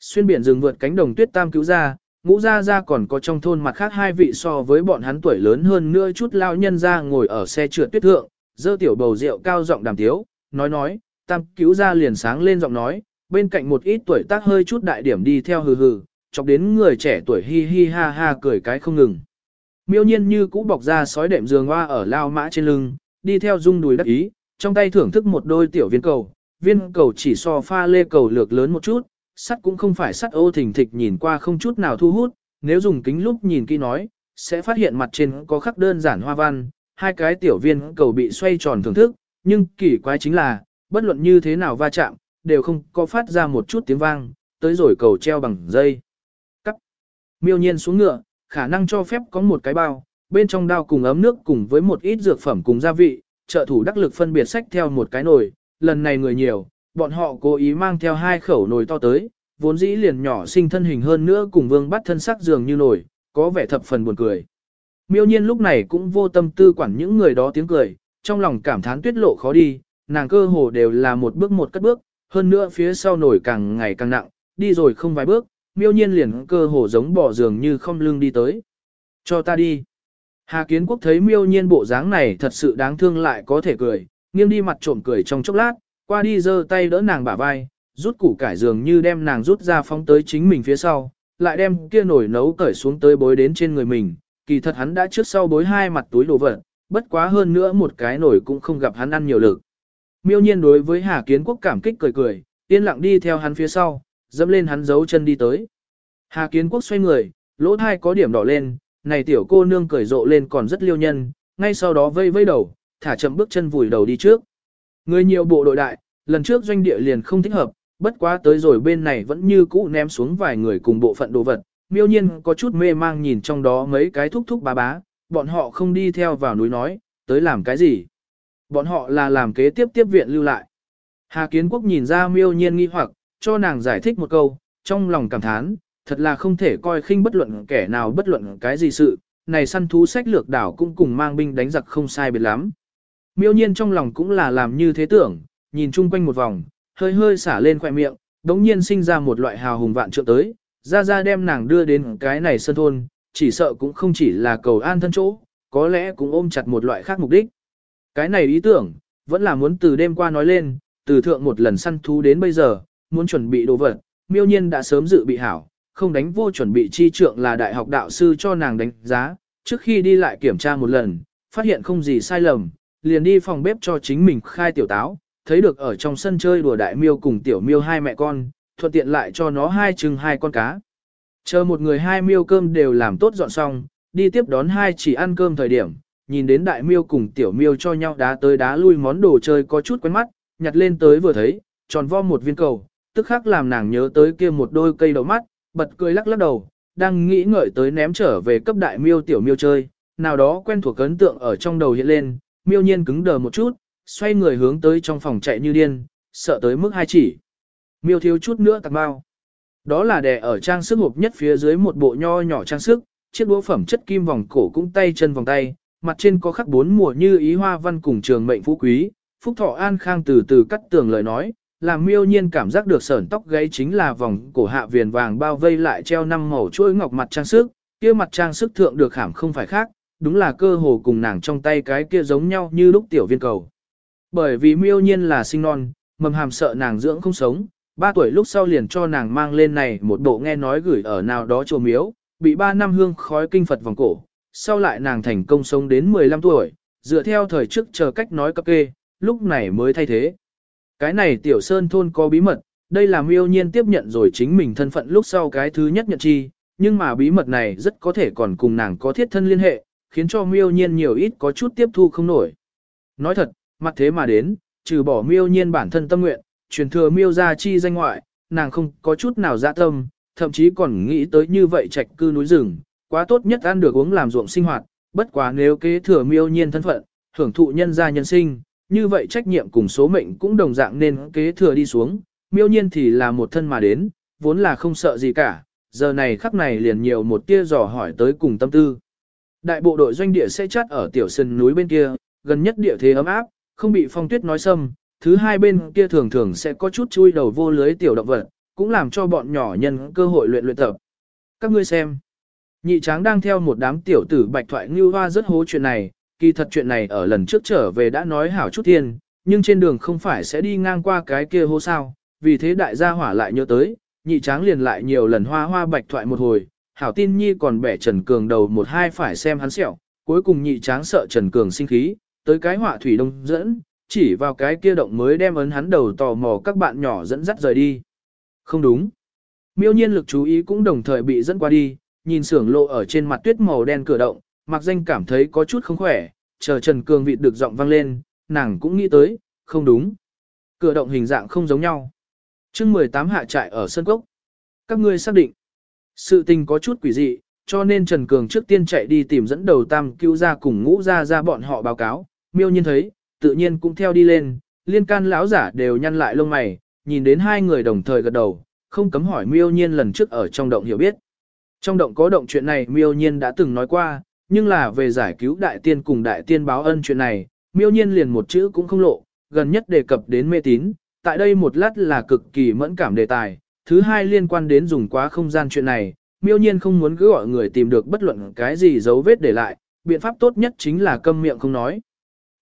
Xuyên biển rừng vượt cánh đồng tuyết tam cứu ra, ngũ gia gia còn có trong thôn mặt khác hai vị so với bọn hắn tuổi lớn hơn nữa chút lao nhân ra ngồi ở xe trượt tuyết thượng, dơ tiểu bầu rượu cao giọng đàm tiếu, nói nói, tam cứu gia liền sáng lên giọng nói, bên cạnh một ít tuổi tác hơi chút đại điểm đi theo hừ hừ, chọc đến người trẻ tuổi hi hi ha ha cười cái không ngừng. Miêu nhiên như cũ bọc ra sói đệm giường hoa ở lao mã trên lưng, đi theo dung đùi đắc ý, trong tay thưởng thức một đôi tiểu viên cầu, viên cầu chỉ so pha lê cầu lược lớn một chút, sắt cũng không phải sắt ô thình thịch nhìn qua không chút nào thu hút, nếu dùng kính lúc nhìn kỹ nói, sẽ phát hiện mặt trên có khắc đơn giản hoa văn, hai cái tiểu viên cầu bị xoay tròn thưởng thức, nhưng kỳ quái chính là, bất luận như thế nào va chạm, đều không có phát ra một chút tiếng vang, tới rồi cầu treo bằng dây. Cắt. Miêu nhiên xuống ngựa, khả năng cho phép có một cái bao, bên trong đao cùng ấm nước cùng với một ít dược phẩm cùng gia vị, trợ thủ đắc lực phân biệt sách theo một cái nồi, lần này người nhiều, bọn họ cố ý mang theo hai khẩu nồi to tới, vốn dĩ liền nhỏ sinh thân hình hơn nữa cùng vương bắt thân sắc dường như nồi, có vẻ thập phần buồn cười. Miêu nhiên lúc này cũng vô tâm tư quản những người đó tiếng cười, trong lòng cảm thán tuyết lộ khó đi, nàng cơ hồ đều là một bước một cất bước, hơn nữa phía sau nổi càng ngày càng nặng, đi rồi không vài bước, miêu nhiên liền cơ hồ giống bỏ giường như không lưng đi tới. Cho ta đi. Hà Kiến Quốc thấy miêu nhiên bộ dáng này thật sự đáng thương lại có thể cười, nghiêng đi mặt trộm cười trong chốc lát, qua đi giơ tay đỡ nàng bả vai, rút củ cải dường như đem nàng rút ra phóng tới chính mình phía sau, lại đem kia nổi nấu cởi xuống tới bối đến trên người mình, kỳ thật hắn đã trước sau bối hai mặt túi đồ vật, bất quá hơn nữa một cái nổi cũng không gặp hắn ăn nhiều lực. Miêu nhiên đối với Hà Kiến Quốc cảm kích cười cười, yên lặng đi theo hắn phía sau, dẫm lên hắn giấu chân đi tới. Hà Kiến Quốc xoay người, lỗ thai có điểm đỏ lên, này tiểu cô nương cười rộ lên còn rất liêu nhân, ngay sau đó vây vây đầu, thả chậm bước chân vùi đầu đi trước. Người nhiều bộ đội đại, lần trước doanh địa liền không thích hợp, bất quá tới rồi bên này vẫn như cũ ném xuống vài người cùng bộ phận đồ vật. Miêu nhiên có chút mê mang nhìn trong đó mấy cái thúc thúc bá bá, bọn họ không đi theo vào núi nói, tới làm cái gì. Bọn họ là làm kế tiếp tiếp viện lưu lại. Hà Kiến Quốc nhìn ra miêu nhiên nghi hoặc, cho nàng giải thích một câu, trong lòng cảm thán, thật là không thể coi khinh bất luận kẻ nào bất luận cái gì sự, này săn thú sách lược đảo cũng cùng mang binh đánh giặc không sai biệt lắm. Miêu nhiên trong lòng cũng là làm như thế tưởng, nhìn chung quanh một vòng, hơi hơi xả lên khoẻ miệng, đống nhiên sinh ra một loại hào hùng vạn trượng tới, ra ra đem nàng đưa đến cái này sân thôn, chỉ sợ cũng không chỉ là cầu an thân chỗ, có lẽ cũng ôm chặt một loại khác mục đích. Cái này ý tưởng, vẫn là muốn từ đêm qua nói lên, từ thượng một lần săn thú đến bây giờ, muốn chuẩn bị đồ vật, miêu nhiên đã sớm dự bị hảo, không đánh vô chuẩn bị chi trượng là đại học đạo sư cho nàng đánh giá, trước khi đi lại kiểm tra một lần, phát hiện không gì sai lầm, liền đi phòng bếp cho chính mình khai tiểu táo, thấy được ở trong sân chơi đùa đại miêu cùng tiểu miêu hai mẹ con, thuận tiện lại cho nó hai chừng hai con cá. Chờ một người hai miêu cơm đều làm tốt dọn xong, đi tiếp đón hai chỉ ăn cơm thời điểm, nhìn đến đại miêu cùng tiểu miêu cho nhau đá tới đá lui món đồ chơi có chút quen mắt, nhặt lên tới vừa thấy, tròn vo một viên cầu, tức khắc làm nàng nhớ tới kia một đôi cây đầu mắt, bật cười lắc lắc đầu, đang nghĩ ngợi tới ném trở về cấp đại miêu tiểu miêu chơi, nào đó quen thuộc ấn tượng ở trong đầu hiện lên, miêu nhiên cứng đờ một chút, xoay người hướng tới trong phòng chạy như điên, sợ tới mức hai chỉ. Miêu thiếu chút nữa tạc bao. Đó là đè ở trang sức hộp nhất phía dưới một bộ nho nhỏ trang sức, chiếc đũa phẩm chất kim vòng cổ cũng tay chân vòng tay, mặt trên có khắc bốn mùa như ý hoa văn cùng trường mệnh phú quý, phúc thọ an khang từ từ cắt tường lời nói, làm miêu nhiên cảm giác được sởn tóc gáy chính là vòng cổ hạ viền vàng bao vây lại treo năm màu chuỗi ngọc mặt trang sức, kia mặt trang sức thượng được khảm không phải khác, đúng là cơ hồ cùng nàng trong tay cái kia giống nhau như lúc tiểu viên cầu. Bởi vì miêu nhiên là sinh non, mầm hàm sợ nàng dưỡng không sống, ba tuổi lúc sau liền cho nàng mang lên này một bộ nghe nói gửi ở nào đó chùa miếu, bị ba năm hương khói kinh Phật vòng cổ, sau lại nàng thành công sống đến 15 tuổi, dựa theo thời trước chờ cách nói cấp kê, lúc này mới thay thế. Cái này tiểu sơn thôn có bí mật, đây là miêu nhiên tiếp nhận rồi chính mình thân phận lúc sau cái thứ nhất nhận chi, nhưng mà bí mật này rất có thể còn cùng nàng có thiết thân liên hệ, khiến cho miêu nhiên nhiều ít có chút tiếp thu không nổi. Nói thật, mặt thế mà đến, trừ bỏ miêu nhiên bản thân tâm nguyện, truyền thừa miêu ra chi danh ngoại, nàng không có chút nào dạ tâm, thậm chí còn nghĩ tới như vậy trạch cư núi rừng, quá tốt nhất ăn được uống làm ruộng sinh hoạt, bất quá nếu kế thừa miêu nhiên thân phận, hưởng thụ nhân gia nhân sinh, như vậy trách nhiệm cùng số mệnh cũng đồng dạng nên kế thừa đi xuống, miêu nhiên thì là một thân mà đến, vốn là không sợ gì cả, giờ này khắc này liền nhiều một tia dò hỏi tới cùng tâm tư. Đại bộ đội doanh địa sẽ chắt ở tiểu sân núi bên kia, gần nhất địa thế ấm áp, không bị phong tuyết nói xâm, thứ hai bên kia thường thường sẽ có chút chui đầu vô lưới tiểu động vật, cũng làm cho bọn nhỏ nhân cơ hội luyện luyện tập. Các ngươi xem. Nhị tráng đang theo một đám tiểu tử bạch thoại như hoa rất hố chuyện này, kỳ thật chuyện này ở lần trước trở về đã nói hảo chút thiên, nhưng trên đường không phải sẽ đi ngang qua cái kia hố sao, vì thế đại gia hỏa lại nhớ tới, nhị tráng liền lại nhiều lần hoa hoa bạch thoại một hồi, hảo tin nhi còn bẻ Trần Cường đầu một hai phải xem hắn sẹo, cuối cùng nhị tráng sợ Trần Cường sinh khí, tới cái họa thủy đông dẫn, chỉ vào cái kia động mới đem ấn hắn đầu tò mò các bạn nhỏ dẫn dắt rời đi. Không đúng. Miêu nhiên lực chú ý cũng đồng thời bị dẫn qua đi, nhìn sưởng lộ ở trên mặt tuyết màu đen cửa động, mặc danh cảm thấy có chút không khỏe, chờ Trần Cường vịt được giọng vang lên, nàng cũng nghĩ tới, không đúng. Cửa động hình dạng không giống nhau. chương 18 hạ trại ở sân cốc. Các ngươi xác định. Sự tình có chút quỷ dị, cho nên Trần Cường trước tiên chạy đi tìm dẫn đầu tam cứu ra cùng ngũ ra ra bọn họ báo cáo. Miêu nhiên thấy, tự nhiên cũng theo đi lên, liên can lão giả đều nhăn lại lông mày, nhìn đến hai người đồng thời gật đầu, không cấm hỏi miêu nhiên lần trước ở trong động hiểu biết. Trong động có động chuyện này miêu nhiên đã từng nói qua, nhưng là về giải cứu đại tiên cùng đại tiên báo ân chuyện này, miêu nhiên liền một chữ cũng không lộ, gần nhất đề cập đến mê tín, tại đây một lát là cực kỳ mẫn cảm đề tài, thứ hai liên quan đến dùng quá không gian chuyện này, miêu nhiên không muốn cứ gọi người tìm được bất luận cái gì dấu vết để lại, biện pháp tốt nhất chính là câm miệng không nói.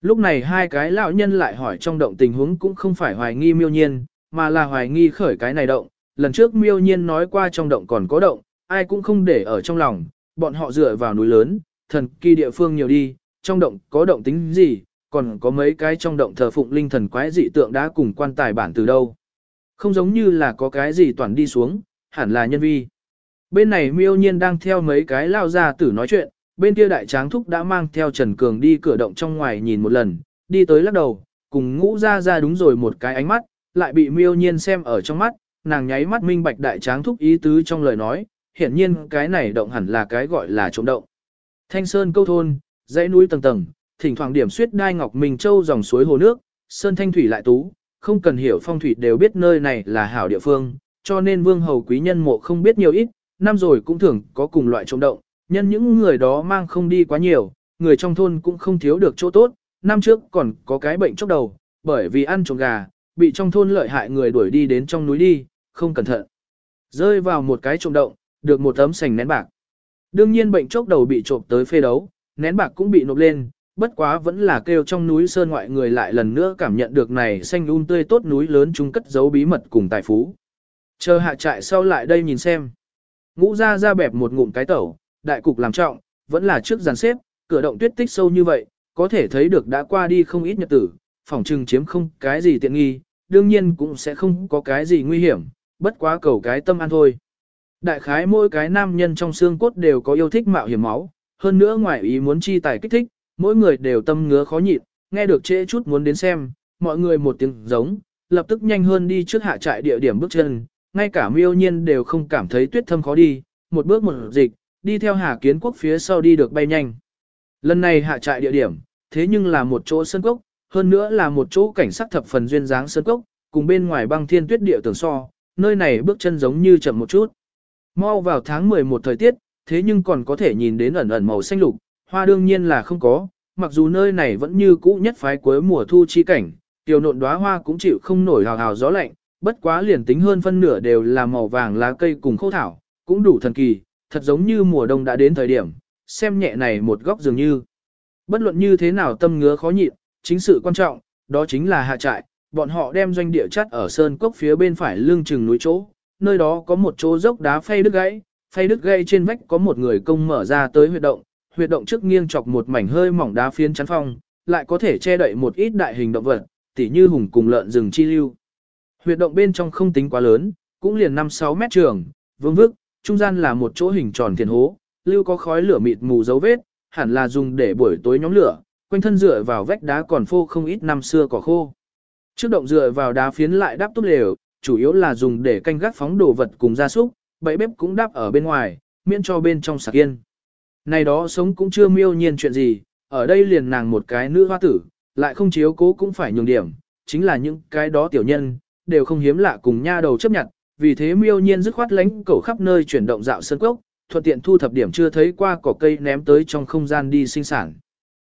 Lúc này hai cái lão nhân lại hỏi trong động tình huống cũng không phải hoài nghi miêu nhiên, mà là hoài nghi khởi cái này động, lần trước miêu nhiên nói qua trong động còn có động, ai cũng không để ở trong lòng, bọn họ dựa vào núi lớn, thần kỳ địa phương nhiều đi, trong động có động tính gì, còn có mấy cái trong động thờ phụng linh thần quái dị tượng đã cùng quan tài bản từ đâu. Không giống như là có cái gì toàn đi xuống, hẳn là nhân vi. Bên này miêu nhiên đang theo mấy cái lao ra tử nói chuyện, bên kia đại tráng thúc đã mang theo Trần Cường đi cửa động trong ngoài nhìn một lần, đi tới lắc đầu, cùng ngũ ra ra đúng rồi một cái ánh mắt, lại bị miêu nhiên xem ở trong mắt, nàng nháy mắt minh bạch đại tráng thúc ý tứ trong lời nói, hiển nhiên cái này động hẳn là cái gọi là trộm động. Thanh Sơn câu thôn, dãy núi tầng tầng, thỉnh thoảng điểm suyết đai ngọc minh châu dòng suối hồ nước, sơn thanh thủy lại tú, không cần hiểu phong thủy đều biết nơi này là hảo địa phương, cho nên vương hầu quý nhân mộ không biết nhiều ít, năm rồi cũng thường có cùng loại trộm động, nhân những người đó mang không đi quá nhiều, người trong thôn cũng không thiếu được chỗ tốt, năm trước còn có cái bệnh chốc đầu, bởi vì ăn trộm gà, bị trong thôn lợi hại người đuổi đi đến trong núi đi, không cẩn thận. Rơi vào một cái trộm động, được một tấm sành nén bạc. Đương nhiên bệnh chốc đầu bị trộm tới phê đấu, nén bạc cũng bị nộp lên, bất quá vẫn là kêu trong núi sơn ngoại người lại lần nữa cảm nhận được này xanh un tươi tốt núi lớn chúng cất giấu bí mật cùng tài phú. Chờ hạ trại sau lại đây nhìn xem. Ngũ ra ra bẹp một ngụm cái tẩu, đại cục làm trọng, vẫn là trước giàn xếp, cửa động tuyết tích sâu như vậy, có thể thấy được đã qua đi không ít nhật tử, phòng trừng chiếm không cái gì tiện nghi, đương nhiên cũng sẽ không có cái gì nguy hiểm, bất quá cầu cái tâm an thôi. Đại khái mỗi cái nam nhân trong xương cốt đều có yêu thích mạo hiểm máu, hơn nữa ngoài ý muốn chi tài kích thích, mỗi người đều tâm ngứa khó nhịn, nghe được trễ chút muốn đến xem, mọi người một tiếng giống, lập tức nhanh hơn đi trước hạ trại địa điểm bước chân, ngay cả miêu nhiên đều không cảm thấy tuyết thâm khó đi, một bước một dịch, đi theo Hà Kiến Quốc phía sau đi được bay nhanh. Lần này hạ trại địa điểm, thế nhưng là một chỗ sân cốc, hơn nữa là một chỗ cảnh sắc thập phần duyên dáng sân cốc, cùng bên ngoài băng thiên tuyết địa tường so, nơi này bước chân giống như chậm một chút. Mau vào tháng 11 thời tiết, thế nhưng còn có thể nhìn đến ẩn ẩn màu xanh lục, hoa đương nhiên là không có, mặc dù nơi này vẫn như cũ nhất phái cuối mùa thu chi cảnh, tiểu nộn đóa hoa cũng chịu không nổi hào hào gió lạnh, bất quá liền tính hơn phân nửa đều là màu vàng lá cây cùng khô thảo, cũng đủ thần kỳ, thật giống như mùa đông đã đến thời điểm, xem nhẹ này một góc dường như. Bất luận như thế nào tâm ngứa khó nhịn, chính sự quan trọng, đó chính là hạ trại, bọn họ đem doanh địa chắt ở sơn cốc phía bên phải lưng chừng núi chỗ, nơi đó có một chỗ dốc đá phay đứt gãy, phay đứt gãy trên vách có một người công mở ra tới huyệt động, huyệt động trước nghiêng chọc một mảnh hơi mỏng đá phiến chắn phong, lại có thể che đậy một ít đại hình động vật, tỉ như hùng cùng lợn rừng chi lưu. Huyệt động bên trong không tính quá lớn, cũng liền 5-6 mét trường, vương vức, trung gian là một chỗ hình tròn thiền hố, lưu có khói lửa mịt mù dấu vết, hẳn là dùng để buổi tối nhóm lửa, quanh thân dựa vào vách đá còn phô không ít năm xưa cỏ khô. Trước động dựa vào đá phiến lại đắp tốt lều, chủ yếu là dùng để canh gác phóng đồ vật cùng gia súc, bẫy bếp cũng đắp ở bên ngoài, miễn cho bên trong sạc yên. Này đó sống cũng chưa miêu nhiên chuyện gì, ở đây liền nàng một cái nữ hoa tử, lại không chiếu cố cũng phải nhường điểm, chính là những cái đó tiểu nhân, đều không hiếm lạ cùng nha đầu chấp nhận, vì thế miêu nhiên dứt khoát lánh cổ khắp nơi chuyển động dạo sân cốc, thuận tiện thu thập điểm chưa thấy qua cỏ cây ném tới trong không gian đi sinh sản.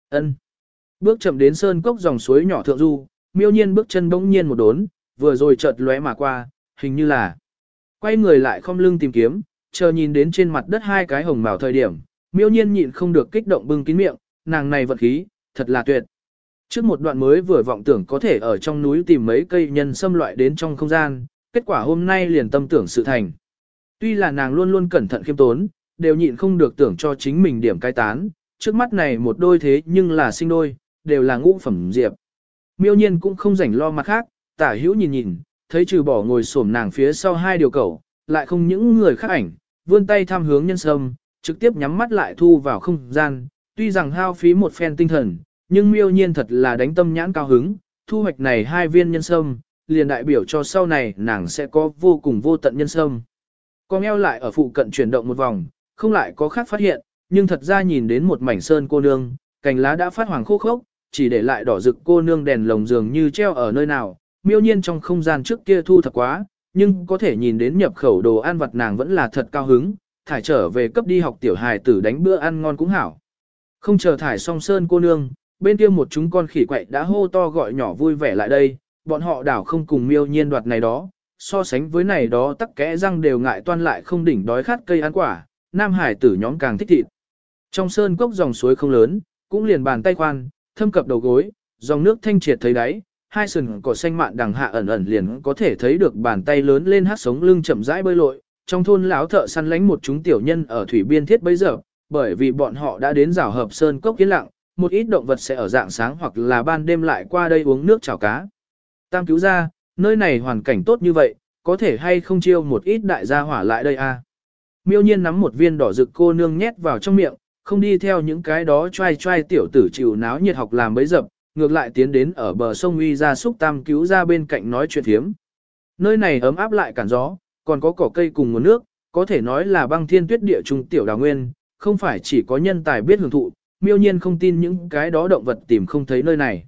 Ân. Bước chậm đến sơn cốc dòng suối nhỏ thượng du, miêu nhiên bước chân bỗng nhiên một đốn, vừa rồi chợt lóe mà qua, hình như là Quay người lại không lưng tìm kiếm, chờ nhìn đến trên mặt đất hai cái hồng màu thời điểm, miêu nhiên nhịn không được kích động bưng kín miệng, nàng này vận khí, thật là tuyệt. Trước một đoạn mới vừa vọng tưởng có thể ở trong núi tìm mấy cây nhân xâm loại đến trong không gian, kết quả hôm nay liền tâm tưởng sự thành. Tuy là nàng luôn luôn cẩn thận khiêm tốn, đều nhịn không được tưởng cho chính mình điểm cai tán, trước mắt này một đôi thế nhưng là sinh đôi, đều là ngũ phẩm diệp. Miêu nhiên cũng không rảnh lo mặt khác, tả hữu nhìn nhìn, thấy trừ bỏ ngồi xổm nàng phía sau hai điều cầu, lại không những người khác ảnh, vươn tay tham hướng nhân sâm, trực tiếp nhắm mắt lại thu vào không gian, tuy rằng hao phí một phen tinh thần, nhưng miêu nhiên thật là đánh tâm nhãn cao hứng, thu hoạch này hai viên nhân sâm, liền đại biểu cho sau này nàng sẽ có vô cùng vô tận nhân sâm. Con eo lại ở phụ cận chuyển động một vòng, không lại có khác phát hiện, nhưng thật ra nhìn đến một mảnh sơn cô nương, cành lá đã phát hoàng khô khốc, chỉ để lại đỏ rực cô nương đèn lồng dường như treo ở nơi nào, miêu nhiên trong không gian trước kia thu thật quá, nhưng có thể nhìn đến nhập khẩu đồ ăn vặt nàng vẫn là thật cao hứng, thải trở về cấp đi học tiểu hài tử đánh bữa ăn ngon cũng hảo. Không chờ thải song sơn cô nương, bên kia một chúng con khỉ quậy đã hô to gọi nhỏ vui vẻ lại đây, bọn họ đảo không cùng miêu nhiên đoạt này đó, so sánh với này đó tắc kẽ răng đều ngại toan lại không đỉnh đói khát cây ăn quả, nam hải tử nhóm càng thích thịt. Trong sơn cốc dòng suối không lớn, cũng liền bàn tay khoan, thâm cập đầu gối, dòng nước thanh triệt thấy đáy, hai sừng cỏ xanh mạn đằng hạ ẩn ẩn liền có thể thấy được bàn tay lớn lên hát sống lưng chậm rãi bơi lội. Trong thôn lão thợ săn lánh một chúng tiểu nhân ở thủy biên thiết bấy giờ, bởi vì bọn họ đã đến rào hợp sơn cốc yên lặng, một ít động vật sẽ ở dạng sáng hoặc là ban đêm lại qua đây uống nước chảo cá. Tam cứu ra, nơi này hoàn cảnh tốt như vậy, có thể hay không chiêu một ít đại gia hỏa lại đây a? À? Miêu nhiên nắm một viên đỏ rực cô nương nhét vào trong miệng, không đi theo những cái đó trai trai tiểu tử chịu náo nhiệt học làm bấy dập, ngược lại tiến đến ở bờ sông uy ra xúc tam cứu ra bên cạnh nói chuyện thiếm. Nơi này ấm áp lại cản gió, còn có cỏ cây cùng nguồn nước, có thể nói là băng thiên tuyết địa trung tiểu đào nguyên, không phải chỉ có nhân tài biết hưởng thụ, miêu nhiên không tin những cái đó động vật tìm không thấy nơi này.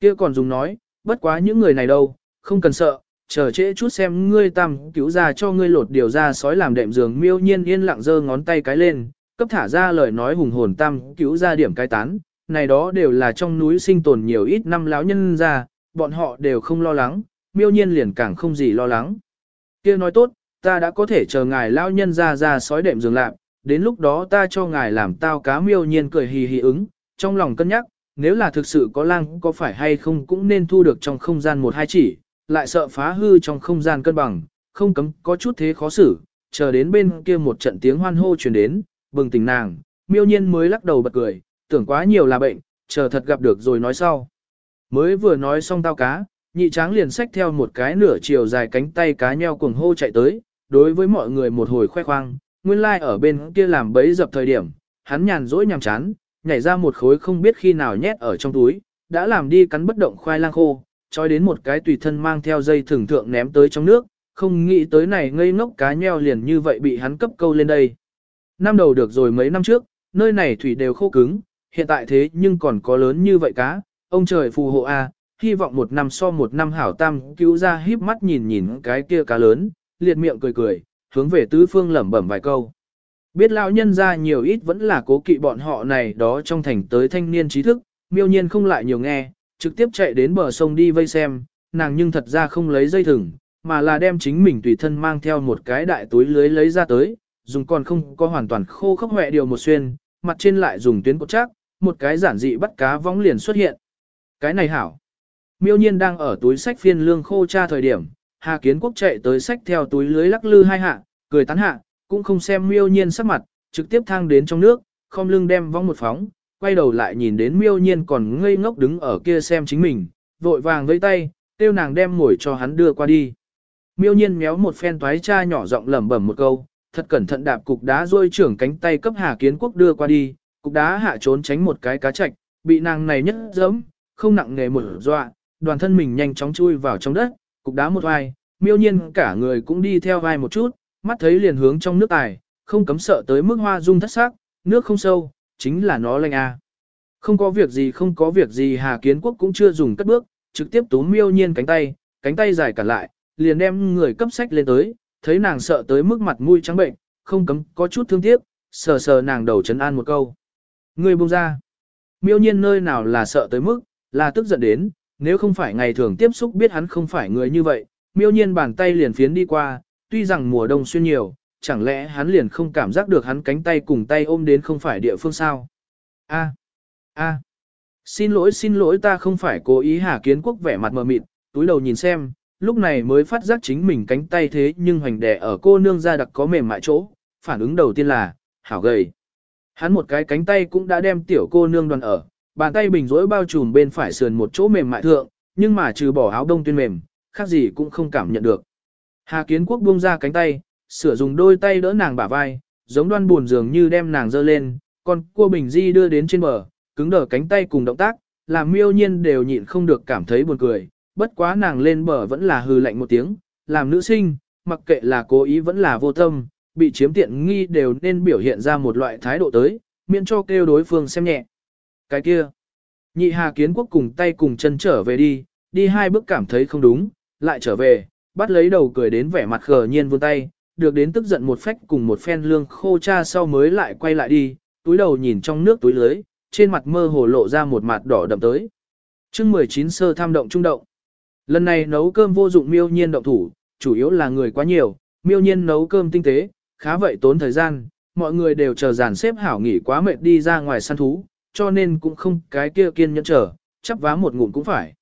kia còn dùng nói, bất quá những người này đâu, không cần sợ, chờ trễ chút xem ngươi tam cứu ra cho ngươi lột điều ra sói làm đệm giường miêu nhiên yên lặng giơ ngón tay cái lên, cấp thả ra lời nói hùng hồn tam cứu ra điểm cái tán, này đó đều là trong núi sinh tồn nhiều ít năm lão nhân ra, bọn họ đều không lo lắng, miêu nhiên liền càng không gì lo lắng kia nói tốt, ta đã có thể chờ ngài lao nhân ra ra sói đệm giường lạc, đến lúc đó ta cho ngài làm tao cá miêu nhiên cười hì hì ứng, trong lòng cân nhắc, nếu là thực sự có lang có phải hay không cũng nên thu được trong không gian một hai chỉ, lại sợ phá hư trong không gian cân bằng, không cấm có chút thế khó xử, chờ đến bên kia một trận tiếng hoan hô truyền đến, bừng tỉnh nàng, miêu nhiên mới lắc đầu bật cười, tưởng quá nhiều là bệnh, chờ thật gặp được rồi nói sau. Mới vừa nói xong tao cá, nhị tráng liền xách theo một cái nửa chiều dài cánh tay cá nheo cuồng hô chạy tới, đối với mọi người một hồi khoe khoang, nguyên lai like ở bên kia làm bấy dập thời điểm, hắn nhàn rỗi nhằm chán, nhảy ra một khối không biết khi nào nhét ở trong túi, đã làm đi cắn bất động khoai lang khô, trói đến một cái tùy thân mang theo dây thừng thượng ném tới trong nước, không nghĩ tới này ngây ngốc cá nheo liền như vậy bị hắn cấp câu lên đây. Năm đầu được rồi mấy năm trước, nơi này thủy đều khô cứng, hiện tại thế nhưng còn có lớn như vậy cá, ông trời phù hộ a, hy vọng một năm so một năm hảo tam cứu ra híp mắt nhìn nhìn cái kia cá lớn, liệt miệng cười cười, hướng về tứ phương lẩm bẩm vài câu. Biết lão nhân ra nhiều ít vẫn là cố kỵ bọn họ này đó trong thành tới thanh niên trí thức, miêu nhiên không lại nhiều nghe, trực tiếp chạy đến bờ sông đi vây xem, nàng nhưng thật ra không lấy dây thừng, mà là đem chính mình tùy thân mang theo một cái đại túi lưới lấy ra tới, dùng còn không có hoàn toàn khô khốc hẹ điều một xuyên, mặt trên lại dùng tuyến cột chắc, một cái giản dị bắt cá vóng liền xuất hiện. Cái này hảo. Miêu nhiên đang ở túi sách phiên lương khô tra thời điểm, Hà Kiến Quốc chạy tới sách theo túi lưới lắc lư hai hạ, cười tán hạ, cũng không xem miêu nhiên sắc mặt, trực tiếp thang đến trong nước, không lưng đem vong một phóng, quay đầu lại nhìn đến miêu nhiên còn ngây ngốc đứng ở kia xem chính mình, vội vàng vẫy tay, tiêu nàng đem ngồi cho hắn đưa qua đi. Miêu nhiên méo một phen toái cha nhỏ giọng lẩm bẩm một câu, thật cẩn thận đạp cục đá rôi trưởng cánh tay cấp Hà Kiến Quốc đưa qua đi, cục đá hạ trốn tránh một cái cá chạch, bị nàng này nhất dẫm, không nặng nghề một dọa, đoàn thân mình nhanh chóng chui vào trong đất, cục đá một vai, miêu nhiên cả người cũng đi theo vai một chút, mắt thấy liền hướng trong nước tài, không cấm sợ tới mức hoa dung thất sắc, nước không sâu, chính là nó lanh a. À. Không có việc gì không có việc gì Hà Kiến Quốc cũng chưa dùng cất bước, trực tiếp túm miêu nhiên cánh tay, cánh tay dài cả lại, liền đem người cấp sách lên tới, thấy nàng sợ tới mức mặt mũi trắng bệnh, không cấm có chút thương tiếc, sờ sờ nàng đầu chấn an một câu. Người buông ra. Miêu nhiên nơi nào là sợ tới mức, là tức giận đến, nếu không phải ngày thường tiếp xúc biết hắn không phải người như vậy, miêu nhiên bàn tay liền phiến đi qua, tuy rằng mùa đông xuyên nhiều, chẳng lẽ hắn liền không cảm giác được hắn cánh tay cùng tay ôm đến không phải địa phương sao? A, a, xin lỗi xin lỗi ta không phải cố ý Hà Kiến Quốc vẻ mặt mờ mịt, túi đầu nhìn xem, lúc này mới phát giác chính mình cánh tay thế nhưng hoành đè ở cô nương ra đặc có mềm mại chỗ, phản ứng đầu tiên là, hảo gầy. Hắn một cái cánh tay cũng đã đem tiểu cô nương đoàn ở, bàn tay bình rỗi bao trùm bên phải sườn một chỗ mềm mại thượng, nhưng mà trừ bỏ áo đông tuyên mềm, khác gì cũng không cảm nhận được. Hà Kiến Quốc buông ra cánh tay, sửa dùng đôi tay đỡ nàng bả vai, giống đoan buồn dường như đem nàng dơ lên, còn cua bình di đưa đến trên bờ, cứng đờ cánh tay cùng động tác, làm miêu nhiên đều nhịn không được cảm thấy buồn cười, bất quá nàng lên bờ vẫn là hừ lạnh một tiếng, làm nữ sinh, mặc kệ là cố ý vẫn là vô tâm, bị chiếm tiện nghi đều nên biểu hiện ra một loại thái độ tới, miễn cho kêu đối phương xem nhẹ. Cái kia, nhị hà kiến quốc cùng tay cùng chân trở về đi, đi hai bước cảm thấy không đúng, lại trở về, bắt lấy đầu cười đến vẻ mặt khờ nhiên vươn tay, được đến tức giận một phách cùng một phen lương khô cha sau mới lại quay lại đi, túi đầu nhìn trong nước túi lưới, trên mặt mơ hồ lộ ra một mặt đỏ đậm tới. chương 19 sơ tham động trung động. Lần này nấu cơm vô dụng miêu nhiên động thủ, chủ yếu là người quá nhiều, miêu nhiên nấu cơm tinh tế, khá vậy tốn thời gian, mọi người đều chờ dàn xếp hảo nghỉ quá mệt đi ra ngoài săn thú, cho nên cũng không cái kia kiên nhẫn chờ, chắp vá một ngụm cũng phải.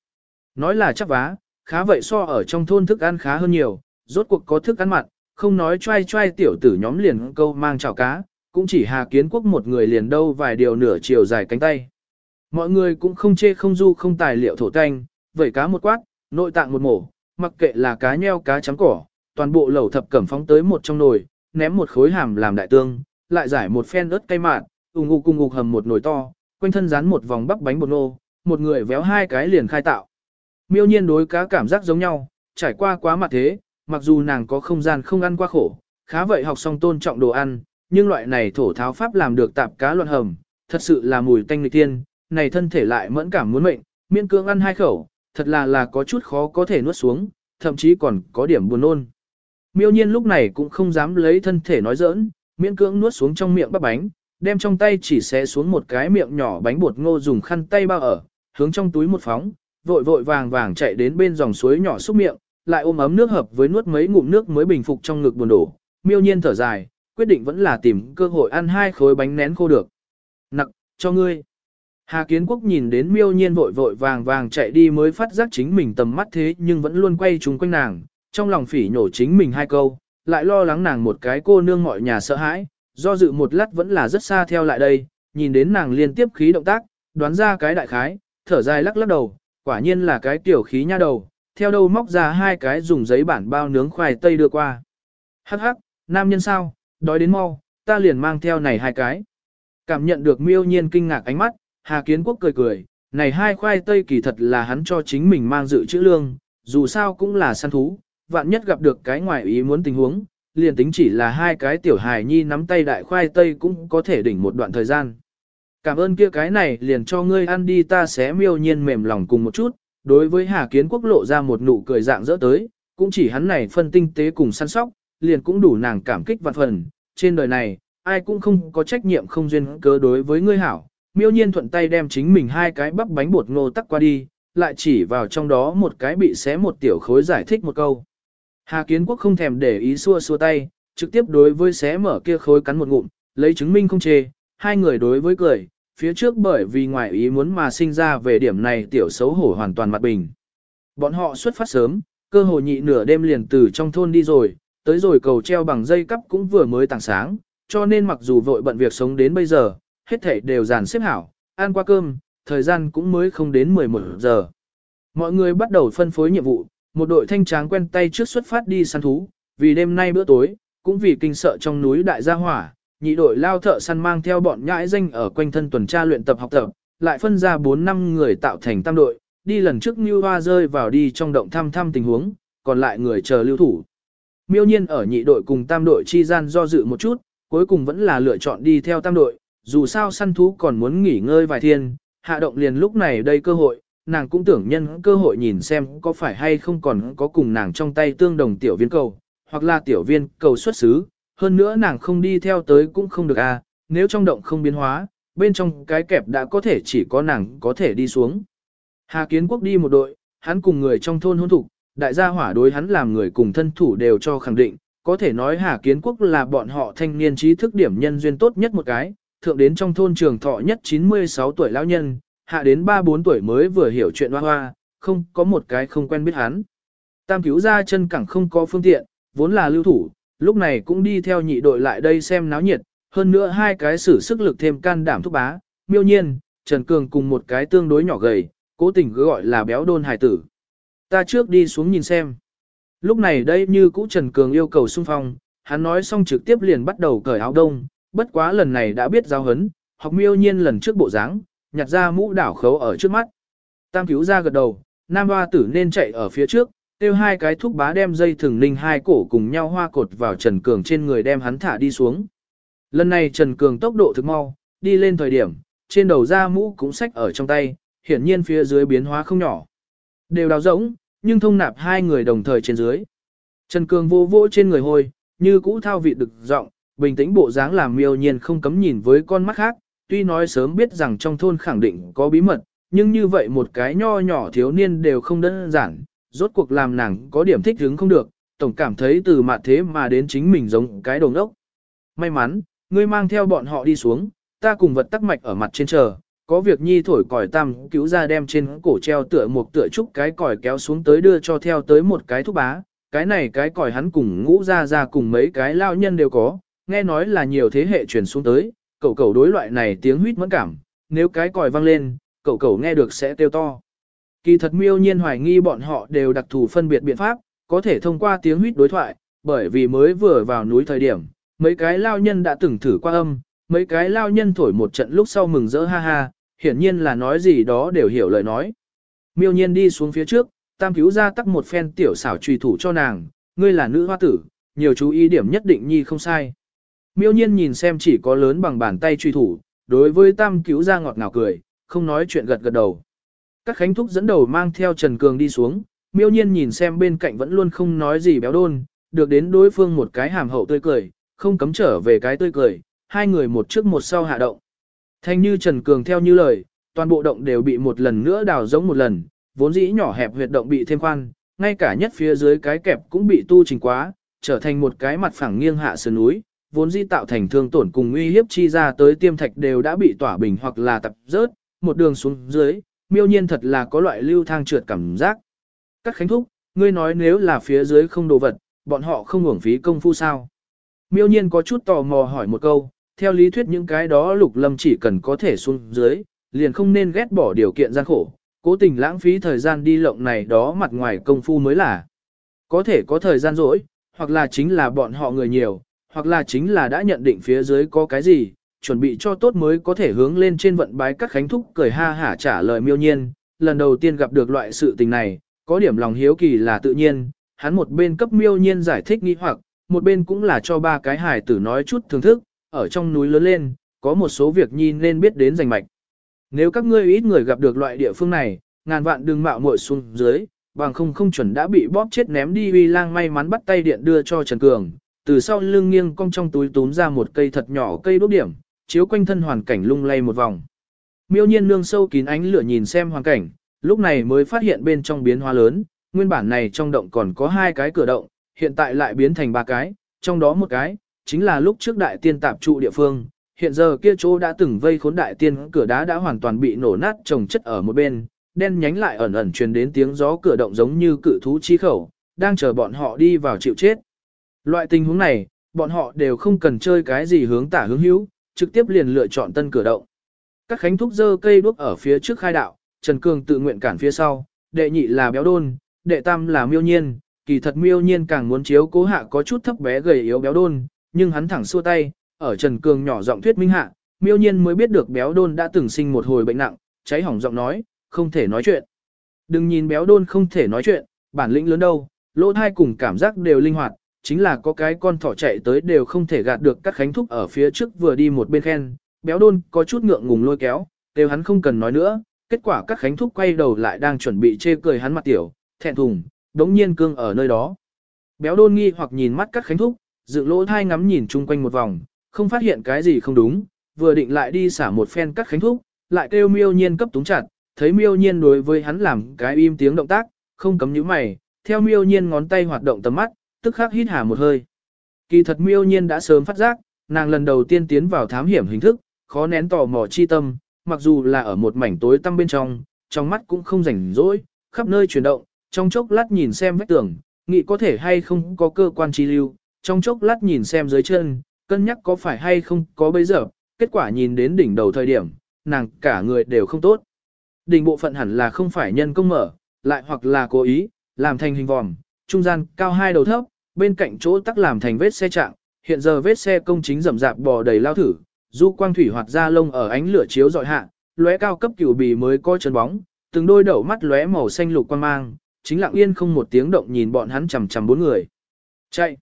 Nói là chắp vá, khá vậy so ở trong thôn thức ăn khá hơn nhiều, rốt cuộc có thức ăn mặn, không nói trai trai tiểu tử nhóm liền câu mang chảo cá, cũng chỉ Hà Kiến Quốc một người liền đâu vài điều nửa chiều dài cánh tay. Mọi người cũng không chê không du không tài liệu thổ tanh, vẩy cá một quát, nội tạng một mổ, mặc kệ là cá nheo cá trắng cỏ, toàn bộ lẩu thập cẩm phóng tới một trong nồi, ném một khối hàm làm đại tương, lại giải một phen ớt cay mạn, ung ngục cùng ngục hầm một nồi to, quanh thân dán một vòng bắp bánh bột nô, một người véo hai cái liền khai tạo. Miêu nhiên đối cá cảm giác giống nhau, trải qua quá mặt thế, mặc dù nàng có không gian không ăn qua khổ, khá vậy học xong tôn trọng đồ ăn, nhưng loại này thổ tháo pháp làm được tạp cá loạn hầm, thật sự là mùi tanh nghịch tiên, này thân thể lại mẫn cảm muốn mệnh, miễn cưỡng ăn hai khẩu, thật là là có chút khó có thể nuốt xuống, thậm chí còn có điểm buồn nôn. Miêu nhiên lúc này cũng không dám lấy thân thể nói giỡn, miễn cưỡng nuốt xuống trong miệng bắp bánh, đem trong tay chỉ xé xuống một cái miệng nhỏ bánh bột ngô dùng khăn tay bao ở, hướng trong túi một phóng, vội vội vàng vàng chạy đến bên dòng suối nhỏ xúc miệng, lại ôm ấm nước hợp với nuốt mấy ngụm nước mới bình phục trong ngực buồn đổ. Miêu nhiên thở dài, quyết định vẫn là tìm cơ hội ăn hai khối bánh nén khô được. Nặc, cho ngươi. Hà Kiến Quốc nhìn đến miêu nhiên vội vội vàng vàng chạy đi mới phát giác chính mình tầm mắt thế nhưng vẫn luôn quay trúng quanh nàng, trong lòng phỉ nhổ chính mình hai câu, lại lo lắng nàng một cái cô nương mọi nhà sợ hãi, do dự một lát vẫn là rất xa theo lại đây, nhìn đến nàng liên tiếp khí động tác, đoán ra cái đại khái, thở dài lắc lắc đầu, quả nhiên là cái tiểu khí nha đầu, theo đâu móc ra hai cái dùng giấy bản bao nướng khoai tây đưa qua. Hắc hắc, nam nhân sao, đói đến mau, ta liền mang theo này hai cái. Cảm nhận được miêu nhiên kinh ngạc ánh mắt, Hà Kiến Quốc cười cười, này hai khoai tây kỳ thật là hắn cho chính mình mang dự trữ lương, dù sao cũng là săn thú, vạn nhất gặp được cái ngoài ý muốn tình huống, liền tính chỉ là hai cái tiểu hài nhi nắm tay đại khoai tây cũng có thể đỉnh một đoạn thời gian. Cảm ơn kia cái này liền cho ngươi ăn đi ta sẽ miêu nhiên mềm lòng cùng một chút, đối với Hà Kiến Quốc lộ ra một nụ cười dạng dỡ tới, cũng chỉ hắn này phân tinh tế cùng săn sóc, liền cũng đủ nàng cảm kích vạn phần, trên đời này, ai cũng không có trách nhiệm không duyên cớ đối với ngươi hảo. Miêu nhiên thuận tay đem chính mình hai cái bắp bánh bột ngô tắc qua đi, lại chỉ vào trong đó một cái bị xé một tiểu khối giải thích một câu. Hà Kiến Quốc không thèm để ý xua xua tay, trực tiếp đối với xé mở kia khối cắn một ngụm, lấy chứng minh không chê, hai người đối với cười, phía trước bởi vì ngoại ý muốn mà sinh ra về điểm này tiểu xấu hổ hoàn toàn mặt bình. Bọn họ xuất phát sớm, cơ hội nhị nửa đêm liền từ trong thôn đi rồi, tới rồi cầu treo bằng dây cắp cũng vừa mới tảng sáng, cho nên mặc dù vội bận việc sống đến bây giờ, hết thảy đều dàn xếp hảo, ăn qua cơm, thời gian cũng mới không đến 11 giờ. Mọi người bắt đầu phân phối nhiệm vụ, một đội thanh tráng quen tay trước xuất phát đi săn thú, vì đêm nay bữa tối, cũng vì kinh sợ trong núi đại gia hỏa, nhị đội lao thợ săn mang theo bọn nhãi danh ở quanh thân tuần tra luyện tập học tập, lại phân ra 4 năm người tạo thành tam đội, đi lần trước như hoa rơi vào đi trong động thăm thăm tình huống, còn lại người chờ lưu thủ. Miêu nhiên ở nhị đội cùng tam đội chi gian do dự một chút, cuối cùng vẫn là lựa chọn đi theo tam đội, dù sao săn thú còn muốn nghỉ ngơi vài thiên, hạ động liền lúc này đây cơ hội, nàng cũng tưởng nhân cơ hội nhìn xem có phải hay không còn có cùng nàng trong tay tương đồng tiểu viên cầu, hoặc là tiểu viên cầu xuất xứ, hơn nữa nàng không đi theo tới cũng không được à, nếu trong động không biến hóa, bên trong cái kẹp đã có thể chỉ có nàng có thể đi xuống. Hà Kiến Quốc đi một đội, hắn cùng người trong thôn hôn thục, đại gia hỏa đối hắn làm người cùng thân thủ đều cho khẳng định, có thể nói Hà Kiến Quốc là bọn họ thanh niên trí thức điểm nhân duyên tốt nhất một cái, thượng đến trong thôn trường thọ nhất 96 tuổi lão nhân, hạ đến 3-4 tuổi mới vừa hiểu chuyện hoa hoa, không có một cái không quen biết hắn. Tam cứu ra chân cẳng không có phương tiện, vốn là lưu thủ, lúc này cũng đi theo nhị đội lại đây xem náo nhiệt, hơn nữa hai cái sử sức lực thêm can đảm thúc bá, miêu nhiên, Trần Cường cùng một cái tương đối nhỏ gầy, cố tình cứ gọi là béo đôn hài tử. Ta trước đi xuống nhìn xem. Lúc này đây như cũ Trần Cường yêu cầu xung phong, hắn nói xong trực tiếp liền bắt đầu cởi áo đông, bất quá lần này đã biết giao hấn, học miêu nhiên lần trước bộ dáng, nhặt ra mũ đảo khấu ở trước mắt. Tam cứu ra gật đầu, nam hoa tử nên chạy ở phía trước, tiêu hai cái thúc bá đem dây thừng ninh hai cổ cùng nhau hoa cột vào Trần Cường trên người đem hắn thả đi xuống. Lần này Trần Cường tốc độ thực mau, đi lên thời điểm, trên đầu ra mũ cũng sách ở trong tay, hiển nhiên phía dưới biến hóa không nhỏ. Đều đào rỗng, nhưng thông nạp hai người đồng thời trên dưới. Trần Cường vô vô trên người hôi, như cũ thao vị được giọng, bình tĩnh bộ dáng làm miêu nhiên không cấm nhìn với con mắt khác, tuy nói sớm biết rằng trong thôn khẳng định có bí mật, nhưng như vậy một cái nho nhỏ thiếu niên đều không đơn giản, rốt cuộc làm nàng có điểm thích hứng không được, tổng cảm thấy từ mặt thế mà đến chính mình giống cái đồng ốc. May mắn, ngươi mang theo bọn họ đi xuống, ta cùng vật tắc mạch ở mặt trên chờ, có việc nhi thổi còi tam cứu ra đem trên cổ treo tựa một tựa trúc cái còi kéo xuống tới đưa cho theo tới một cái thúc bá, cái này cái còi hắn cùng ngũ ra ra cùng mấy cái lao nhân đều có, nghe nói là nhiều thế hệ truyền xuống tới, cậu cậu đối loại này tiếng huýt mẫn cảm, nếu cái còi vang lên, cậu cậu nghe được sẽ kêu to. Kỳ thật miêu nhiên hoài nghi bọn họ đều đặc thù phân biệt biện pháp, có thể thông qua tiếng huýt đối thoại, bởi vì mới vừa vào núi thời điểm, mấy cái lao nhân đã từng thử qua âm, mấy cái lao nhân thổi một trận lúc sau mừng rỡ ha ha, hiển nhiên là nói gì đó đều hiểu lời nói. Miêu nhiên đi xuống phía trước, tam cứu ra tắc một phen tiểu xảo trùy thủ cho nàng, ngươi là nữ hoa tử, nhiều chú ý điểm nhất định nhi không sai. Miêu nhiên nhìn xem chỉ có lớn bằng bàn tay truy thủ, đối với tam cứu ra ngọt ngào cười, không nói chuyện gật gật đầu. Các khánh thúc dẫn đầu mang theo Trần Cường đi xuống, miêu nhiên nhìn xem bên cạnh vẫn luôn không nói gì béo đôn, được đến đối phương một cái hàm hậu tươi cười, không cấm trở về cái tươi cười, hai người một trước một sau hạ động. Thanh như Trần Cường theo như lời, toàn bộ động đều bị một lần nữa đào giống một lần, vốn dĩ nhỏ hẹp huyệt động bị thêm khoan, ngay cả nhất phía dưới cái kẹp cũng bị tu trình quá, trở thành một cái mặt phẳng nghiêng hạ sườn núi, vốn dĩ tạo thành thương tổn cùng uy hiếp chi ra tới tiêm thạch đều đã bị tỏa bình hoặc là tập rớt, một đường xuống dưới, miêu nhiên thật là có loại lưu thang trượt cảm giác. Các khánh thúc, ngươi nói nếu là phía dưới không đồ vật, bọn họ không hưởng phí công phu sao. Miêu nhiên có chút tò mò hỏi một câu, theo lý thuyết những cái đó lục lâm chỉ cần có thể xuống dưới, liền không nên ghét bỏ điều kiện gian khổ, cố tình lãng phí thời gian đi lộng này đó mặt ngoài công phu mới là. Có thể có thời gian rỗi, hoặc là chính là bọn họ người nhiều, hoặc là chính là đã nhận định phía dưới có cái gì, chuẩn bị cho tốt mới có thể hướng lên trên vận bái các khánh thúc cười ha hả trả lời miêu nhiên, lần đầu tiên gặp được loại sự tình này, có điểm lòng hiếu kỳ là tự nhiên, hắn một bên cấp miêu nhiên giải thích nghi hoặc, một bên cũng là cho ba cái hài tử nói chút thưởng thức, ở trong núi lớn lên, có một số việc nhi nên biết đến rành mạch. Nếu các ngươi ít người gặp được loại địa phương này, ngàn vạn đừng mạo muội xuống dưới, bằng không không chuẩn đã bị bóp chết ném đi uy lang may mắn bắt tay điện đưa cho Trần Cường, từ sau lưng nghiêng cong trong túi túm ra một cây thật nhỏ cây đốt điểm, chiếu quanh thân hoàn cảnh lung lay một vòng. Miêu nhiên nương sâu kín ánh lửa nhìn xem hoàn cảnh, lúc này mới phát hiện bên trong biến hóa lớn, nguyên bản này trong động còn có hai cái cửa động, hiện tại lại biến thành ba cái, trong đó một cái, chính là lúc trước đại tiên tạp trụ địa phương, hiện giờ kia chỗ đã từng vây khốn đại tiên cửa đá đã hoàn toàn bị nổ nát trồng chất ở một bên, đen nhánh lại ẩn ẩn truyền đến tiếng gió cửa động giống như cự thú chi khẩu, đang chờ bọn họ đi vào chịu chết. Loại tình huống này, bọn họ đều không cần chơi cái gì hướng tả hướng hữu, trực tiếp liền lựa chọn tân cửa động. Các khánh thúc dơ cây đuốc ở phía trước khai đạo, Trần Cường tự nguyện cản phía sau, đệ nhị là béo đôn, đệ tam là miêu nhiên, kỳ thật miêu nhiên càng muốn chiếu cố hạ có chút thấp bé gầy yếu béo đôn, nhưng hắn thẳng xua tay, ở Trần Cường nhỏ giọng thuyết minh hạ, miêu nhiên mới biết được béo đôn đã từng sinh một hồi bệnh nặng, cháy hỏng giọng nói, không thể nói chuyện. Đừng nhìn béo đôn không thể nói chuyện, bản lĩnh lớn đâu, lỗ thai cùng cảm giác đều linh hoạt, chính là có cái con thỏ chạy tới đều không thể gạt được các khánh thúc ở phía trước vừa đi một bên khen, béo đôn có chút ngượng ngùng lôi kéo, đều hắn không cần nói nữa, kết quả các khánh thúc quay đầu lại đang chuẩn bị chê cười hắn mặt tiểu, thẹn thùng, đống nhiên cương ở nơi đó. Béo đôn nghi hoặc nhìn mắt các khánh thúc, dựng lỗ thai ngắm nhìn chung quanh một vòng, không phát hiện cái gì không đúng, vừa định lại đi xả một phen các khánh thúc, lại kêu miêu nhiên cấp túng chặt, thấy miêu nhiên đối với hắn làm cái im tiếng động tác, không cấm nhíu mày, theo miêu nhiên ngón tay hoạt động tầm mắt, tức khắc hít hà một hơi. Kỳ thật miêu nhiên đã sớm phát giác, nàng lần đầu tiên tiến vào thám hiểm hình thức, khó nén tò mò chi tâm, mặc dù là ở một mảnh tối tăm bên trong, trong mắt cũng không rảnh rỗi, khắp nơi chuyển động, trong chốc lát nhìn xem vách tường, nghĩ có thể hay không có cơ quan chi lưu, trong chốc lát nhìn xem dưới chân, cân nhắc có phải hay không có bây giờ, kết quả nhìn đến đỉnh đầu thời điểm, nàng cả người đều không tốt. Đỉnh bộ phận hẳn là không phải nhân công mở, lại hoặc là cố ý, làm thành hình vòm, trung gian cao hai đầu thấp, bên cạnh chỗ tắc làm thành vết xe trạng, hiện giờ vết xe công chính rầm rạp bò đầy lao thử, du quang thủy hoạt ra lông ở ánh lửa chiếu dọi hạ, lóe cao cấp cửu bì mới coi chân bóng, từng đôi đậu mắt lóe màu xanh lục quan mang, chính lặng yên không một tiếng động nhìn bọn hắn chằm chằm bốn người. Chạy.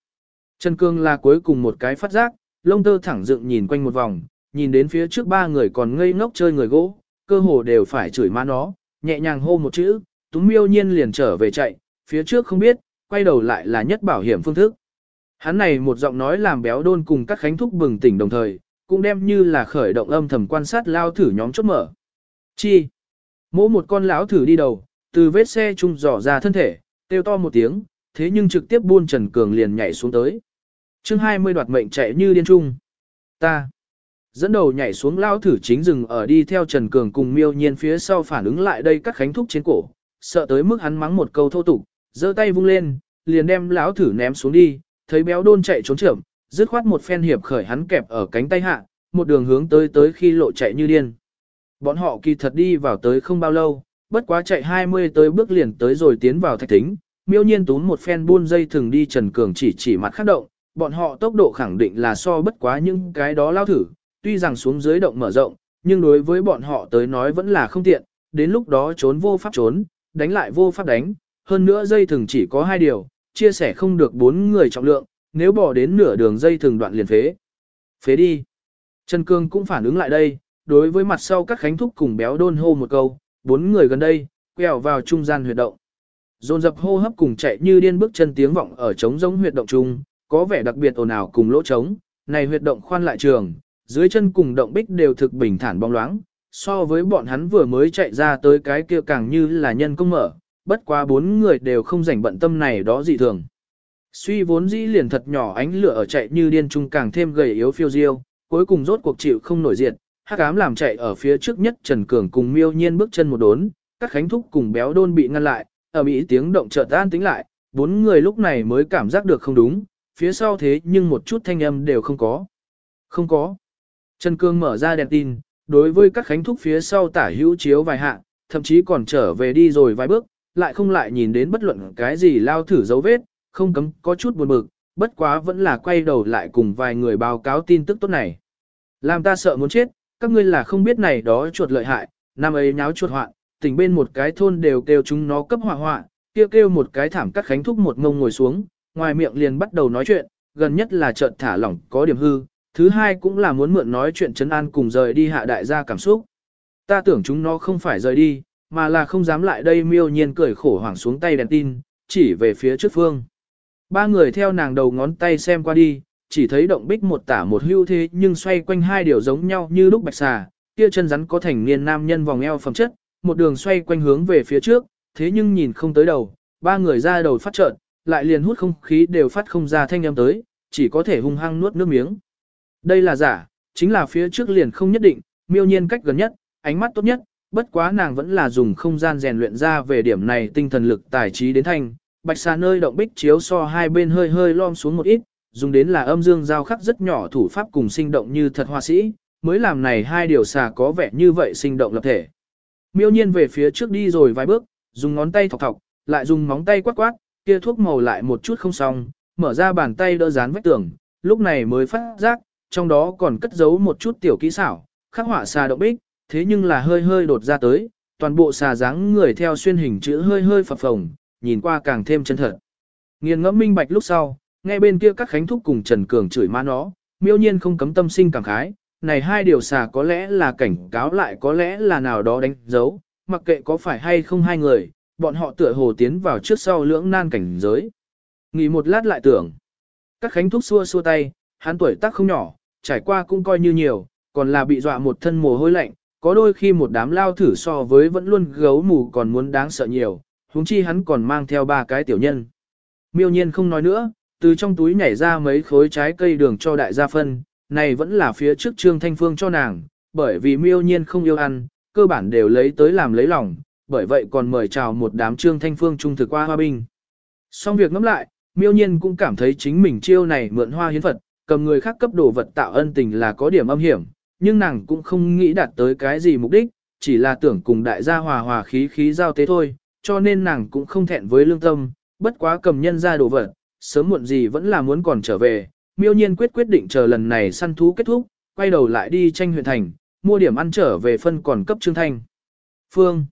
Trần Cương là cuối cùng một cái phát giác, lông tơ thẳng dựng nhìn quanh một vòng, nhìn đến phía trước ba người còn ngây ngốc chơi người gỗ, cơ hồ đều phải chửi má nó, nhẹ nhàng hô một chữ, Túng Miêu Nhiên liền trở về chạy, phía trước không biết, quay đầu lại là nhất bảo hiểm phương thức. Hắn này một giọng nói làm béo đôn cùng các khánh thúc bừng tỉnh đồng thời, cũng đem như là khởi động âm thầm quan sát lao thử nhóm chốt mở. Chi? Mỗi một con lão thử đi đầu, từ vết xe trung dò ra thân thể, kêu to một tiếng, thế nhưng trực tiếp buôn Trần Cường liền nhảy xuống tới. chương 20 đoạt mệnh chạy như điên trung. Ta. Dẫn đầu nhảy xuống lao thử chính rừng ở đi theo Trần Cường cùng miêu nhiên phía sau phản ứng lại đây các khánh thúc trên cổ, sợ tới mức hắn mắng một câu thô tục, giơ tay vung lên, liền đem lão thử ném xuống đi, thấy béo đôn chạy trốn trưởng, dứt khoát một phen hiệp khởi hắn kẹp ở cánh tay hạ, một đường hướng tới tới khi lộ chạy như điên. Bọn họ kỳ thật đi vào tới không bao lâu, bất quá chạy 20 tới bước liền tới rồi tiến vào thạch tính, miêu nhiên tún một phen buôn dây thường đi Trần Cường chỉ chỉ mặt khắc động, bọn họ tốc độ khẳng định là so bất quá những cái đó lao thử, tuy rằng xuống dưới động mở rộng, nhưng đối với bọn họ tới nói vẫn là không tiện, đến lúc đó trốn vô pháp trốn, đánh lại vô pháp đánh, hơn nữa dây thường chỉ có hai điều, chia sẻ không được bốn người trọng lượng, nếu bỏ đến nửa đường dây thường đoạn liền phế. Phế đi. Trần Cương cũng phản ứng lại đây, đối với mặt sau các khánh thúc cùng béo đôn hô một câu, bốn người gần đây, quẹo vào trung gian huyệt động. Dồn dập hô hấp cùng chạy như điên bước chân tiếng vọng ở trống giống huyệt động chung, có vẻ đặc biệt ồn ào cùng lỗ trống, này huyệt động khoan lại trường, dưới chân cùng động bích đều thực bình thản bóng loáng, so với bọn hắn vừa mới chạy ra tới cái kia càng như là nhân công mở, bất quá bốn người đều không rảnh bận tâm này đó dị thường. Suy vốn dĩ liền thật nhỏ ánh lửa ở chạy như điên trung càng thêm gầy yếu phiêu diêu, cuối cùng rốt cuộc chịu không nổi diệt, hắc ám làm chạy ở phía trước nhất Trần Cường cùng miêu nhiên bước chân một đốn, các khánh thúc cùng béo đôn bị ngăn lại, ở mỹ tiếng động chợt an tính lại, bốn người lúc này mới cảm giác được không đúng, phía sau thế nhưng một chút thanh âm đều không có. Không có. Trần Cường mở ra đèn tin, đối với các khánh thúc phía sau tả hữu chiếu vài hạ, thậm chí còn trở về đi rồi vài bước, lại không lại nhìn đến bất luận cái gì lao thử dấu vết, không cấm có chút buồn bực, bất quá vẫn là quay đầu lại cùng vài người báo cáo tin tức tốt này. Làm ta sợ muốn chết, các ngươi là không biết này đó chuột lợi hại, năm ấy nháo chuột hoạn, tỉnh bên một cái thôn đều kêu chúng nó cấp hỏa hoạn, kêu kêu một cái thảm cắt khánh thúc một ngông ngồi xuống, ngoài miệng liền bắt đầu nói chuyện, gần nhất là chợt thả lỏng có điểm hư, thứ hai cũng là muốn mượn nói chuyện chấn an cùng rời đi hạ đại gia cảm xúc. Ta tưởng chúng nó không phải rời đi, mà là không dám lại đây miêu nhiên cười khổ hoảng xuống tay đèn tin, chỉ về phía trước phương. Ba người theo nàng đầu ngón tay xem qua đi, chỉ thấy động bích một tả một hưu thế nhưng xoay quanh hai điều giống nhau như lúc bạch xà, kia chân rắn có thành niên nam nhân vòng eo phẩm chất, một đường xoay quanh hướng về phía trước, thế nhưng nhìn không tới đầu, ba người ra đầu phát trợn, lại liền hút không khí đều phát không ra thanh âm tới, chỉ có thể hung hăng nuốt nước miếng. Đây là giả, chính là phía trước liền không nhất định, miêu nhiên cách gần nhất, ánh mắt tốt nhất, bất quá nàng vẫn là dùng không gian rèn luyện ra về điểm này tinh thần lực tài trí đến thanh. Bạch xà nơi động bích chiếu so hai bên hơi hơi lom xuống một ít, dùng đến là âm dương giao khắc rất nhỏ thủ pháp cùng sinh động như thật hoa sĩ, mới làm này hai điều xà có vẻ như vậy sinh động lập thể. Miêu nhiên về phía trước đi rồi vài bước, dùng ngón tay thọc thọc, lại dùng móng tay quát quát, kia thuốc màu lại một chút không xong, mở ra bàn tay đỡ dán vách tường, lúc này mới phát giác, trong đó còn cất giấu một chút tiểu kỹ xảo, khắc họa xà động bích, thế nhưng là hơi hơi đột ra tới, toàn bộ xà dáng người theo xuyên hình chữ hơi hơi phập phồng, nhìn qua càng thêm chân thật. Nghiền ngẫm minh bạch lúc sau, nghe bên kia các khánh thúc cùng Trần Cường chửi má nó, miêu nhiên không cấm tâm sinh cảm khái, này hai điều xà có lẽ là cảnh cáo lại có lẽ là nào đó đánh dấu, mặc kệ có phải hay không hai người, bọn họ tựa hồ tiến vào trước sau lưỡng nan cảnh giới. Nghỉ một lát lại tưởng, các khánh thúc xua xua tay, hắn tuổi tác không nhỏ, trải qua cũng coi như nhiều, còn là bị dọa một thân mồ hôi lạnh, có đôi khi một đám lao thử so với vẫn luôn gấu mù còn muốn đáng sợ nhiều, huống chi hắn còn mang theo ba cái tiểu nhân. Miêu nhiên không nói nữa, từ trong túi nhảy ra mấy khối trái cây đường cho đại gia phân, này vẫn là phía trước Trương Thanh Phương cho nàng, bởi vì miêu nhiên không yêu ăn, cơ bản đều lấy tới làm lấy lòng, bởi vậy còn mời chào một đám Trương Thanh Phương trung thực qua hoa binh. Xong việc ngẫm lại, miêu nhiên cũng cảm thấy chính mình chiêu này mượn hoa hiến Phật, cầm người khác cấp đồ vật tạo ân tình là có điểm âm hiểm, nhưng nàng cũng không nghĩ đạt tới cái gì mục đích, chỉ là tưởng cùng đại gia hòa hòa khí khí giao tế thôi, cho nên nàng cũng không thẹn với lương tâm, bất quá cầm nhân ra đồ vật, sớm muộn gì vẫn là muốn còn trở về, miêu nhiên quyết quyết định chờ lần này săn thú kết thúc, quay đầu lại đi tranh huyện thành, mua điểm ăn trở về phân còn cấp Trương Thanh. Phương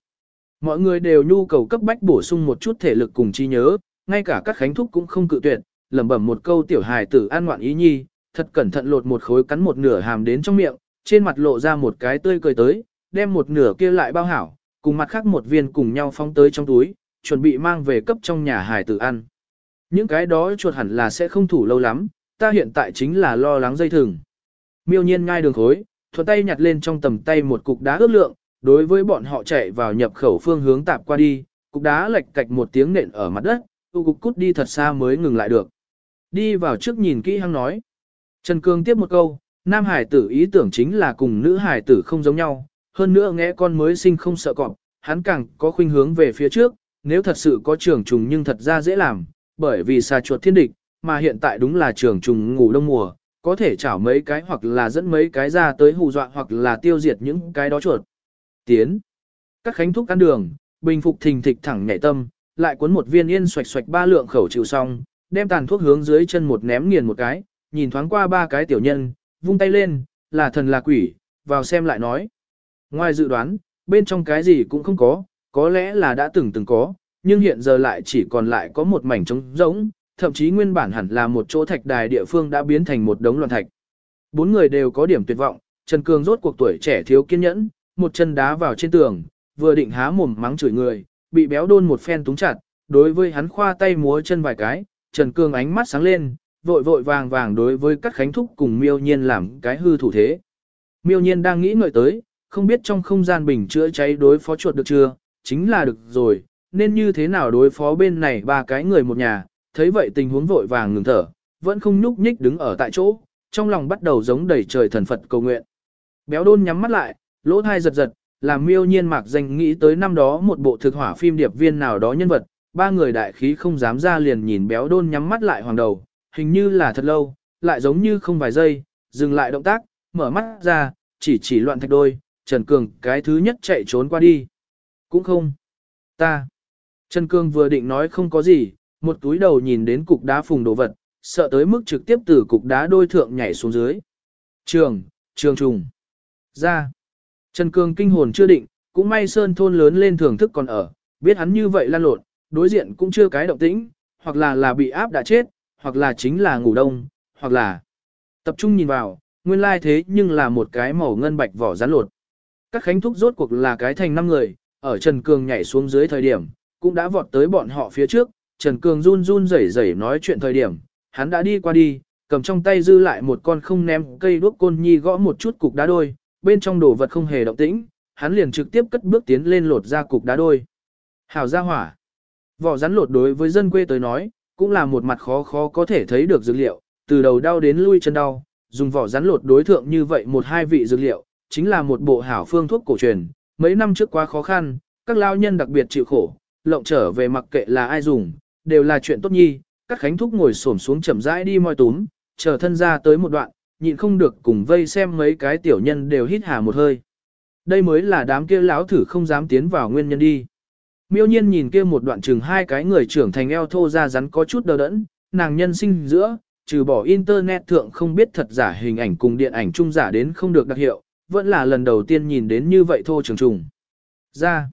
Mọi người đều nhu cầu cấp bách bổ sung một chút thể lực cùng trí nhớ, ngay cả các khánh thúc cũng không cự tuyệt, lẩm bẩm một câu tiểu hài tử an ngoạn ý nhi, thật cẩn thận lột một khối cắn một nửa hàm đến trong miệng, trên mặt lộ ra một cái tươi cười tới, đem một nửa kia lại bao hảo, cùng mặt khác một viên cùng nhau phóng tới trong túi, chuẩn bị mang về cấp trong nhà hài tử ăn. Những cái đó chuột hẳn là sẽ không thủ lâu lắm, ta hiện tại chính là lo lắng dây thừng. Miêu nhiên ngai đường khối, thuận tay nhặt lên trong tầm tay một cục đá ước lượng, đối với bọn họ chạy vào nhập khẩu phương hướng tạp qua đi, cục đá lệch cạch một tiếng nện ở mặt đất, tu cục cút đi thật xa mới ngừng lại được. Đi vào trước nhìn kỹ hăng nói. Trần Cương tiếp một câu, nam hải tử ý tưởng chính là cùng nữ hải tử không giống nhau, hơn nữa nghe con mới sinh không sợ cọp, hắn càng có khuynh hướng về phía trước, nếu thật sự có trường trùng nhưng thật ra dễ làm, bởi vì xà chuột thiên địch, mà hiện tại đúng là trường trùng ngủ đông mùa, có thể chảo mấy cái hoặc là dẫn mấy cái ra tới hù dọa hoặc là tiêu diệt những cái đó chuột. Tiến. Các khánh thúc ăn đường, bình phục thình thịch thẳng nhảy tâm, lại cuốn một viên yên xoạch xoạch ba lượng khẩu chịu xong, đem tàn thuốc hướng dưới chân một ném nghiền một cái, nhìn thoáng qua ba cái tiểu nhân, vung tay lên, là thần là quỷ, vào xem lại nói. Ngoài dự đoán, bên trong cái gì cũng không có, có lẽ là đã từng từng có, nhưng hiện giờ lại chỉ còn lại có một mảnh trống rỗng, thậm chí nguyên bản hẳn là một chỗ thạch đài địa phương đã biến thành một đống loạn thạch. Bốn người đều có điểm tuyệt vọng, Trần Cường rốt cuộc tuổi trẻ thiếu kiên nhẫn, một chân đá vào trên tường, vừa định há mồm mắng chửi người, bị béo đôn một phen túng chặt, đối với hắn khoa tay múa chân vài cái, Trần Cường ánh mắt sáng lên, vội vội vàng vàng đối với các khánh thúc cùng miêu nhiên làm cái hư thủ thế. Miêu nhiên đang nghĩ ngợi tới, không biết trong không gian bình chữa cháy đối phó chuột được chưa, chính là được rồi, nên như thế nào đối phó bên này ba cái người một nhà, thấy vậy tình huống vội vàng ngừng thở, vẫn không nhúc nhích đứng ở tại chỗ, trong lòng bắt đầu giống đầy trời thần Phật cầu nguyện. Béo đôn nhắm mắt lại, lỗ thai giật giật, làm miêu nhiên mạc danh nghĩ tới năm đó một bộ thực hỏa phim điệp viên nào đó nhân vật, ba người đại khí không dám ra liền nhìn béo đôn nhắm mắt lại hoàng đầu, hình như là thật lâu, lại giống như không vài giây, dừng lại động tác, mở mắt ra, chỉ chỉ loạn thạch đôi, Trần Cường cái thứ nhất chạy trốn qua đi. Cũng không. Ta. Trần Cường vừa định nói không có gì, một túi đầu nhìn đến cục đá phùng đồ vật, sợ tới mức trực tiếp từ cục đá đôi thượng nhảy xuống dưới. Trường, trường trùng. Ra. Trần Cường kinh hồn chưa định, cũng may sơn thôn lớn lên thưởng thức còn ở, biết hắn như vậy lan lộn, đối diện cũng chưa cái động tĩnh, hoặc là là bị áp đã chết, hoặc là chính là ngủ đông, hoặc là tập trung nhìn vào, nguyên lai thế nhưng là một cái màu ngân bạch vỏ rắn lột. Các khánh thúc rốt cuộc là cái thành năm người, ở Trần Cường nhảy xuống dưới thời điểm, cũng đã vọt tới bọn họ phía trước, Trần Cường run run rẩy rẩy nói chuyện thời điểm, hắn đã đi qua đi, cầm trong tay dư lại một con không ném cây đuốc côn nhi gõ một chút cục đá đôi, bên trong đồ vật không hề động tĩnh, hắn liền trực tiếp cất bước tiến lên lột ra cục đá đôi. Hảo gia hỏa. Vỏ rắn lột đối với dân quê tới nói, cũng là một mặt khó khó có thể thấy được dược liệu, từ đầu đau đến lui chân đau, dùng vỏ rắn lột đối thượng như vậy một hai vị dược liệu, chính là một bộ hảo phương thuốc cổ truyền, mấy năm trước quá khó khăn, các lao nhân đặc biệt chịu khổ, lộng trở về mặc kệ là ai dùng, đều là chuyện tốt nhi, các khánh thúc ngồi xổm xuống chậm rãi đi moi túm, chờ thân ra tới một đoạn, nhịn không được cùng vây xem mấy cái tiểu nhân đều hít hà một hơi. Đây mới là đám kia lão thử không dám tiến vào nguyên nhân đi. Miêu nhiên nhìn kia một đoạn chừng hai cái người trưởng thành eo thô ra rắn có chút đờ đẫn, nàng nhân sinh giữa, trừ bỏ internet thượng không biết thật giả hình ảnh cùng điện ảnh trung giả đến không được đặc hiệu, vẫn là lần đầu tiên nhìn đến như vậy thô trường trùng. Ra,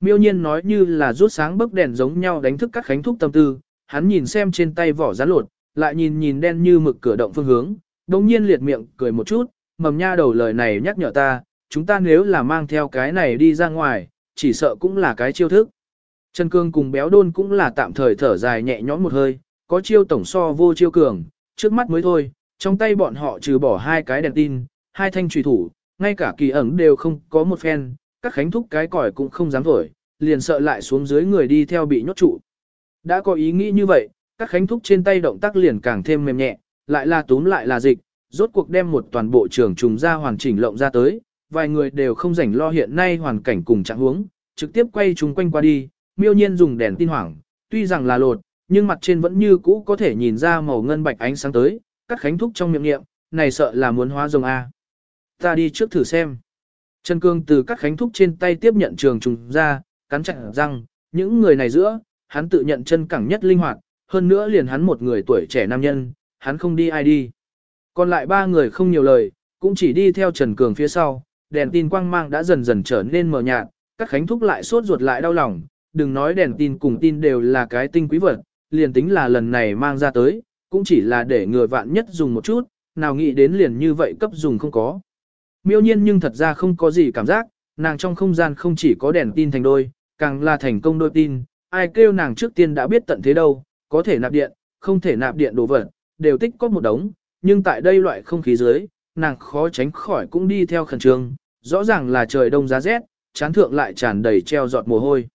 miêu nhiên nói như là rút sáng bấc đèn giống nhau đánh thức các khánh thúc tâm tư, hắn nhìn xem trên tay vỏ rắn lột, lại nhìn nhìn đen như mực cửa động phương hướng, đồng nhiên liệt miệng cười một chút, mầm nha đầu lời này nhắc nhở ta, chúng ta nếu là mang theo cái này đi ra ngoài, chỉ sợ cũng là cái chiêu thức. Trần Cương cùng béo đôn cũng là tạm thời thở dài nhẹ nhõm một hơi, có chiêu tổng so vô chiêu cường, trước mắt mới thôi, trong tay bọn họ trừ bỏ hai cái đèn tin, hai thanh trùy thủ, ngay cả kỳ ẩn đều không có một phen, các khánh thúc cái còi cũng không dám thổi, liền sợ lại xuống dưới người đi theo bị nhốt trụ. Đã có ý nghĩ như vậy, các khánh thúc trên tay động tác liền càng thêm mềm nhẹ, lại là túm lại là dịch, rốt cuộc đem một toàn bộ trường trùng ra hoàn chỉnh lộng ra tới, vài người đều không rảnh lo hiện nay hoàn cảnh cùng trạng huống, trực tiếp quay chúng quanh qua đi, miêu nhiên dùng đèn tin hoảng, tuy rằng là lột, nhưng mặt trên vẫn như cũ có thể nhìn ra màu ngân bạch ánh sáng tới, các khánh thúc trong miệng niệm, này sợ là muốn hóa rồng A. Ta đi trước thử xem. Trần Cương từ các khánh thúc trên tay tiếp nhận trường trùng ra, cắn chặt răng, những người này giữa, hắn tự nhận chân cẳng nhất linh hoạt, hơn nữa liền hắn một người tuổi trẻ nam nhân, hắn không đi ai đi. Còn lại ba người không nhiều lời, cũng chỉ đi theo Trần Cường phía sau, đèn tin quang mang đã dần dần trở nên mờ nhạt, các khánh thúc lại sốt ruột lại đau lòng, đừng nói đèn tin cùng tin đều là cái tinh quý vật, liền tính là lần này mang ra tới, cũng chỉ là để người vạn nhất dùng một chút, nào nghĩ đến liền như vậy cấp dùng không có. Miêu nhiên nhưng thật ra không có gì cảm giác, nàng trong không gian không chỉ có đèn tin thành đôi, càng là thành công đôi tin, ai kêu nàng trước tiên đã biết tận thế đâu, có thể nạp điện, không thể nạp điện đồ vật, đều tích có một đống, nhưng tại đây loại không khí dưới, nàng khó tránh khỏi cũng đi theo khẩn trương, rõ ràng là trời đông giá rét, chán thượng lại tràn đầy treo giọt mồ hôi.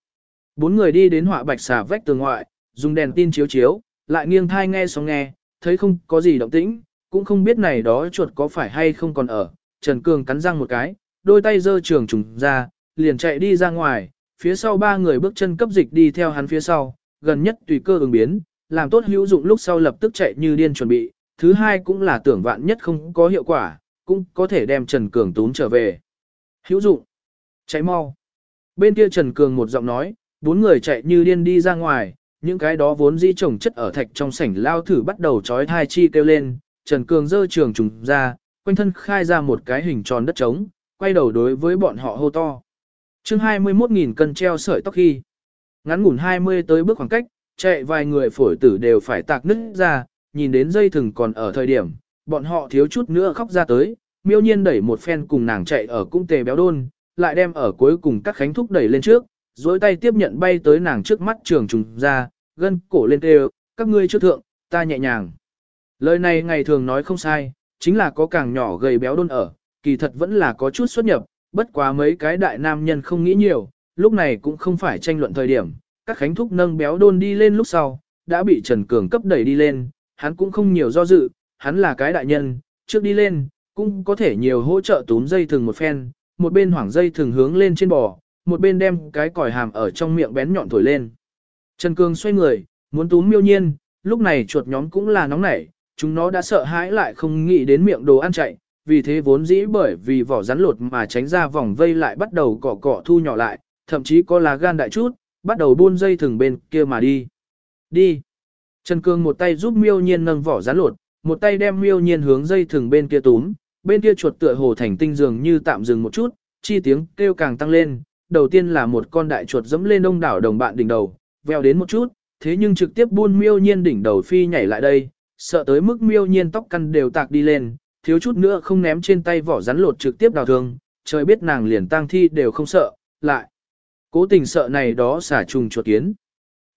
Bốn người đi đến họa bạch xà vách tường ngoại, dùng đèn tin chiếu chiếu, lại nghiêng thai nghe xong nghe, thấy không có gì động tĩnh, cũng không biết này đó chuột có phải hay không còn ở. Trần Cường cắn răng một cái, đôi tay giơ trường trùng ra, liền chạy đi ra ngoài, phía sau ba người bước chân cấp dịch đi theo hắn phía sau, gần nhất tùy cơ ứng biến, làm tốt hữu dụng lúc sau lập tức chạy như điên chuẩn bị, thứ hai cũng là tưởng vạn nhất không có hiệu quả, cũng có thể đem Trần Cường túm trở về. Hữu dụng, cháy mau. Bên kia Trần Cường một giọng nói, bốn người chạy như điên đi ra ngoài, những cái đó vốn di trồng chất ở thạch trong sảnh lao thử bắt đầu chói thai chi kêu lên, Trần Cường dơ trường trùng ra, quanh thân khai ra một cái hình tròn đất trống, quay đầu đối với bọn họ hô to. chương 21.000 cân treo sợi tóc khi, ngắn ngủn 20 tới bước khoảng cách, chạy vài người phổi tử đều phải tạc nứt ra, nhìn đến dây thừng còn ở thời điểm, bọn họ thiếu chút nữa khóc ra tới, miêu nhiên đẩy một phen cùng nàng chạy ở cung tề béo đôn, lại đem ở cuối cùng các khánh thúc đẩy lên trước, dối tay tiếp nhận bay tới nàng trước mắt trường trùng ra, gân cổ lên tê các ngươi trước thượng, ta nhẹ nhàng. Lời này ngày thường nói không sai, chính là có càng nhỏ gầy béo đôn ở, kỳ thật vẫn là có chút xuất nhập, bất quá mấy cái đại nam nhân không nghĩ nhiều, lúc này cũng không phải tranh luận thời điểm, các khánh thúc nâng béo đôn đi lên lúc sau, đã bị Trần Cường cấp đẩy đi lên, hắn cũng không nhiều do dự, hắn là cái đại nhân, trước đi lên, cũng có thể nhiều hỗ trợ túm dây thừng một phen, một bên hoảng dây thừng hướng lên trên bò, một bên đem cái còi hàm ở trong miệng bén nhọn thổi lên. Trần Cường xoay người, muốn túm miêu nhiên, lúc này chuột nhóm cũng là nóng nảy, chúng nó đã sợ hãi lại không nghĩ đến miệng đồ ăn chạy, vì thế vốn dĩ bởi vì vỏ rắn lột mà tránh ra vòng vây lại bắt đầu cọ cọ thu nhỏ lại, thậm chí có lá gan đại chút, bắt đầu buôn dây thừng bên kia mà đi. Đi. Trần Cương một tay giúp miêu nhiên nâng vỏ rắn lột, một tay đem miêu nhiên hướng dây thừng bên kia túm, bên kia chuột tựa hồ thành tinh dường như tạm dừng một chút, chi tiếng kêu càng tăng lên, đầu tiên là một con đại chuột dẫm lên đông đảo đồng bạn đỉnh đầu, veo đến một chút, thế nhưng trực tiếp buôn miêu nhiên đỉnh đầu phi nhảy lại đây, sợ tới mức miêu nhiên tóc căn đều tạc đi lên, thiếu chút nữa không ném trên tay vỏ rắn lột trực tiếp đào thương, trời biết nàng liền tang thi đều không sợ, lại. Cố tình sợ này đó xả trùng chuột kiến.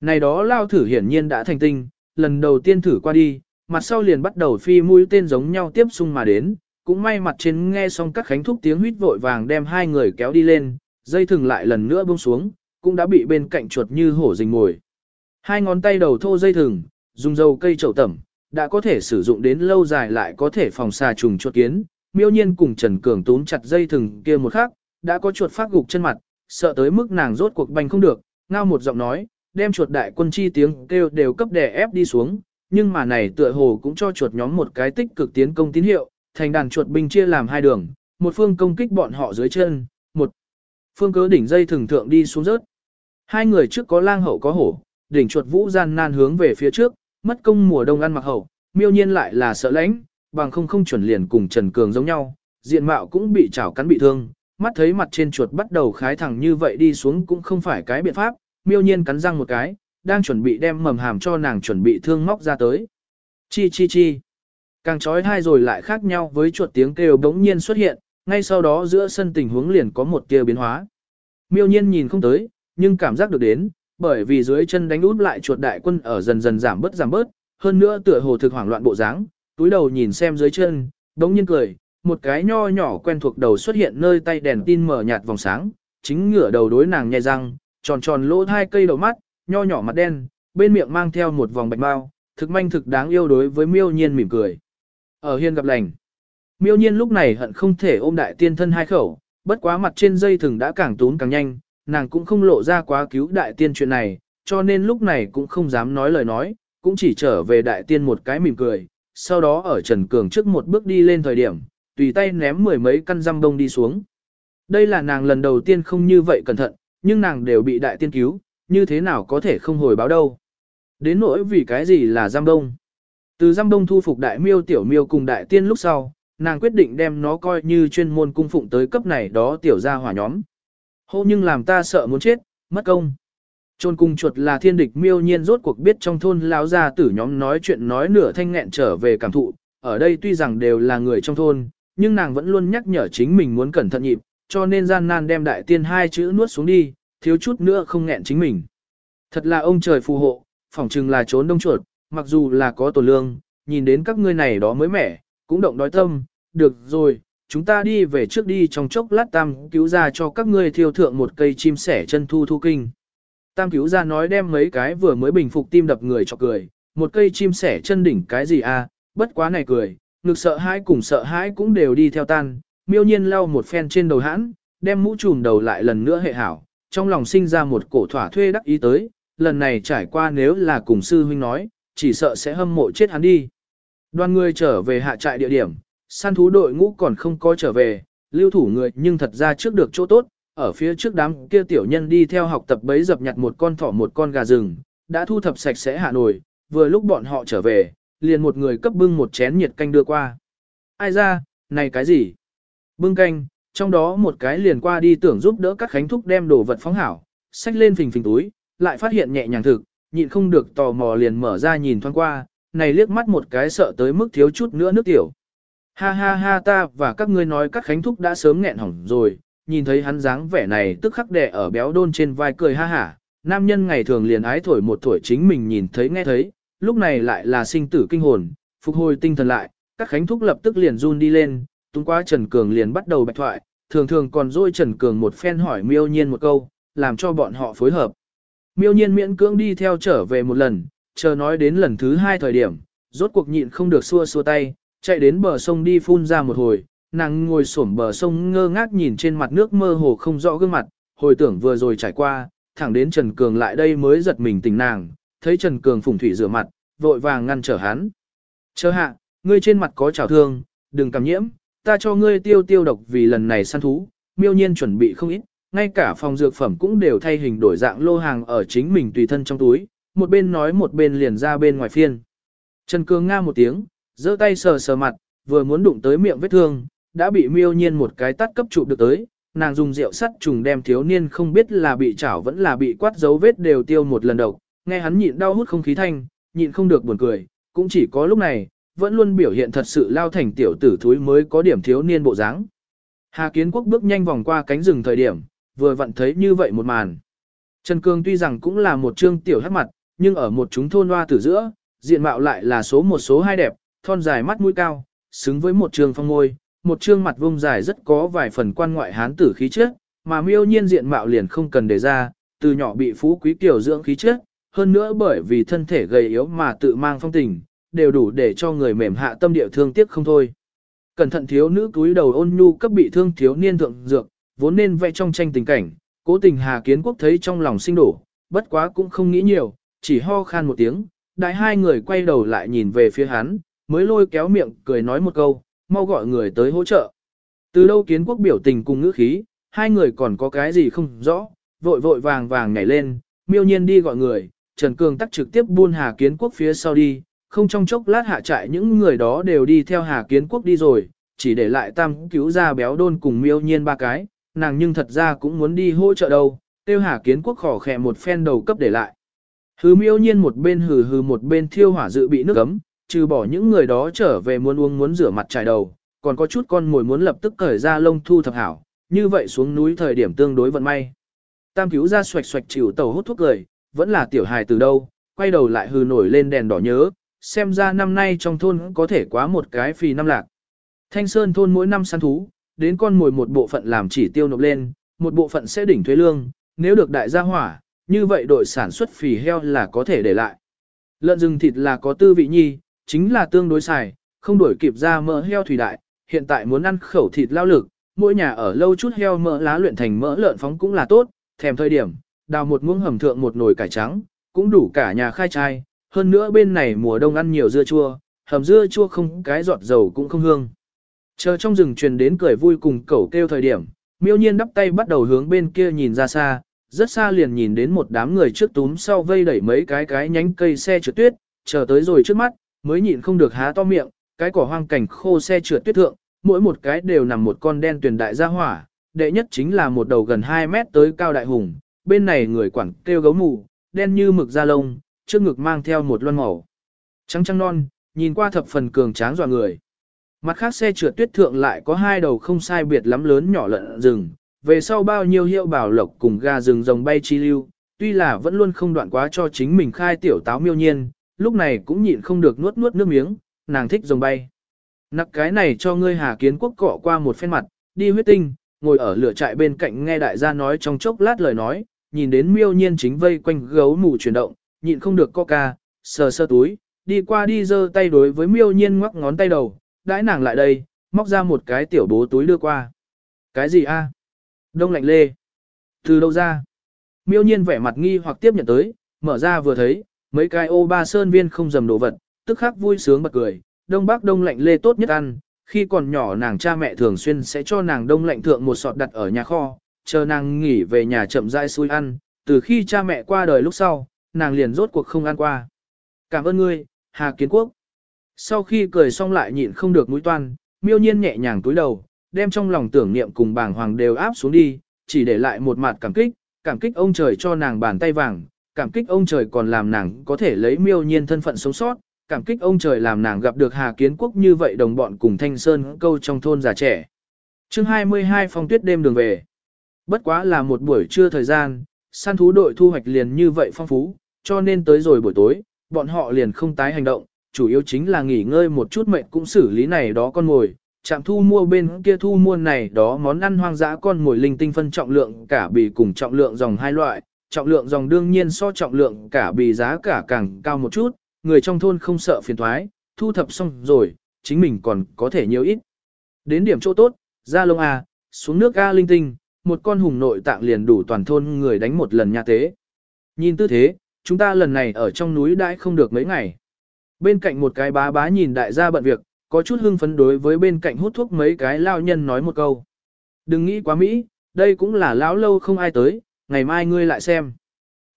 Này đó lao thử hiển nhiên đã thành tinh, lần đầu tiên thử qua đi, mặt sau liền bắt đầu phi mũi tên giống nhau tiếp xung mà đến, cũng may mặt trên nghe xong các khánh thúc tiếng huýt vội vàng đem hai người kéo đi lên, dây thừng lại lần nữa buông xuống, cũng đã bị bên cạnh chuột như hổ rình mồi. Hai ngón tay đầu thô dây thừng, dùng dầu cây chậu tẩm, đã có thể sử dụng đến lâu dài lại có thể phòng xà trùng chuột kiến. Miêu nhiên cùng Trần Cường túm chặt dây thừng kia một khắc, đã có chuột phát gục chân mặt, sợ tới mức nàng rốt cuộc banh không được, ngao một giọng nói, đem chuột đại quân chi tiếng kêu đều cấp đè ép đi xuống, nhưng mà này tựa hồ cũng cho chuột nhóm một cái tích cực tiến công tín hiệu, thành đàn chuột binh chia làm hai đường, một phương công kích bọn họ dưới chân, một phương cớ đỉnh dây thường thượng đi xuống rớt. Hai người trước có lang hậu có hổ, đỉnh chuột vũ gian nan hướng về phía trước, mất công mùa đông ăn mặc hậu, miêu nhiên lại là sợ lãnh, bằng không không chuẩn liền cùng Trần Cường giống nhau, diện mạo cũng bị chảo cắn bị thương, mắt thấy mặt trên chuột bắt đầu khái thẳng như vậy đi xuống cũng không phải cái biện pháp, miêu nhiên cắn răng một cái, đang chuẩn bị đem mầm hàm cho nàng chuẩn bị thương móc ra tới. Chi chi chi. Càng trói hai rồi lại khác nhau với chuột tiếng kêu bỗng nhiên xuất hiện, ngay sau đó giữa sân tình huống liền có một tia biến hóa. Miêu nhiên nhìn không tới, nhưng cảm giác được đến, bởi vì dưới chân đánh út lại chuột đại quân ở dần dần giảm bớt giảm bớt, hơn nữa tựa hồ thực hoảng loạn bộ dáng, túi đầu nhìn xem dưới chân, bỗng nhiên cười, một cái nho nhỏ quen thuộc đầu xuất hiện nơi tay đèn tin mở nhạt vòng sáng, chính ngửa đầu đối nàng nhai răng, tròn tròn lỗ hai cây đầu mắt, nho nhỏ mặt đen, bên miệng mang theo một vòng bạch bao, thực manh thực đáng yêu đối với miêu nhiên mỉm cười. Ở hiên gặp lành. Miêu nhiên lúc này hận không thể ôm đại tiên thân hai khẩu, bất quá mặt trên dây thừng đã càng tún càng nhanh, nàng cũng không lộ ra quá cứu đại tiên chuyện này, cho nên lúc này cũng không dám nói lời nói, cũng chỉ trở về đại tiên một cái mỉm cười, sau đó ở Trần Cường trước một bước đi lên thời điểm, tùy tay ném mười mấy căn răm đông đi xuống. Đây là nàng lần đầu tiên không như vậy cẩn thận, nhưng nàng đều bị đại tiên cứu, như thế nào có thể không hồi báo đâu. Đến nỗi vì cái gì là giam đông. Từ giam đông thu phục đại miêu tiểu miêu cùng đại tiên lúc sau, nàng quyết định đem nó coi như chuyên môn cung phụng tới cấp này đó tiểu gia hỏa nhóm. Hô nhưng làm ta sợ muốn chết, mất công. Trôn cung chuột là thiên địch miêu nhiên rốt cuộc biết trong thôn lão gia tử nhóm nói chuyện nói nửa thanh nghẹn trở về cảm thụ, ở đây tuy rằng đều là người trong thôn, nhưng nàng vẫn luôn nhắc nhở chính mình muốn cẩn thận nhịp, cho nên gian nan đem đại tiên hai chữ nuốt xuống đi, thiếu chút nữa không nghẹn chính mình. Thật là ông trời phù hộ, phỏng chừng là trốn đông chuột, mặc dù là có tổ lương, nhìn đến các ngươi này đó mới mẻ, cũng động đói tâm, được rồi, chúng ta đi về trước đi trong chốc lát tam cứu ra cho các ngươi thiêu thượng một cây chim sẻ chân thu thu kinh. Tam cứu ra nói đem mấy cái vừa mới bình phục tim đập người cho cười, một cây chim sẻ chân đỉnh cái gì à, bất quá này cười, ngực sợ hãi cùng sợ hãi cũng đều đi theo tan, miêu nhiên lau một phen trên đầu hãn, đem mũ trùm đầu lại lần nữa hệ hảo, trong lòng sinh ra một cổ thỏa thuê đắc ý tới, lần này trải qua nếu là cùng sư huynh nói, chỉ sợ sẽ hâm mộ chết hắn đi. Đoàn người trở về hạ trại địa điểm, săn thú đội ngũ còn không có trở về, lưu thủ người nhưng thật ra trước được chỗ tốt, ở phía trước đám kia tiểu nhân đi theo học tập bấy dập nhặt một con thỏ một con gà rừng, đã thu thập sạch sẽ hạ nổi, vừa lúc bọn họ trở về, liền một người cấp bưng một chén nhiệt canh đưa qua. Ai ra, này cái gì? Bưng canh, trong đó một cái liền qua đi tưởng giúp đỡ các khánh thúc đem đồ vật phóng hảo, xách lên phình phình túi, lại phát hiện nhẹ nhàng thực, nhịn không được tò mò liền mở ra nhìn thoáng qua, này liếc mắt một cái sợ tới mức thiếu chút nữa nước tiểu. Ha ha ha ta và các ngươi nói các khánh thúc đã sớm nghẹn hỏng rồi, nhìn thấy hắn dáng vẻ này tức khắc đè ở béo đôn trên vai cười ha hả, nam nhân ngày thường liền ái thổi một thổi chính mình nhìn thấy nghe thấy, lúc này lại là sinh tử kinh hồn, phục hồi tinh thần lại, các khánh thúc lập tức liền run đi lên, tung qua Trần Cường liền bắt đầu bạch thoại, thường thường còn dôi Trần Cường một phen hỏi miêu nhiên một câu, làm cho bọn họ phối hợp. Miêu nhiên miễn cưỡng đi theo trở về một lần, chờ nói đến lần thứ hai thời điểm, rốt cuộc nhịn không được xua xua tay, chạy đến bờ sông đi phun ra một hồi, nàng ngồi xổm bờ sông ngơ ngác nhìn trên mặt nước mơ hồ không rõ gương mặt, hồi tưởng vừa rồi trải qua, thẳng đến Trần Cường lại đây mới giật mình tỉnh nàng, thấy Trần Cường phùng thủy rửa mặt, vội vàng ngăn trở hắn. Chờ hạ, ngươi trên mặt có trào thương, đừng cảm nhiễm, ta cho ngươi tiêu tiêu độc vì lần này săn thú, miêu nhiên chuẩn bị không ít, ngay cả phòng dược phẩm cũng đều thay hình đổi dạng lô hàng ở chính mình tùy thân trong túi, một bên nói một bên liền ra bên ngoài phiên. Trần Cường nga một tiếng, giơ tay sờ sờ mặt, vừa muốn đụng tới miệng vết thương, đã bị miêu nhiên một cái tắt cấp trụ được tới, nàng dùng rượu sắt trùng đem thiếu niên không biết là bị chảo vẫn là bị quát dấu vết đều tiêu một lần đầu, nghe hắn nhịn đau hút không khí thanh, nhịn không được buồn cười, cũng chỉ có lúc này, vẫn luôn biểu hiện thật sự lao thành tiểu tử thúi mới có điểm thiếu niên bộ dáng. Hà Kiến Quốc bước nhanh vòng qua cánh rừng thời điểm, vừa vặn thấy như vậy một màn. Trần Cương tuy rằng cũng là một trương tiểu hắc mặt, nhưng ở một chúng thôn hoa tử giữa, diện mạo lại là số một số hai đẹp, thon dài mắt mũi cao, xứng với một trương phong môi, một trương mặt vông dài rất có vài phần quan ngoại hán tử khí chất, mà miêu nhiên diện mạo liền không cần đề ra, từ nhỏ bị phú quý tiểu dưỡng khí chất, hơn nữa bởi vì thân thể gầy yếu mà tự mang phong tình, đều đủ để cho người mềm hạ tâm địa thương tiếc không thôi. Cẩn thận thiếu nữ túi đầu ôn nhu cấp bị thương thiếu niên thượng dược, vốn nên vẽ trong tranh tình cảnh, cố tình Hà Kiến Quốc thấy trong lòng sinh đổ, bất quá cũng không nghĩ nhiều, chỉ ho khan một tiếng, đại hai người quay đầu lại nhìn về phía hắn, mới lôi kéo miệng cười nói một câu, mau gọi người tới hỗ trợ. Từ đâu Kiến Quốc biểu tình cùng ngữ khí, hai người còn có cái gì không rõ, vội vội vàng vàng nhảy lên, miêu nhiên đi gọi người, Trần Cường tắt trực tiếp buôn Hà Kiến Quốc phía sau đi, không trong chốc lát hạ trại những người đó đều đi theo Hà Kiến Quốc đi rồi, chỉ để lại tam cứu ra béo đôn cùng miêu nhiên ba cái, nàng nhưng thật ra cũng muốn đi hỗ trợ đâu, tiêu Hà Kiến Quốc khỏ khẽ một phen đầu cấp để lại. Hứ miêu nhiên một bên hừ hừ một bên thiêu hỏa dự bị nước ấm, trừ bỏ những người đó trở về muốn uống muốn rửa mặt trải đầu, còn có chút con mồi muốn lập tức cởi ra lông thu thập hảo, như vậy xuống núi thời điểm tương đối vận may. Tam cứu ra xoạch xoạch chịu tàu hút thuốc cười, vẫn là tiểu hài từ đâu, quay đầu lại hừ nổi lên đèn đỏ nhớ, xem ra năm nay trong thôn có thể quá một cái phì năm lạc. Thanh Sơn thôn mỗi năm săn thú, đến con mồi một bộ phận làm chỉ tiêu nộp lên, một bộ phận sẽ đỉnh thuế lương, nếu được đại gia hỏa, như vậy đội sản xuất phì heo là có thể để lại. Lợn rừng thịt là có tư vị nhi, chính là tương đối xài, không đổi kịp ra mỡ heo thủy đại, hiện tại muốn ăn khẩu thịt lao lực, mỗi nhà ở lâu chút heo mỡ lá luyện thành mỡ lợn phóng cũng là tốt, thèm thời điểm, đào một muỗng hầm thượng một nồi cải trắng, cũng đủ cả nhà khai trai, hơn nữa bên này mùa đông ăn nhiều dưa chua, hầm dưa chua không cái giọt dầu cũng không hương. Chờ trong rừng truyền đến cười vui cùng cẩu kêu thời điểm, miêu nhiên đắp tay bắt đầu hướng bên kia nhìn ra xa, rất xa liền nhìn đến một đám người trước túm sau vây đẩy mấy cái cái nhánh cây xe trượt tuyết, chờ tới rồi trước mắt, mới nhịn không được há to miệng, cái cỏ hoang cảnh khô xe trượt tuyết thượng, mỗi một cái đều nằm một con đen tuyển đại gia hỏa, đệ nhất chính là một đầu gần 2 mét tới cao đại hùng, bên này người quảng kêu gấu mù, đen như mực da lông, trước ngực mang theo một loan màu. Trắng trắng non, nhìn qua thập phần cường tráng dọa người. Mặt khác xe trượt tuyết thượng lại có hai đầu không sai biệt lắm lớn nhỏ lợn rừng, về sau bao nhiêu hiệu bảo lộc cùng gà rừng rồng bay chi lưu, tuy là vẫn luôn không đoạn quá cho chính mình khai tiểu táo miêu nhiên, lúc này cũng nhịn không được nuốt nuốt nước miếng, nàng thích rồng bay. Nặc cái này cho ngươi hà kiến quốc cọ qua một phen mặt, đi huyết tinh, ngồi ở lửa trại bên cạnh nghe đại gia nói trong chốc lát lời nói, nhìn đến miêu nhiên chính vây quanh gấu mù chuyển động, nhịn không được coca, sờ sơ túi, đi qua đi giơ tay đối với miêu nhiên ngoắc ngón tay đầu, đãi nàng lại đây, móc ra một cái tiểu bố túi đưa qua. Cái gì a? Đông lạnh lê. Từ đâu ra? Miêu nhiên vẻ mặt nghi hoặc tiếp nhận tới, mở ra vừa thấy, mấy cái ô ba sơn viên không dầm đồ vật, tức khắc vui sướng bật cười, đông bắc đông lạnh lê tốt nhất ăn, khi còn nhỏ nàng cha mẹ thường xuyên sẽ cho nàng đông lạnh thượng một sọt đặt ở nhà kho, chờ nàng nghỉ về nhà chậm rãi xui ăn, từ khi cha mẹ qua đời lúc sau, nàng liền rốt cuộc không ăn qua. Cảm ơn ngươi, Hà Kiến Quốc. Sau khi cười xong lại nhịn không được mũi toan, miêu nhiên nhẹ nhàng túi đầu, đem trong lòng tưởng niệm cùng bàng hoàng đều áp xuống đi, chỉ để lại một mặt cảm kích, cảm kích ông trời cho nàng bàn tay vàng, cảm kích ông trời còn làm nàng có thể lấy miêu nhiên thân phận sống sót, cảm kích ông trời làm nàng gặp được Hà Kiến Quốc như vậy đồng bọn cùng Thanh Sơn câu trong thôn già trẻ. chương 22 phong tuyết đêm đường về. Bất quá là một buổi trưa thời gian, săn thú đội thu hoạch liền như vậy phong phú, cho nên tới rồi buổi tối, bọn họ liền không tái hành động, chủ yếu chính là nghỉ ngơi một chút mệnh cũng xử lý này đó con mồi. Trạm thu mua bên kia thu mua này đó món ăn hoang dã con mồi linh tinh phân trọng lượng cả bì cùng trọng lượng dòng hai loại, trọng lượng dòng đương nhiên so trọng lượng cả bì giá cả càng cao một chút, người trong thôn không sợ phiền thoái, thu thập xong rồi, chính mình còn có thể nhiều ít. Đến điểm chỗ tốt, ra lông à, xuống nước ga linh tinh, một con hùng nội tạng liền đủ toàn thôn người đánh một lần nha tế. Nhìn tư thế, chúng ta lần này ở trong núi đãi không được mấy ngày. Bên cạnh một cái bá bá nhìn đại gia bận việc, có chút hưng phấn đối với bên cạnh hút thuốc mấy cái lao nhân nói một câu. Đừng nghĩ quá Mỹ, đây cũng là lão lâu không ai tới, ngày mai ngươi lại xem.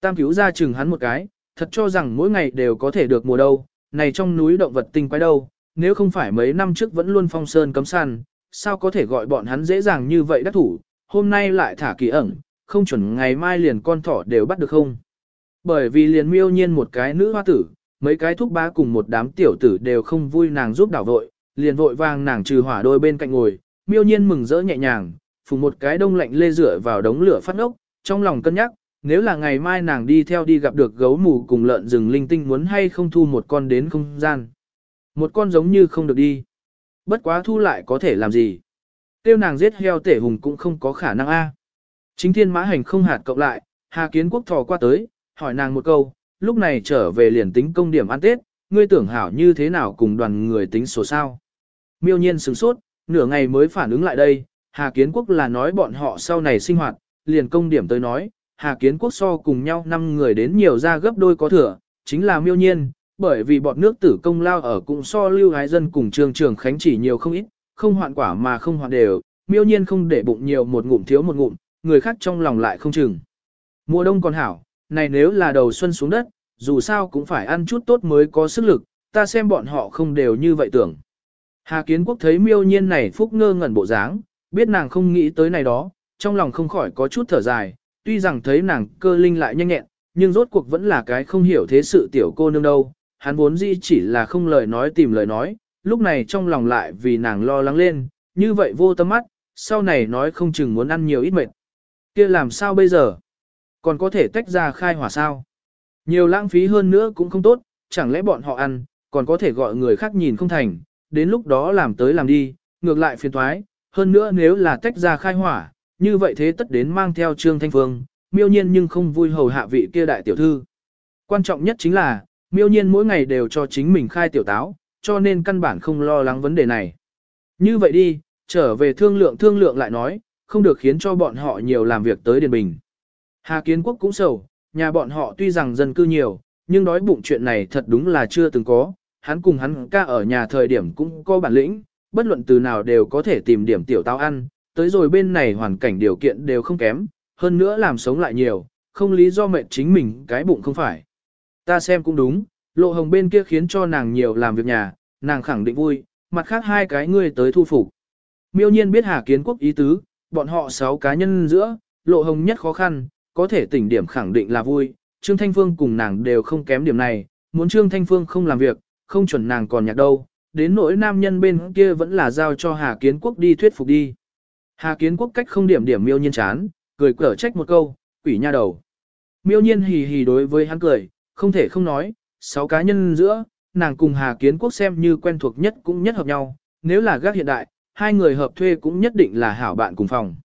Tam cứu ra chừng hắn một cái, thật cho rằng mỗi ngày đều có thể được mùa đâu, này trong núi động vật tinh quái đâu, nếu không phải mấy năm trước vẫn luôn phong sơn cấm săn, sao có thể gọi bọn hắn dễ dàng như vậy đắc thủ, hôm nay lại thả kỳ ẩn, không chuẩn ngày mai liền con thỏ đều bắt được không. Bởi vì liền miêu nhiên một cái nữ hoa tử, mấy cái thúc bá cùng một đám tiểu tử đều không vui nàng giúp đảo vội, liền vội vàng nàng trừ hỏa đôi bên cạnh ngồi, miêu nhiên mừng rỡ nhẹ nhàng, phùng một cái đông lạnh lê rửa vào đống lửa phát ốc, trong lòng cân nhắc, nếu là ngày mai nàng đi theo đi gặp được gấu mù cùng lợn rừng linh tinh muốn hay không thu một con đến không gian. Một con giống như không được đi. Bất quá thu lại có thể làm gì. Tiêu nàng giết heo tể hùng cũng không có khả năng a. Chính thiên mã hành không hạt cộng lại, Hà Kiến Quốc thò qua tới, hỏi nàng một câu, lúc này trở về liền tính công điểm ăn Tết, ngươi tưởng hảo như thế nào cùng đoàn người tính số sao. Miêu nhiên sửng sốt, nửa ngày mới phản ứng lại đây, Hà Kiến Quốc là nói bọn họ sau này sinh hoạt, liền công điểm tới nói, Hà Kiến Quốc so cùng nhau năm người đến nhiều ra gấp đôi có thừa, chính là miêu nhiên, bởi vì bọn nước tử công lao ở cũng so lưu hái dân cùng trường trường khánh chỉ nhiều không ít, không hoạn quả mà không hoạn đều, miêu nhiên không để bụng nhiều một ngụm thiếu một ngụm, người khác trong lòng lại không chừng. Mùa đông còn hảo, này nếu là đầu xuân xuống đất, dù sao cũng phải ăn chút tốt mới có sức lực, ta xem bọn họ không đều như vậy tưởng. Hà Kiến Quốc thấy miêu nhiên này phúc ngơ ngẩn bộ dáng, biết nàng không nghĩ tới này đó, trong lòng không khỏi có chút thở dài, tuy rằng thấy nàng cơ linh lại nhanh nhẹn, nhưng rốt cuộc vẫn là cái không hiểu thế sự tiểu cô nương đâu, hắn vốn dĩ chỉ là không lời nói tìm lời nói, lúc này trong lòng lại vì nàng lo lắng lên, như vậy vô tâm mắt, sau này nói không chừng muốn ăn nhiều ít mệt. kia làm sao bây giờ? Còn có thể tách ra khai hỏa sao? Nhiều lãng phí hơn nữa cũng không tốt, chẳng lẽ bọn họ ăn, còn có thể gọi người khác nhìn không thành, đến lúc đó làm tới làm đi, ngược lại phiền thoái, hơn nữa nếu là tách ra khai hỏa, như vậy thế tất đến mang theo Trương Thanh Phương, miêu nhiên nhưng không vui hầu hạ vị kia đại tiểu thư. Quan trọng nhất chính là, Miêu nhiên mỗi ngày đều cho chính mình khai tiểu táo, cho nên căn bản không lo lắng vấn đề này. Như vậy đi, trở về thương lượng thương lượng lại nói, không được khiến cho bọn họ nhiều làm việc tới Điền Bình. Hà Kiến Quốc cũng sầu, nhà bọn họ tuy rằng dân cư nhiều, nhưng đói bụng chuyện này thật đúng là chưa từng có, hắn cùng hắn ca ở nhà thời điểm cũng có bản lĩnh, bất luận từ nào đều có thể tìm điểm tiểu tao ăn, tới rồi bên này hoàn cảnh điều kiện đều không kém, hơn nữa làm sống lại nhiều, không lý do mệt chính mình cái bụng không phải. Ta xem cũng đúng, lộ hồng bên kia khiến cho nàng nhiều làm việc nhà, nàng khẳng định vui, mặt khác hai cái ngươi tới thu phục. Miêu nhiên biết Hà Kiến Quốc ý tứ, bọn họ sáu cá nhân giữa, lộ hồng nhất khó khăn, có thể tỉnh điểm khẳng định là vui, Trương Thanh Phương cùng nàng đều không kém điểm này, muốn Trương Thanh Phương không làm việc, không chuẩn nàng còn nhạc đâu, đến nỗi nam nhân bên kia vẫn là giao cho Hà Kiến Quốc đi thuyết phục đi. Hà Kiến Quốc cách không điểm điểm miêu nhiên chán, cười cở trách một câu, quỷ nha đầu. Miêu nhiên hì hì đối với hắn cười, không thể không nói, sáu cá nhân giữa, nàng cùng Hà Kiến Quốc xem như quen thuộc nhất cũng nhất hợp nhau, nếu là gác hiện đại, hai người hợp thuê cũng nhất định là hảo bạn cùng phòng.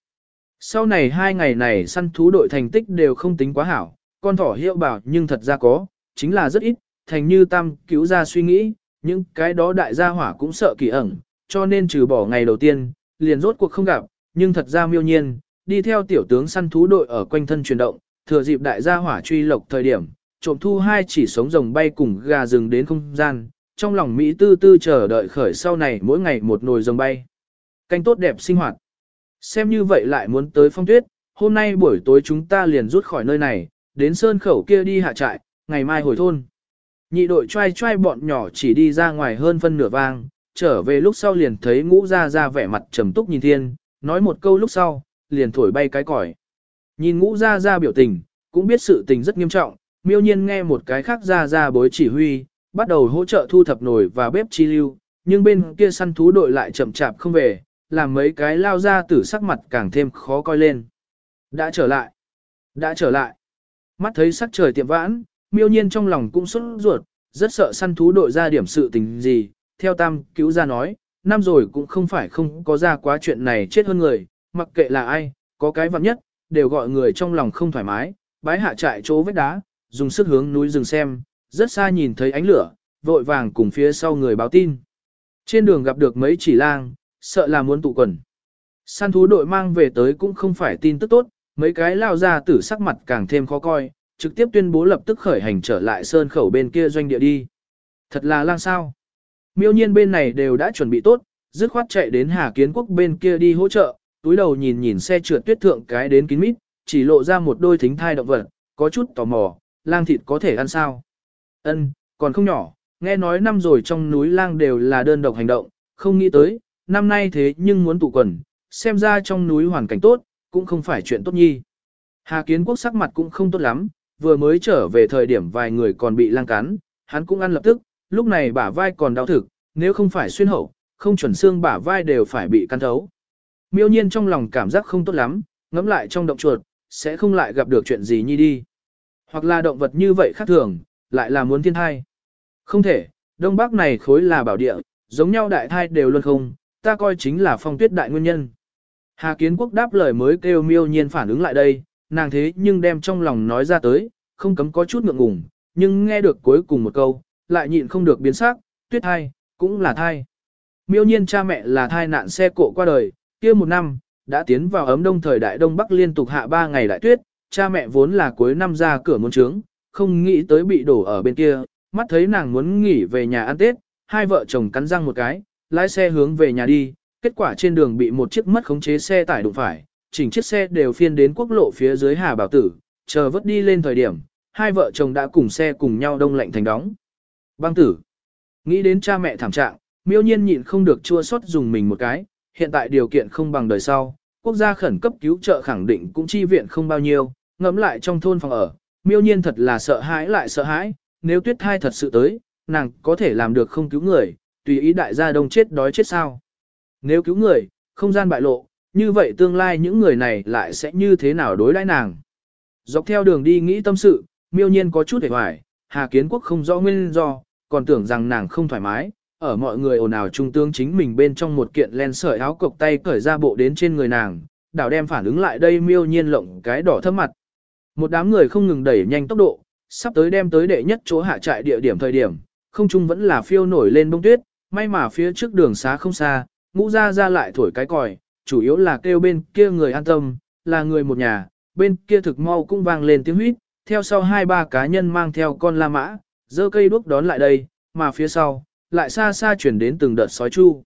Sau này hai ngày này săn thú đội thành tích đều không tính quá hảo, con thỏ hiệu bảo nhưng thật ra có, chính là rất ít, thành như tam cứu ra suy nghĩ, những cái đó đại gia hỏa cũng sợ kỳ ẩn, cho nên trừ bỏ ngày đầu tiên, liền rốt cuộc không gặp, nhưng thật ra miêu nhiên, đi theo tiểu tướng săn thú đội ở quanh thân chuyển động, thừa dịp đại gia hỏa truy lộc thời điểm, trộm thu hai chỉ sống rồng bay cùng gà rừng đến không gian, trong lòng Mỹ tư tư chờ đợi khởi sau này mỗi ngày một nồi rồng bay. Canh tốt đẹp sinh hoạt. Xem như vậy lại muốn tới phong tuyết, hôm nay buổi tối chúng ta liền rút khỏi nơi này, đến sơn khẩu kia đi hạ trại, ngày mai hồi thôn. Nhị đội trai trai bọn nhỏ chỉ đi ra ngoài hơn phân nửa vang, trở về lúc sau liền thấy ngũ ra ra vẻ mặt trầm túc nhìn thiên, nói một câu lúc sau, liền thổi bay cái còi. Nhìn ngũ ra ra biểu tình, cũng biết sự tình rất nghiêm trọng, miêu nhiên nghe một cái khác ra ra bối chỉ huy, bắt đầu hỗ trợ thu thập nồi và bếp chi lưu, nhưng bên kia săn thú đội lại chậm chạp không về, làm mấy cái lao ra tử sắc mặt càng thêm khó coi lên. Đã trở lại, đã trở lại. Mắt thấy sắc trời tiệm vãn, miêu nhiên trong lòng cũng sốt ruột, rất sợ săn thú đội ra điểm sự tình gì, theo tam cứu ra nói, năm rồi cũng không phải không có ra quá chuyện này chết hơn người, mặc kệ là ai, có cái vặn nhất, đều gọi người trong lòng không thoải mái, bái hạ trại chỗ vết đá, dùng sức hướng núi rừng xem, rất xa nhìn thấy ánh lửa, vội vàng cùng phía sau người báo tin. Trên đường gặp được mấy chỉ lang, sợ là muốn tụ quần. Săn thú đội mang về tới cũng không phải tin tức tốt, mấy cái lao ra tử sắc mặt càng thêm khó coi, trực tiếp tuyên bố lập tức khởi hành trở lại sơn khẩu bên kia doanh địa đi. Thật là lang sao. Miêu nhiên bên này đều đã chuẩn bị tốt, dứt khoát chạy đến Hà Kiến Quốc bên kia đi hỗ trợ, túi đầu nhìn nhìn xe trượt tuyết thượng cái đến kín mít, chỉ lộ ra một đôi thính thai động vật, có chút tò mò, lang thịt có thể ăn sao? Ân, còn không nhỏ, nghe nói năm rồi trong núi lang đều là đơn độc hành động, không nghĩ tới, năm nay thế nhưng muốn tụ quần, xem ra trong núi hoàn cảnh tốt, cũng không phải chuyện tốt nhi. Hà Kiến Quốc sắc mặt cũng không tốt lắm, vừa mới trở về thời điểm vài người còn bị lang cắn, hắn cũng ăn lập tức, lúc này bả vai còn đau thực, nếu không phải xuyên hậu, không chuẩn xương bả vai đều phải bị cắn thấu. Miêu nhiên trong lòng cảm giác không tốt lắm, ngẫm lại trong động chuột, sẽ không lại gặp được chuyện gì nhi đi. Hoặc là động vật như vậy khác thường, lại là muốn thiên thai. Không thể, Đông Bắc này khối là bảo địa, giống nhau đại thai đều luôn không, ta coi chính là phong tuyết đại nguyên nhân. Hà Kiến Quốc đáp lời mới kêu miêu nhiên phản ứng lại đây, nàng thế nhưng đem trong lòng nói ra tới, không cấm có chút ngượng ngùng, nhưng nghe được cuối cùng một câu, lại nhịn không được biến sắc, tuyết thai, cũng là thai. Miêu nhiên cha mẹ là thai nạn xe cộ qua đời, kia một năm, đã tiến vào ấm đông thời đại Đông Bắc liên tục hạ ba ngày đại tuyết, cha mẹ vốn là cuối năm ra cửa muốn trướng, không nghĩ tới bị đổ ở bên kia, mắt thấy nàng muốn nghỉ về nhà ăn Tết, hai vợ chồng cắn răng một cái, lái xe hướng về nhà đi, kết quả trên đường bị một chiếc mất khống chế xe tải đụng phải, chỉnh chiếc xe đều phiên đến quốc lộ phía dưới Hà Bảo Tử, chờ vớt đi lên thời điểm, hai vợ chồng đã cùng xe cùng nhau đông lạnh thành đóng. Băng tử, nghĩ đến cha mẹ thảm trạng, miêu nhiên nhịn không được chua xót dùng mình một cái, hiện tại điều kiện không bằng đời sau, quốc gia khẩn cấp cứu trợ khẳng định cũng chi viện không bao nhiêu, ngẫm lại trong thôn phòng ở, miêu nhiên thật là sợ hãi lại sợ hãi, nếu tuyết thai thật sự tới, nàng có thể làm được không cứu người, tùy ý đại gia đông chết đói chết sao. Nếu cứu người, không gian bại lộ, như vậy tương lai những người này lại sẽ như thế nào đối đãi nàng. Dọc theo đường đi nghĩ tâm sự, miêu nhiên có chút hề hoài, Hà Kiến Quốc không rõ nguyên do, còn tưởng rằng nàng không thoải mái, ở mọi người ồn ào trung tướng chính mình bên trong một kiện len sợi áo cộc tay cởi ra bộ đến trên người nàng, đảo đem phản ứng lại đây miêu nhiên lộng cái đỏ thấp mặt. Một đám người không ngừng đẩy nhanh tốc độ, sắp tới đem tới đệ nhất chỗ hạ trại địa điểm thời điểm, không trung vẫn là phiêu nổi lên bông tuyết, may mà phía trước đường xá không xa, ngũ ra ra lại thổi cái còi, chủ yếu là kêu bên kia người an tâm, là người một nhà, bên kia thực mau cũng vang lên tiếng huýt, theo sau hai ba cá nhân mang theo con la mã, dơ cây đuốc đón lại đây, mà phía sau, lại xa xa chuyển đến từng đợt sói chu.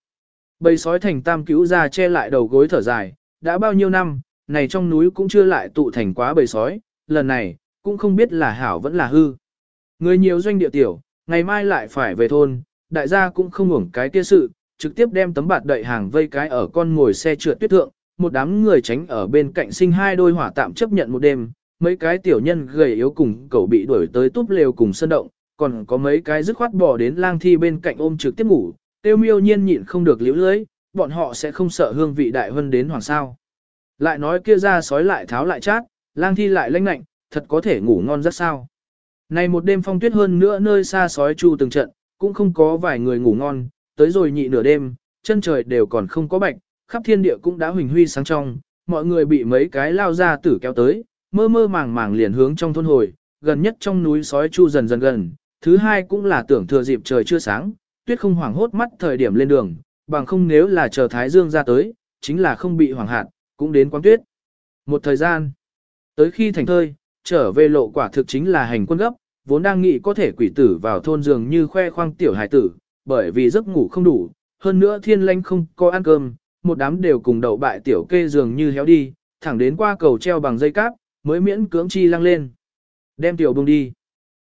Bầy sói thành tam cứu ra che lại đầu gối thở dài, đã bao nhiêu năm, này trong núi cũng chưa lại tụ thành quá bầy sói, lần này, cũng không biết là hảo vẫn là hư. Người nhiều doanh địa tiểu, ngày mai lại phải về thôn, đại gia cũng không ngủng cái kia sự, trực tiếp đem tấm bạt đậy hàng vây cái ở con ngồi xe trượt tuyết thượng, một đám người tránh ở bên cạnh sinh hai đôi hỏa tạm chấp nhận một đêm, mấy cái tiểu nhân gầy yếu cùng cậu bị đuổi tới túp lều cùng sân động, còn có mấy cái dứt khoát bỏ đến lang thi bên cạnh ôm trực tiếp ngủ, tiêu miêu nhiên nhịn không được liễu lưới, bọn họ sẽ không sợ hương vị đại hơn đến hoàng sao. Lại nói kia ra sói lại tháo lại chát, lang thi lại lanh lạnh, thật có thể ngủ ngon rất sao. Này một đêm phong tuyết hơn nữa nơi xa sói chu từng trận, cũng không có vài người ngủ ngon, tới rồi nhị nửa đêm, chân trời đều còn không có bạch, khắp thiên địa cũng đã huỳnh huy sáng trong, mọi người bị mấy cái lao ra tử kéo tới, mơ mơ màng màng liền hướng trong thôn hồi, gần nhất trong núi sói chu dần dần gần, thứ hai cũng là tưởng thừa dịp trời chưa sáng, tuyết không hoảng hốt mắt thời điểm lên đường, bằng không nếu là chờ Thái Dương ra tới, chính là không bị hoảng hạt, cũng đến quán tuyết. Một thời gian, tới khi thành thơi, trở về lộ quả thực chính là hành quân gấp, vốn đang nghĩ có thể quỷ tử vào thôn dường như khoe khoang tiểu hải tử, bởi vì giấc ngủ không đủ, hơn nữa thiên lanh không có ăn cơm, một đám đều cùng đậu bại tiểu kê dường như héo đi, thẳng đến qua cầu treo bằng dây cáp, mới miễn cưỡng chi lăng lên. Đem tiểu bông đi.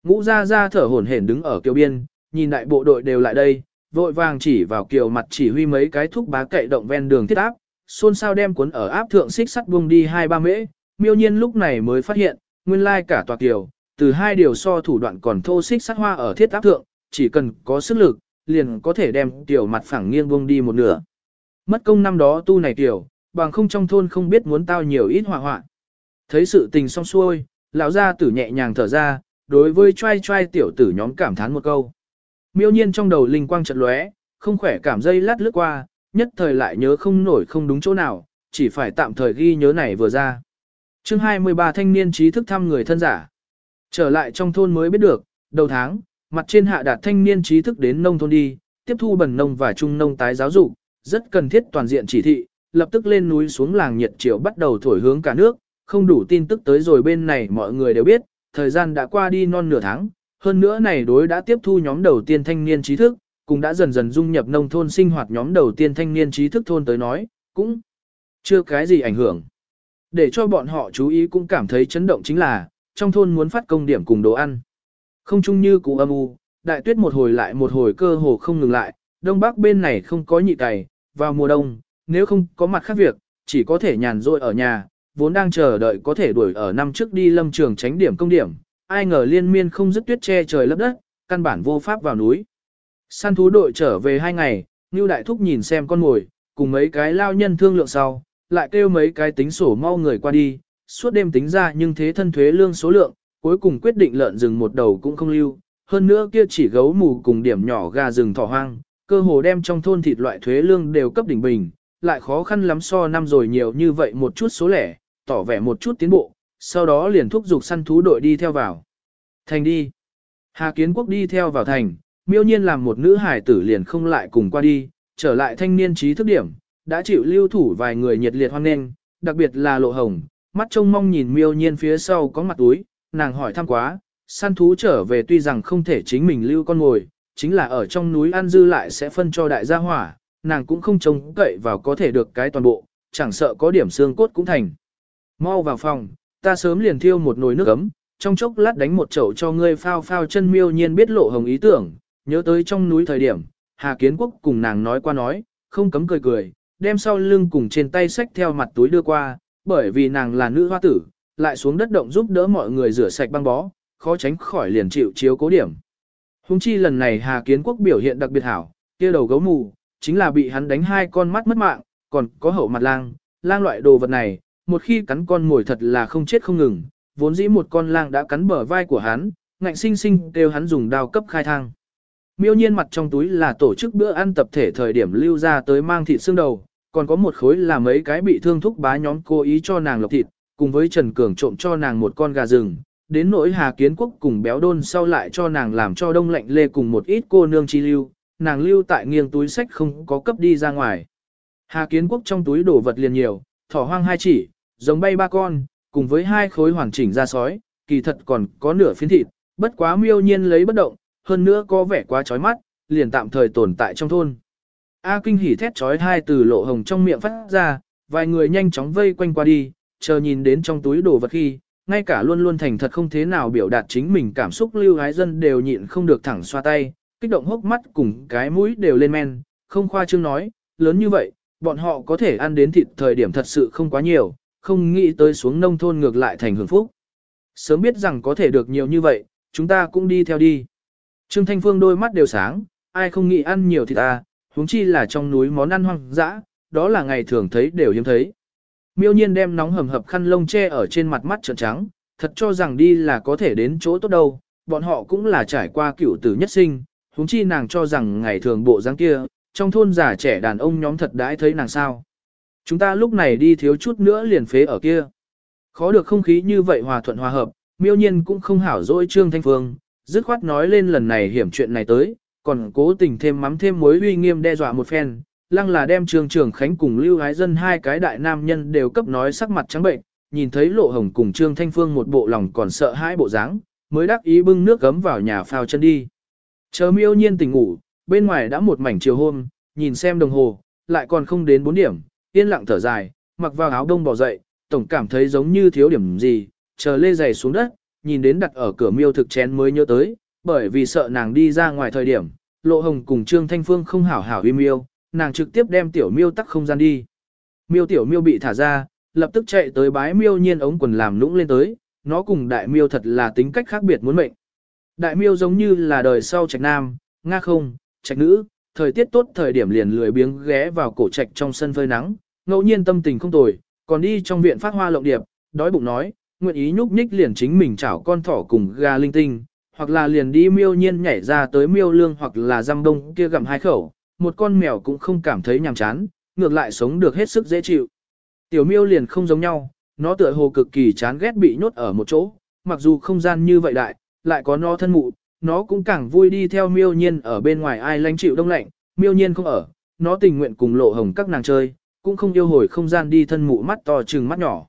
Ngũ ra ra thở hổn hển đứng ở kiều biên, nhìn đại bộ đội đều lại đây, vội vàng chỉ vào kiều mặt chỉ huy mấy cái thúc bá cậy động ven đường thiết áp, xôn xao đem cuốn ở áp thượng xích sắt buông đi hai ba mễ, miêu nhiên lúc này mới phát hiện, nguyên lai cả tòa kiều, từ hai điều so thủ đoạn còn thô xích sắt hoa ở thiết áp thượng, chỉ cần có sức lực, liền có thể đem tiểu mặt phẳng nghiêng buông đi một nửa. Mất công năm đó tu này tiểu, bằng không trong thôn không biết muốn tao nhiều ít hỏa hoạn. Thấy sự tình xong xuôi, lão gia tử nhẹ nhàng thở ra, đối với trai trai tiểu tử nhóm cảm thán một câu. Miêu nhiên trong đầu linh quang chợt lóe, không khỏe cảm dây lát lướt qua, nhất thời lại nhớ không nổi không đúng chỗ nào, chỉ phải tạm thời ghi nhớ này vừa ra. chương 23 thanh niên trí thức thăm người thân giả. Trở lại trong thôn mới biết được, đầu tháng, mặt trên hạ đạt thanh niên trí thức đến nông thôn đi, tiếp thu bần nông và trung nông tái giáo dục, rất cần thiết toàn diện chỉ thị, lập tức lên núi xuống làng nhiệt chiều bắt đầu thổi hướng cả nước, không đủ tin tức tới rồi bên này mọi người đều biết, thời gian đã qua đi non nửa tháng, hơn nữa này đối đã tiếp thu nhóm đầu tiên thanh niên trí thức, cũng đã dần dần dung nhập nông thôn sinh hoạt nhóm đầu tiên thanh niên trí thức thôn tới nói, cũng chưa cái gì ảnh hưởng. Để cho bọn họ chú ý cũng cảm thấy chấn động chính là, trong thôn muốn phát công điểm cùng đồ ăn. Không chung như cụ âm u, đại tuyết một hồi lại một hồi cơ hồ không ngừng lại, đông bắc bên này không có nhị cày, vào mùa đông, nếu không có mặt khác việc, chỉ có thể nhàn rỗi ở nhà, vốn đang chờ đợi có thể đuổi ở năm trước đi lâm trường tránh điểm công điểm, ai ngờ liên miên không dứt tuyết che trời lấp đất, căn bản vô pháp vào núi. Săn thú đội trở về hai ngày, Ngưu Đại Thúc nhìn xem con mồi, cùng mấy cái lao nhân thương lượng sau, lại kêu mấy cái tính sổ mau người qua đi, suốt đêm tính ra nhưng thế thân thuế lương số lượng, cuối cùng quyết định lợn rừng một đầu cũng không lưu, hơn nữa kia chỉ gấu mù cùng điểm nhỏ gà rừng thỏ hoang, cơ hồ đem trong thôn thịt loại thuế lương đều cấp đỉnh bình, lại khó khăn lắm so năm rồi nhiều như vậy một chút số lẻ, tỏ vẻ một chút tiến bộ, sau đó liền thúc giục săn thú đội đi theo vào. Thành đi. Hà Kiến Quốc đi theo vào thành, miêu nhiên làm một nữ hải tử liền không lại cùng qua đi, trở lại thanh niên trí thức điểm, đã chịu lưu thủ vài người nhiệt liệt hoan nghênh, đặc biệt là lộ hồng, mắt trông mong nhìn miêu nhiên phía sau có mặt túi, nàng hỏi thăm quá, săn thú trở về tuy rằng không thể chính mình lưu con ngồi, chính là ở trong núi ăn dư lại sẽ phân cho đại gia hỏa, nàng cũng không trông cậy vào có thể được cái toàn bộ, chẳng sợ có điểm xương cốt cũng thành. Mau vào phòng, ta sớm liền thiêu một nồi nước ấm, trong chốc lát đánh một chậu cho ngươi phao phao chân miêu nhiên biết lộ hồng ý tưởng, nhớ tới trong núi thời điểm, Hà Kiến Quốc cùng nàng nói qua nói, không cấm cười cười, đem sau lưng cùng trên tay sách theo mặt túi đưa qua, bởi vì nàng là nữ hoa tử, lại xuống đất động giúp đỡ mọi người rửa sạch băng bó, khó tránh khỏi liền chịu chiếu cố điểm. Hùng chi lần này Hà Kiến Quốc biểu hiện đặc biệt hảo, kia đầu gấu mù, chính là bị hắn đánh hai con mắt mất mạng, còn có hậu mặt lang, lang loại đồ vật này, một khi cắn con mồi thật là không chết không ngừng, vốn dĩ một con lang đã cắn bờ vai của hắn, ngạnh sinh sinh kêu hắn dùng đao cấp khai thang. Miêu nhiên mặt trong túi là tổ chức bữa ăn tập thể thời điểm lưu ra tới mang thịt xương đầu, còn có một khối là mấy cái bị thương thúc bá nhóm cố ý cho nàng lọc thịt, cùng với Trần Cường trộm cho nàng một con gà rừng, đến nỗi Hà Kiến Quốc cùng béo đôn sau lại cho nàng làm cho đông lạnh lê cùng một ít cô nương chi lưu, nàng lưu tại nghiêng túi sách không có cấp đi ra ngoài. Hà Kiến Quốc trong túi đổ vật liền nhiều, thỏ hoang hai chỉ, giống bay ba con, cùng với hai khối hoàn chỉnh da sói, kỳ thật còn có nửa phiến thịt, bất quá miêu nhiên lấy bất động, hơn nữa có vẻ quá chói mắt, liền tạm thời tồn tại trong thôn. A kinh hỉ thét chói hai từ lộ hồng trong miệng phát ra, vài người nhanh chóng vây quanh qua đi, chờ nhìn đến trong túi đồ vật khi, ngay cả luôn luôn thành thật không thế nào biểu đạt chính mình cảm xúc lưu hái dân đều nhịn không được thẳng xoa tay, kích động hốc mắt cùng cái mũi đều lên men, không khoa trương nói, lớn như vậy, bọn họ có thể ăn đến thịt thời điểm thật sự không quá nhiều, không nghĩ tới xuống nông thôn ngược lại thành hưởng phúc. Sớm biết rằng có thể được nhiều như vậy, chúng ta cũng đi theo đi. Trương Thanh Phương đôi mắt đều sáng, ai không nghĩ ăn nhiều thì ta, huống chi là trong núi món ăn hoang dã, đó là ngày thường thấy đều hiếm thấy. Miêu nhiên đem nóng hầm hập khăn lông che ở trên mặt mắt trợn trắng, thật cho rằng đi là có thể đến chỗ tốt đâu, bọn họ cũng là trải qua cựu tử nhất sinh, huống chi nàng cho rằng ngày thường bộ dáng kia, trong thôn già trẻ đàn ông nhóm thật đãi thấy nàng sao. Chúng ta lúc này đi thiếu chút nữa liền phế ở kia. Khó được không khí như vậy hòa thuận hòa hợp, miêu nhiên cũng không hảo dỗi Trương Thanh Phương, dứt khoát nói lên lần này hiểm chuyện này tới, còn cố tình thêm mắm thêm mối uy nghiêm đe dọa một phen, lăng là đem Trương Trường Khánh cùng Lưu gái Dân hai cái đại nam nhân đều cấp nói sắc mặt trắng bệnh, nhìn thấy Lộ Hồng cùng Trương Thanh Phương một bộ lòng còn sợ hai bộ dáng, mới đắc ý bưng nước gấm vào nhà phao chân đi. Chờ miêu nhiên tỉnh ngủ, bên ngoài đã một mảnh chiều hôm, nhìn xem đồng hồ, lại còn không đến 4 điểm, yên lặng thở dài, mặc vào áo đông bỏ dậy, tổng cảm thấy giống như thiếu điểm gì, chờ lê giày xuống đất, nhìn đến đặt ở cửa miêu thực chén mới nhớ tới, bởi vì sợ nàng đi ra ngoài thời điểm, lộ hồng cùng Trương Thanh Phương không hảo hảo im miêu, nàng trực tiếp đem tiểu miêu tắc không gian đi. Miêu tiểu miêu bị thả ra, lập tức chạy tới bái miêu nhiên ống quần làm lũng lên tới, nó cùng đại miêu thật là tính cách khác biệt muốn mệnh. Đại miêu giống như là đời sau trạch nam, nga không, trạch nữ, thời tiết tốt thời điểm liền lười biếng ghé vào cổ trạch trong sân phơi nắng, ngẫu nhiên tâm tình không tồi, còn đi trong viện phát hoa lộng điệp, đói bụng nói, nguyện ý nhúc nhích liền chính mình chảo con thỏ cùng gà linh tinh, hoặc là liền đi miêu nhiên nhảy ra tới miêu lương hoặc là răm đông kia gặm hai khẩu, một con mèo cũng không cảm thấy nhàm chán, ngược lại sống được hết sức dễ chịu. Tiểu miêu liền không giống nhau, nó tựa hồ cực kỳ chán ghét bị nhốt ở một chỗ, mặc dù không gian như vậy đại, lại có nó thân mụ, nó cũng càng vui đi theo miêu nhiên ở bên ngoài ai lánh chịu đông lạnh, miêu nhiên không ở, nó tình nguyện cùng lộ hồng các nàng chơi, cũng không yêu hồi không gian đi thân mụ mắt to trừng mắt nhỏ.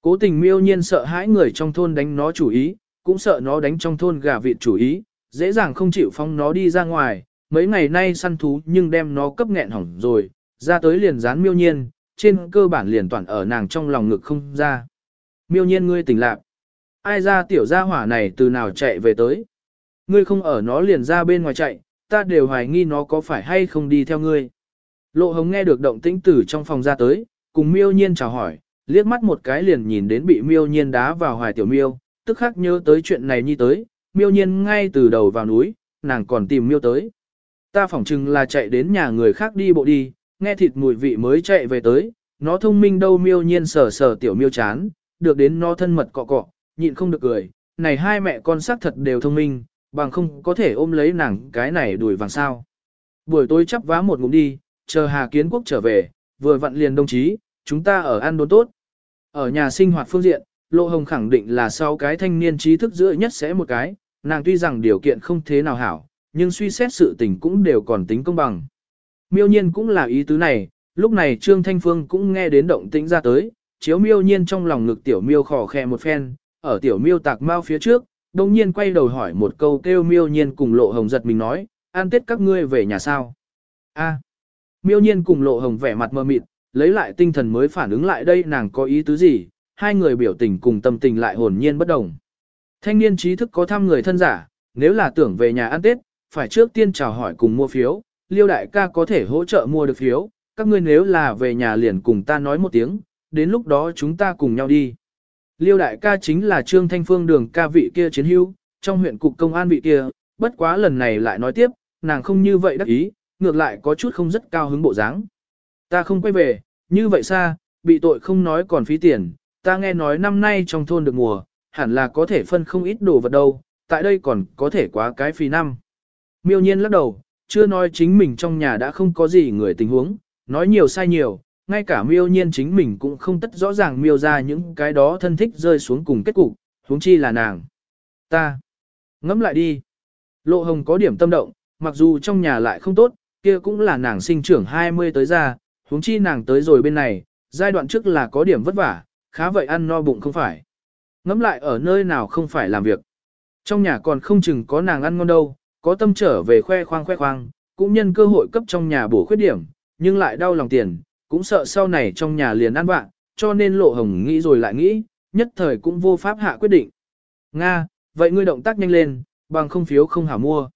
Cố tình miêu nhiên sợ hãi người trong thôn đánh nó chủ ý, cũng sợ nó đánh trong thôn gà vịt chủ ý, dễ dàng không chịu phong nó đi ra ngoài, mấy ngày nay săn thú nhưng đem nó cấp nghẹn hỏng rồi, ra tới liền dán miêu nhiên, trên cơ bản liền toàn ở nàng trong lòng ngực không ra. Miêu nhiên ngươi tỉnh lạc. Ai ra tiểu gia hỏa này từ nào chạy về tới. Ngươi không ở nó liền ra bên ngoài chạy, ta đều hoài nghi nó có phải hay không đi theo ngươi. Lộ hồng nghe được động tĩnh từ trong phòng ra tới, cùng miêu nhiên chào hỏi, liếc mắt một cái liền nhìn đến bị miêu nhiên đá vào hoài tiểu miêu, tức khắc nhớ tới chuyện này nhi tới, miêu nhiên ngay từ đầu vào núi, nàng còn tìm miêu tới. Ta phỏng chừng là chạy đến nhà người khác đi bộ đi, nghe thịt mùi vị mới chạy về tới, nó thông minh đâu miêu nhiên sờ sờ tiểu miêu chán, được đến nó thân mật cọ cọ, nhịn không được cười, này hai mẹ con xác thật đều thông minh, bằng không có thể ôm lấy nàng cái này đuổi vàng sao. Buổi tối chắp vá một ngụm đi, chờ Hà Kiến Quốc trở về, vừa vặn liền đồng chí, chúng ta ở ăn đốn tốt. Ở nhà sinh hoạt phương diện, Lộ Hồng khẳng định là sau cái thanh niên trí thức giữa nhất sẽ một cái, nàng tuy rằng điều kiện không thế nào hảo, nhưng suy xét sự tình cũng đều còn tính công bằng. Miêu nhiên cũng là ý tứ này, lúc này Trương Thanh Phương cũng nghe đến động tĩnh ra tới, chiếu miêu nhiên trong lòng ngực tiểu miêu khò khe một phen, ở tiểu miêu tạc mau phía trước, đồng nhiên quay đầu hỏi một câu kêu miêu nhiên cùng lộ hồng giật mình nói, an tết các ngươi về nhà sao? a miêu nhiên cùng lộ hồng vẻ mặt mơ mịt, lấy lại tinh thần mới phản ứng lại đây nàng có ý tứ gì, hai người biểu tình cùng tâm tình lại hồn nhiên bất đồng. Thanh niên trí thức có thăm người thân giả, nếu là tưởng về nhà ăn tết, phải trước tiên chào hỏi cùng mua phiếu, liêu đại ca có thể hỗ trợ mua được phiếu, các ngươi nếu là về nhà liền cùng ta nói một tiếng, đến lúc đó chúng ta cùng nhau đi. Liêu đại ca chính là Trương Thanh Phương đường ca vị kia chiến hữu, trong huyện cục công an vị kia, bất quá lần này lại nói tiếp, nàng không như vậy đắc ý, ngược lại có chút không rất cao hứng bộ dáng. Ta không quay về, như vậy xa, bị tội không nói còn phí tiền, ta nghe nói năm nay trong thôn được mùa, hẳn là có thể phân không ít đồ vật đâu, tại đây còn có thể quá cái phí năm. Miêu nhiên lắc đầu, chưa nói chính mình trong nhà đã không có gì người tình huống, nói nhiều sai nhiều, ngay cả miêu nhiên chính mình cũng không tất rõ ràng miêu ra những cái đó thân thích rơi xuống cùng kết cục, huống chi là nàng. Ta, ngẫm lại đi. Lộ hồng có điểm tâm động, mặc dù trong nhà lại không tốt, kia cũng là nàng sinh trưởng 20 tới ra, huống chi nàng tới rồi bên này, giai đoạn trước là có điểm vất vả, khá vậy ăn no bụng không phải. Ngẫm lại ở nơi nào không phải làm việc. Trong nhà còn không chừng có nàng ăn ngon đâu, có tâm trở về khoe khoang khoe khoang, cũng nhân cơ hội cấp trong nhà bổ khuyết điểm, nhưng lại đau lòng tiền, cũng sợ sau này trong nhà liền ăn bạn, cho nên lộ hồng nghĩ rồi lại nghĩ, nhất thời cũng vô pháp hạ quyết định. Nga, vậy ngươi động tác nhanh lên, bằng không phiếu không hả mua.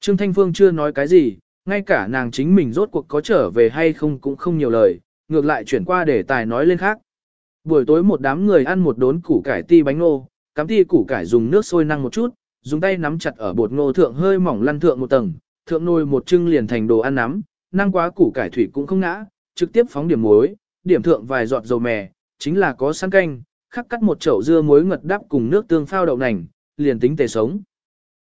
Trương Thanh Phương chưa nói cái gì, ngay cả nàng chính mình rốt cuộc có trở về hay không cũng không nhiều lời, ngược lại chuyển qua để tài nói lên khác. Buổi tối một đám người ăn một đốn củ cải ti bánh ngô, cắm ti củ cải dùng nước sôi năng một chút, dùng tay nắm chặt ở bột ngô thượng hơi mỏng lăn thượng một tầng, thượng nồi một trưng liền thành đồ ăn nắm, năng quá củ cải thủy cũng không ngã, trực tiếp phóng điểm muối, điểm thượng vài giọt dầu mè, chính là có sẵn canh, khắc cắt một chậu dưa muối ngật đắp cùng nước tương phao đậu nành, liền tính tề sống.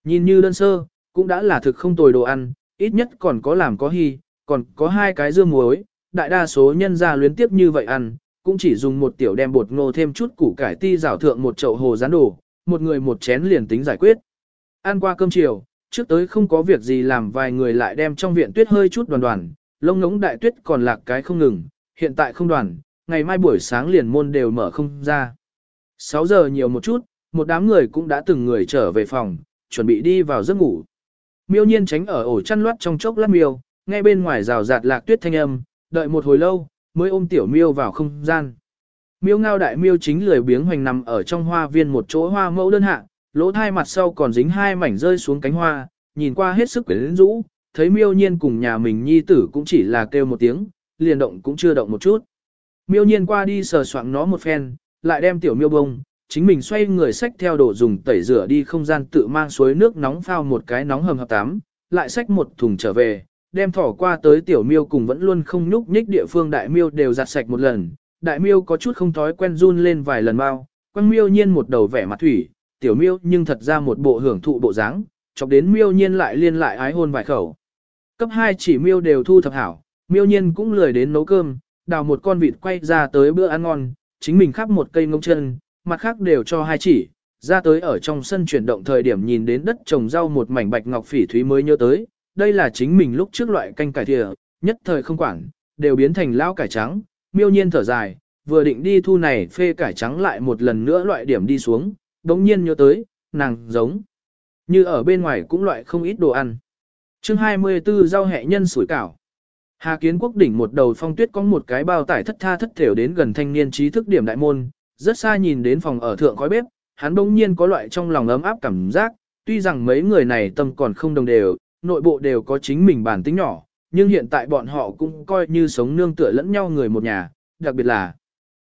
Nhìn như đơn sơ, cũng đã là thực không tồi đồ ăn, ít nhất còn có làm có hy, còn có hai cái dưa muối, đại đa số nhân gia luyến tiếp như vậy ăn, cũng chỉ dùng một tiểu đem bột ngô thêm chút củ cải ti rào thượng một chậu hồ rán đồ, một người một chén liền tính giải quyết. Ăn qua cơm chiều, trước tới không có việc gì làm vài người lại đem trong viện tuyết hơi chút đoàn đoàn, lông ngống đại tuyết còn lạc cái không ngừng, hiện tại không đoàn, ngày mai buổi sáng liền môn đều mở không ra. 6 giờ nhiều một chút, một đám người cũng đã từng người trở về phòng, chuẩn bị đi vào giấc ngủ. Miêu nhiên tránh ở ổ chăn loát trong chốc lát miêu, ngay bên ngoài rào rạt lạc tuyết thanh âm, đợi một hồi lâu, mới ôm tiểu miêu vào không gian. Miêu ngao đại miêu chính lười biếng hoành nằm ở trong hoa viên một chỗ hoa mẫu đơn hạ, lỗ thai mặt sau còn dính hai mảnh rơi xuống cánh hoa, nhìn qua hết sức quyến rũ, thấy miêu nhiên cùng nhà mình nhi tử cũng chỉ là kêu một tiếng, liền động cũng chưa động một chút. Miêu nhiên qua đi sờ soạng nó một phen, lại đem tiểu miêu bông, chính mình xoay người xách theo đồ dùng tẩy rửa đi không gian tự mang suối nước nóng phao một cái nóng hầm hập tắm, lại xách một thùng trở về, đem thỏ qua tới tiểu miêu cùng vẫn luôn không nhúc nhích địa phương đại miêu đều giặt sạch một lần, đại miêu có chút không thói quen run lên vài lần bao, quăng miêu nhiên một đầu vẻ mặt thủy, tiểu miêu nhưng thật ra một bộ hưởng thụ bộ dáng, chọc đến miêu nhiên lại liên lại ái hôn vài khẩu. Cấp 2 chỉ miêu đều thu thập hảo, miêu nhiên cũng lười đến nấu cơm, đào một con vịt quay ra tới bữa ăn ngon, chính mình khắp một cây ngông chân, mặt khác đều cho hai chỉ, ra tới ở trong sân chuyển động thời điểm nhìn đến đất trồng rau một mảnh bạch ngọc phỉ thúy mới nhớ tới, đây là chính mình lúc trước loại canh cải thìa, nhất thời không quản, đều biến thành lao cải trắng, miêu nhiên thở dài, vừa định đi thu này phê cải trắng lại một lần nữa loại điểm đi xuống, đống nhiên nhớ tới, nàng giống, như ở bên ngoài cũng loại không ít đồ ăn chương 24 rau hẹ nhân sủi cảo. Hà Kiến Quốc đỉnh một đầu phong tuyết có một cái bao tải thất tha thất thểu đến gần thanh niên trí thức điểm đại môn, rất xa nhìn đến phòng ở thượng khói bếp, hắn bỗng nhiên có loại trong lòng ấm áp cảm giác, tuy rằng mấy người này tâm còn không đồng đều, nội bộ đều có chính mình bản tính nhỏ, nhưng hiện tại bọn họ cũng coi như sống nương tựa lẫn nhau người một nhà, đặc biệt là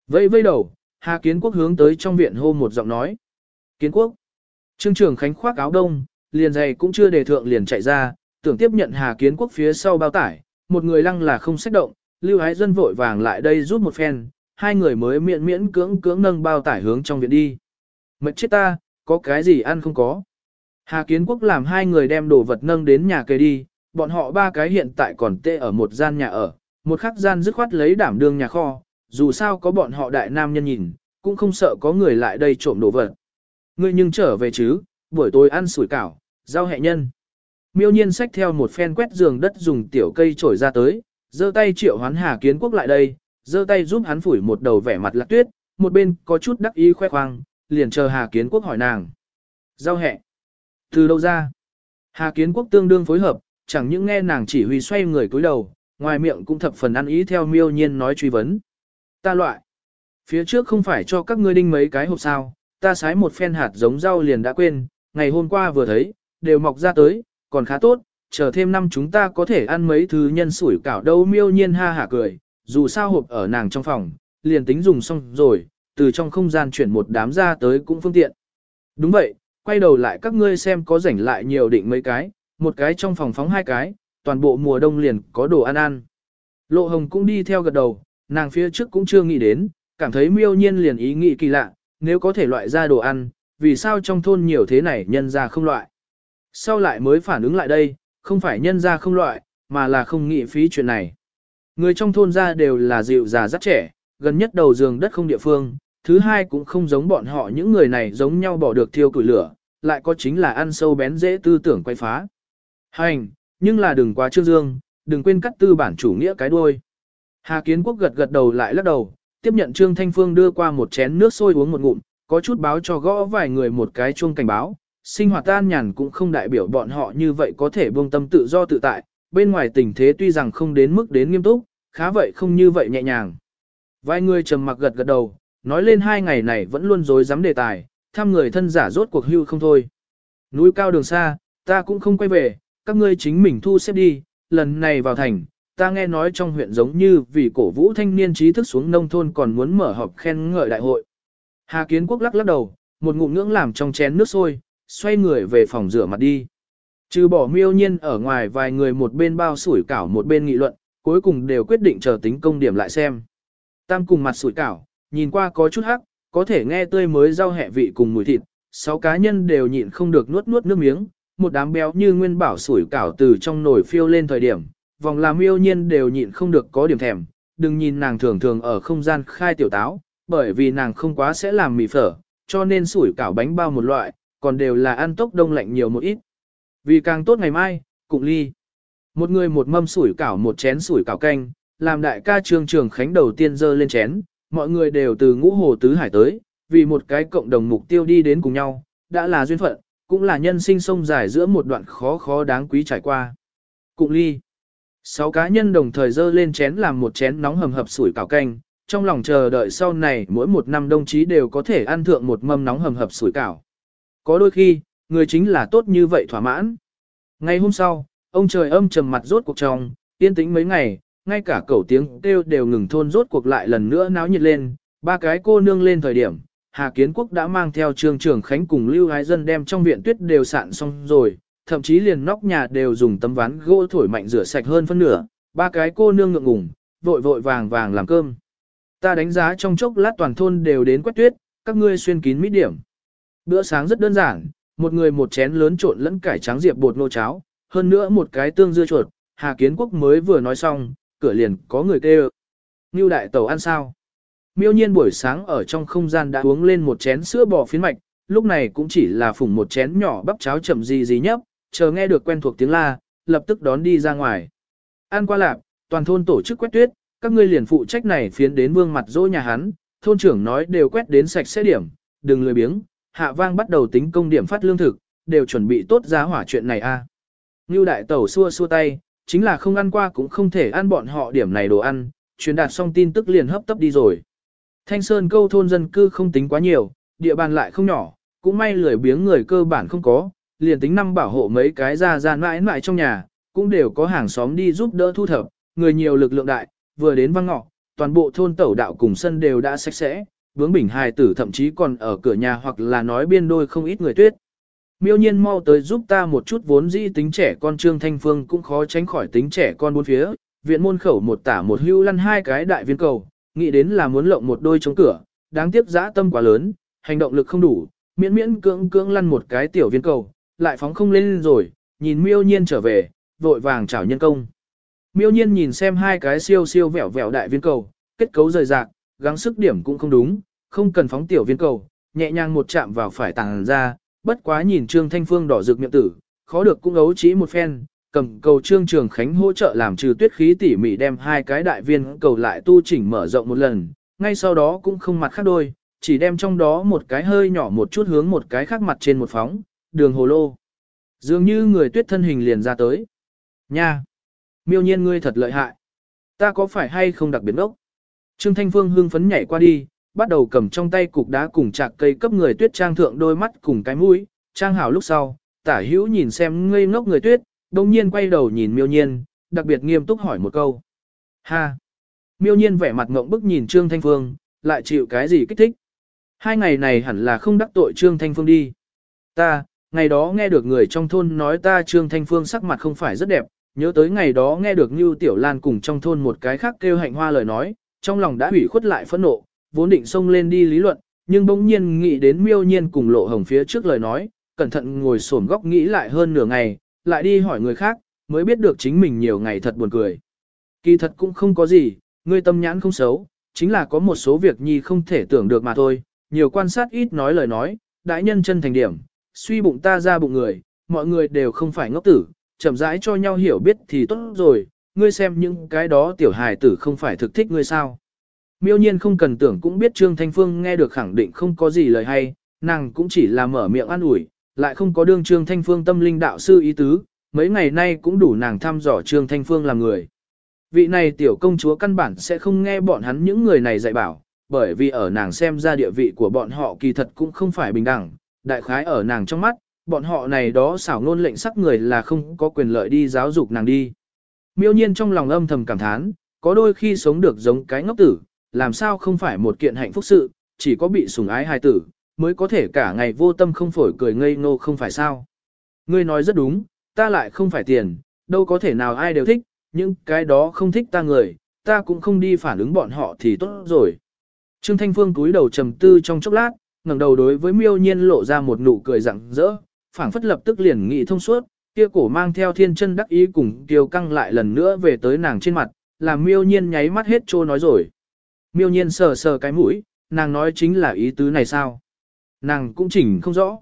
vây vây đầu, Hà Kiến Quốc hướng tới trong viện hô một giọng nói. Kiến Quốc. Trương trưởng Khánh khoác áo đông, liền giày cũng chưa đề thượng liền chạy ra, tưởng tiếp nhận Hà Kiến Quốc phía sau bao tải, một người lăng là không sách động, Lưu Ái Dân vội vàng lại đây rút một phen, hai người mới miễn miễn cưỡng cưỡng nâng bao tải hướng trong viện đi. Mệt chết ta, có cái gì ăn không có. Hà Kiến Quốc làm hai người đem đồ vật nâng đến nhà cây đi, bọn họ ba cái hiện tại còn tê ở một gian nhà ở, một khắc gian dứt khoát lấy đảm đương nhà kho, dù sao có bọn họ đại nam nhân nhìn, cũng không sợ có người lại đây trộm đồ vật. Ngươi nhưng trở về chứ, buổi tối ăn sủi cảo, rau hẹ nhân. Miêu nhiên xách theo một phen quét giường đất dùng tiểu cây trổi ra tới, giơ tay triệu hoán Hà Kiến Quốc lại đây, giơ tay giúp hắn phủi một đầu vẻ mặt lạc tuyết, một bên có chút đắc ý khoe khoang, liền chờ Hà Kiến Quốc hỏi nàng. Giao hẹ. Từ đâu ra? Hà Kiến Quốc tương đương phối hợp, chẳng những nghe nàng chỉ huy xoay người cúi đầu, ngoài miệng cũng thập phần ăn ý theo miêu nhiên nói truy vấn. Ta loại. Phía trước không phải cho các ngươi đinh mấy cái hộp sao, ta sái một phen hạt giống rau liền đã quên, ngày hôm qua vừa thấy, đều mọc ra tới, còn khá tốt, chờ thêm năm chúng ta có thể ăn mấy thứ nhân sủi cảo đâu miêu nhiên ha hả cười, dù sao hộp ở nàng trong phòng, liền tính dùng xong rồi, từ trong không gian chuyển một đám ra tới cũng phương tiện. Đúng vậy, quay đầu lại các ngươi xem có rảnh lại nhiều định mấy cái, một cái trong phòng phóng hai cái, toàn bộ mùa đông liền có đồ ăn ăn. Lộ hồng cũng đi theo gật đầu, nàng phía trước cũng chưa nghĩ đến, cảm thấy miêu nhiên liền ý nghĩ kỳ lạ, nếu có thể loại ra đồ ăn, vì sao trong thôn nhiều thế này nhân ra không loại. Sau lại mới phản ứng lại đây, không phải nhân ra không loại, mà là không nghĩ phí chuyện này. Người trong thôn ra đều là dịu già rất trẻ, gần nhất đầu giường đất không địa phương, thứ hai cũng không giống bọn họ những người này giống nhau bỏ được thiêu củi lửa, lại có chính là ăn sâu bén dễ tư tưởng quay phá. Hành, nhưng là đừng quá trương dương, đừng quên cắt tư bản chủ nghĩa cái đuôi. Hà Kiến Quốc gật gật đầu lại lắc đầu, tiếp nhận Trương Thanh Phương đưa qua một chén nước sôi uống một ngụm, có chút báo cho gõ vài người một cái chuông cảnh báo, sinh hoạt tan nhàn cũng không đại biểu bọn họ như vậy có thể buông tâm tự do tự tại, bên ngoài tình thế tuy rằng không đến mức đến nghiêm túc, khá vậy không như vậy nhẹ nhàng. Vài người trầm mặc gật gật đầu, nói lên hai ngày này vẫn luôn dối dám đề tài, thăm người thân giả rốt cuộc hưu không thôi. Núi cao đường xa, ta cũng không quay về, các ngươi chính mình thu xếp đi, lần này vào thành, ta nghe nói trong huyện giống như vì cổ vũ thanh niên trí thức xuống nông thôn còn muốn mở họp khen ngợi đại hội. Hà Kiến Quốc lắc lắc đầu, một ngụm ngưỡng làm trong chén nước sôi, xoay người về phòng rửa mặt đi. Trừ bỏ miêu nhiên ở ngoài vài người một bên bao sủi cảo một bên nghị luận, cuối cùng đều quyết định chờ tính công điểm lại xem. Tam cùng mặt sủi cảo, nhìn qua có chút hắc, có thể nghe tươi mới rau hẹ vị cùng mùi thịt, sáu cá nhân đều nhịn không được nuốt nuốt nước miếng, một đám béo như nguyên bảo sủi cảo từ trong nồi phiêu lên thời điểm, vòng làm miêu nhiên đều nhịn không được có điểm thèm, đừng nhìn nàng thường thường ở không gian khai tiểu táo, bởi vì nàng không quá sẽ làm mì phở, cho nên sủi cảo bánh bao một loại, còn đều là ăn tốc đông lạnh nhiều một ít. Vì càng tốt ngày mai, cùng ly. Một người một mâm sủi cảo một chén sủi cảo canh, làm đại ca trương trường khánh đầu tiên dơ lên chén, mọi người đều từ ngũ hồ tứ hải tới, vì một cái cộng đồng mục tiêu đi đến cùng nhau, đã là duyên phận, cũng là nhân sinh sông dài giữa một đoạn khó khó đáng quý trải qua. Cụng ly. Sáu cá nhân đồng thời dơ lên chén làm một chén nóng hầm hập sủi cảo canh, trong lòng chờ đợi sau này mỗi một năm đồng chí đều có thể ăn thượng một mâm nóng hầm hập sủi cảo. Có đôi khi, người chính là tốt như vậy thỏa mãn. Ngày hôm sau, ông trời âm trầm mặt rốt cuộc trong, yên tĩnh mấy ngày, ngay cả cẩu tiếng kêu đều ngừng thôn rốt cuộc lại lần nữa náo nhiệt lên, ba cái cô nương lên thời điểm, Hà Kiến Quốc đã mang theo trường trưởng Khánh cùng Lưu Hái Dân đem trong viện tuyết đều sạn xong rồi, thậm chí liền nóc nhà đều dùng tấm ván gỗ thổi mạnh rửa sạch hơn phân nửa, ba cái cô nương ngượng ngùng, vội vội vàng vàng làm cơm. Ta đánh giá trong chốc lát toàn thôn đều đến quét tuyết, các ngươi xuyên kín mỹ điểm. Bữa sáng rất đơn giản, một người một chén lớn trộn lẫn cải trắng diệp bột nô cháo, hơn nữa một cái tương dưa chuột, Hà Kiến Quốc mới vừa nói xong, cửa liền có người kêu. Ngưu đại tàu ăn sao? Miêu nhiên buổi sáng ở trong không gian đã uống lên một chén sữa bò phiến mạch, lúc này cũng chỉ là phủng một chén nhỏ bắp cháo chậm gì gì nhấp, chờ nghe được quen thuộc tiếng la, lập tức đón đi ra ngoài. An qua lạp, toàn thôn tổ chức quét tuyết, các ngươi liền phụ trách này phiến đến vương mặt dỗ nhà hắn, thôn trưởng nói đều quét đến sạch sẽ điểm, đừng lười biếng, hạ vang bắt đầu tính công điểm phát lương thực, đều chuẩn bị tốt giá hỏa chuyện này a. À. Ngưu đại tẩu xua xua tay, chính là không ăn qua cũng không thể ăn bọn họ điểm này đồ ăn, truyền đạt xong tin tức liền hấp tấp đi rồi. Thanh Sơn câu thôn dân cư không tính quá nhiều, địa bàn lại không nhỏ, cũng may lười biếng người cơ bản không có, liền tính năm bảo hộ mấy cái ra ra mãi mãi trong nhà, cũng đều có hàng xóm đi giúp đỡ thu thập, người nhiều lực lượng đại, vừa đến văn ngọ, toàn bộ thôn tẩu đạo cùng sân đều đã sạch sẽ, vướng bình hài tử thậm chí còn ở cửa nhà hoặc là nói biên đôi không ít người tuyết. Miêu nhiên mau tới giúp ta một chút vốn dĩ tính trẻ con Trương Thanh Phương cũng khó tránh khỏi tính trẻ con bốn phía, viện môn khẩu một tả một hưu lăn hai cái đại viên cầu, nghĩ đến là muốn lộng một đôi chống cửa, đáng tiếc dã tâm quá lớn, hành động lực không đủ, miễn miễn cưỡng cưỡng lăn một cái tiểu viên cầu, lại phóng không lên rồi, nhìn miêu nhiên trở về, vội vàng chào nhân công. Miêu nhiên nhìn xem hai cái siêu siêu vẹo vẹo đại viên cầu, kết cấu rời rạc, gắng sức điểm cũng không đúng, không cần phóng tiểu viên cầu, nhẹ nhàng một chạm vào phải tàng ra, bất quá nhìn Trương Thanh Phương đỏ rực miệng tử, khó được cũng ấu trí một phen, cầm cầu Trương Trường Khánh hỗ trợ làm trừ tuyết khí tỉ mỉ đem hai cái đại viên cầu lại tu chỉnh mở rộng một lần, ngay sau đó cũng không mặt khác đôi, chỉ đem trong đó một cái hơi nhỏ một chút hướng một cái khác mặt trên một phóng, đường hồ lô. Dường như người tuyết thân hình liền ra tới. Nha! Miêu nhiên ngươi thật lợi hại. Ta có phải hay không đặc biệt đốc? Trương Thanh Phương hưng phấn nhảy qua đi, bắt đầu cầm trong tay cục đá cùng chạc cây cấp người tuyết trang thượng đôi mắt cùng cái mũi, trang hảo lúc sau, tả hữu nhìn xem ngây ngốc người tuyết, đồng nhiên quay đầu nhìn miêu nhiên, đặc biệt nghiêm túc hỏi một câu. Ha! Miêu nhiên vẻ mặt ngộng bức nhìn Trương Thanh Phương, lại chịu cái gì kích thích? Hai ngày này hẳn là không đắc tội Trương Thanh Phương đi. Ta, ngày đó nghe được người trong thôn nói ta Trương Thanh Phương sắc mặt không phải rất đẹp, nhớ tới ngày đó nghe được Như Tiểu Lan cùng trong thôn một cái khác kêu hạnh hoa lời nói, trong lòng đã hủy khuất lại phẫn nộ, vốn định xông lên đi lý luận, nhưng bỗng nhiên nghĩ đến miêu nhiên cùng lộ hồng phía trước lời nói, cẩn thận ngồi xổm góc nghĩ lại hơn nửa ngày, lại đi hỏi người khác, mới biết được chính mình nhiều ngày thật buồn cười. Kỳ thật cũng không có gì, ngươi tâm nhãn không xấu, chính là có một số việc nhi không thể tưởng được mà thôi, nhiều quan sát ít nói lời nói, đại nhân chân thành điểm, suy bụng ta ra bụng người, mọi người đều không phải ngốc tử, chậm rãi cho nhau hiểu biết thì tốt rồi, ngươi xem những cái đó tiểu hài tử không phải thực thích ngươi sao. Miêu nhiên không cần tưởng cũng biết Trương Thanh Phương nghe được khẳng định không có gì lời hay, nàng cũng chỉ là mở miệng an ủi, lại không có đương Trương Thanh Phương tâm linh đạo sư ý tứ, mấy ngày nay cũng đủ nàng thăm dò Trương Thanh Phương làm người. Vị này tiểu công chúa căn bản sẽ không nghe bọn hắn những người này dạy bảo, bởi vì ở nàng xem ra địa vị của bọn họ kỳ thật cũng không phải bình đẳng, đại khái ở nàng trong mắt, bọn họ này đó xảo ngôn lệnh sắc người là không có quyền lợi đi giáo dục nàng đi. Miêu nhiên trong lòng âm thầm cảm thán, có đôi khi sống được giống cái ngốc tử, làm sao không phải một kiện hạnh phúc sự, chỉ có bị sủng ái hài tử, mới có thể cả ngày vô tâm không phổi cười ngây ngô không phải sao. Ngươi nói rất đúng, ta lại không phải tiền, đâu có thể nào ai đều thích, nhưng cái đó không thích ta người, ta cũng không đi phản ứng bọn họ thì tốt rồi. Trương Thanh Phương cúi đầu trầm tư trong chốc lát, ngẩng đầu đối với miêu nhiên lộ ra một nụ cười rạng rỡ, phảng phất lập tức liền nghĩ thông suốt, kia cổ mang theo thiên chân đắc ý cùng tiêu căng lại lần nữa về tới nàng trên mặt, làm miêu nhiên nháy mắt hết trô nói rồi. Miêu nhiên sờ sờ cái mũi, nàng nói chính là ý tứ này sao? Nàng cũng chỉnh không rõ.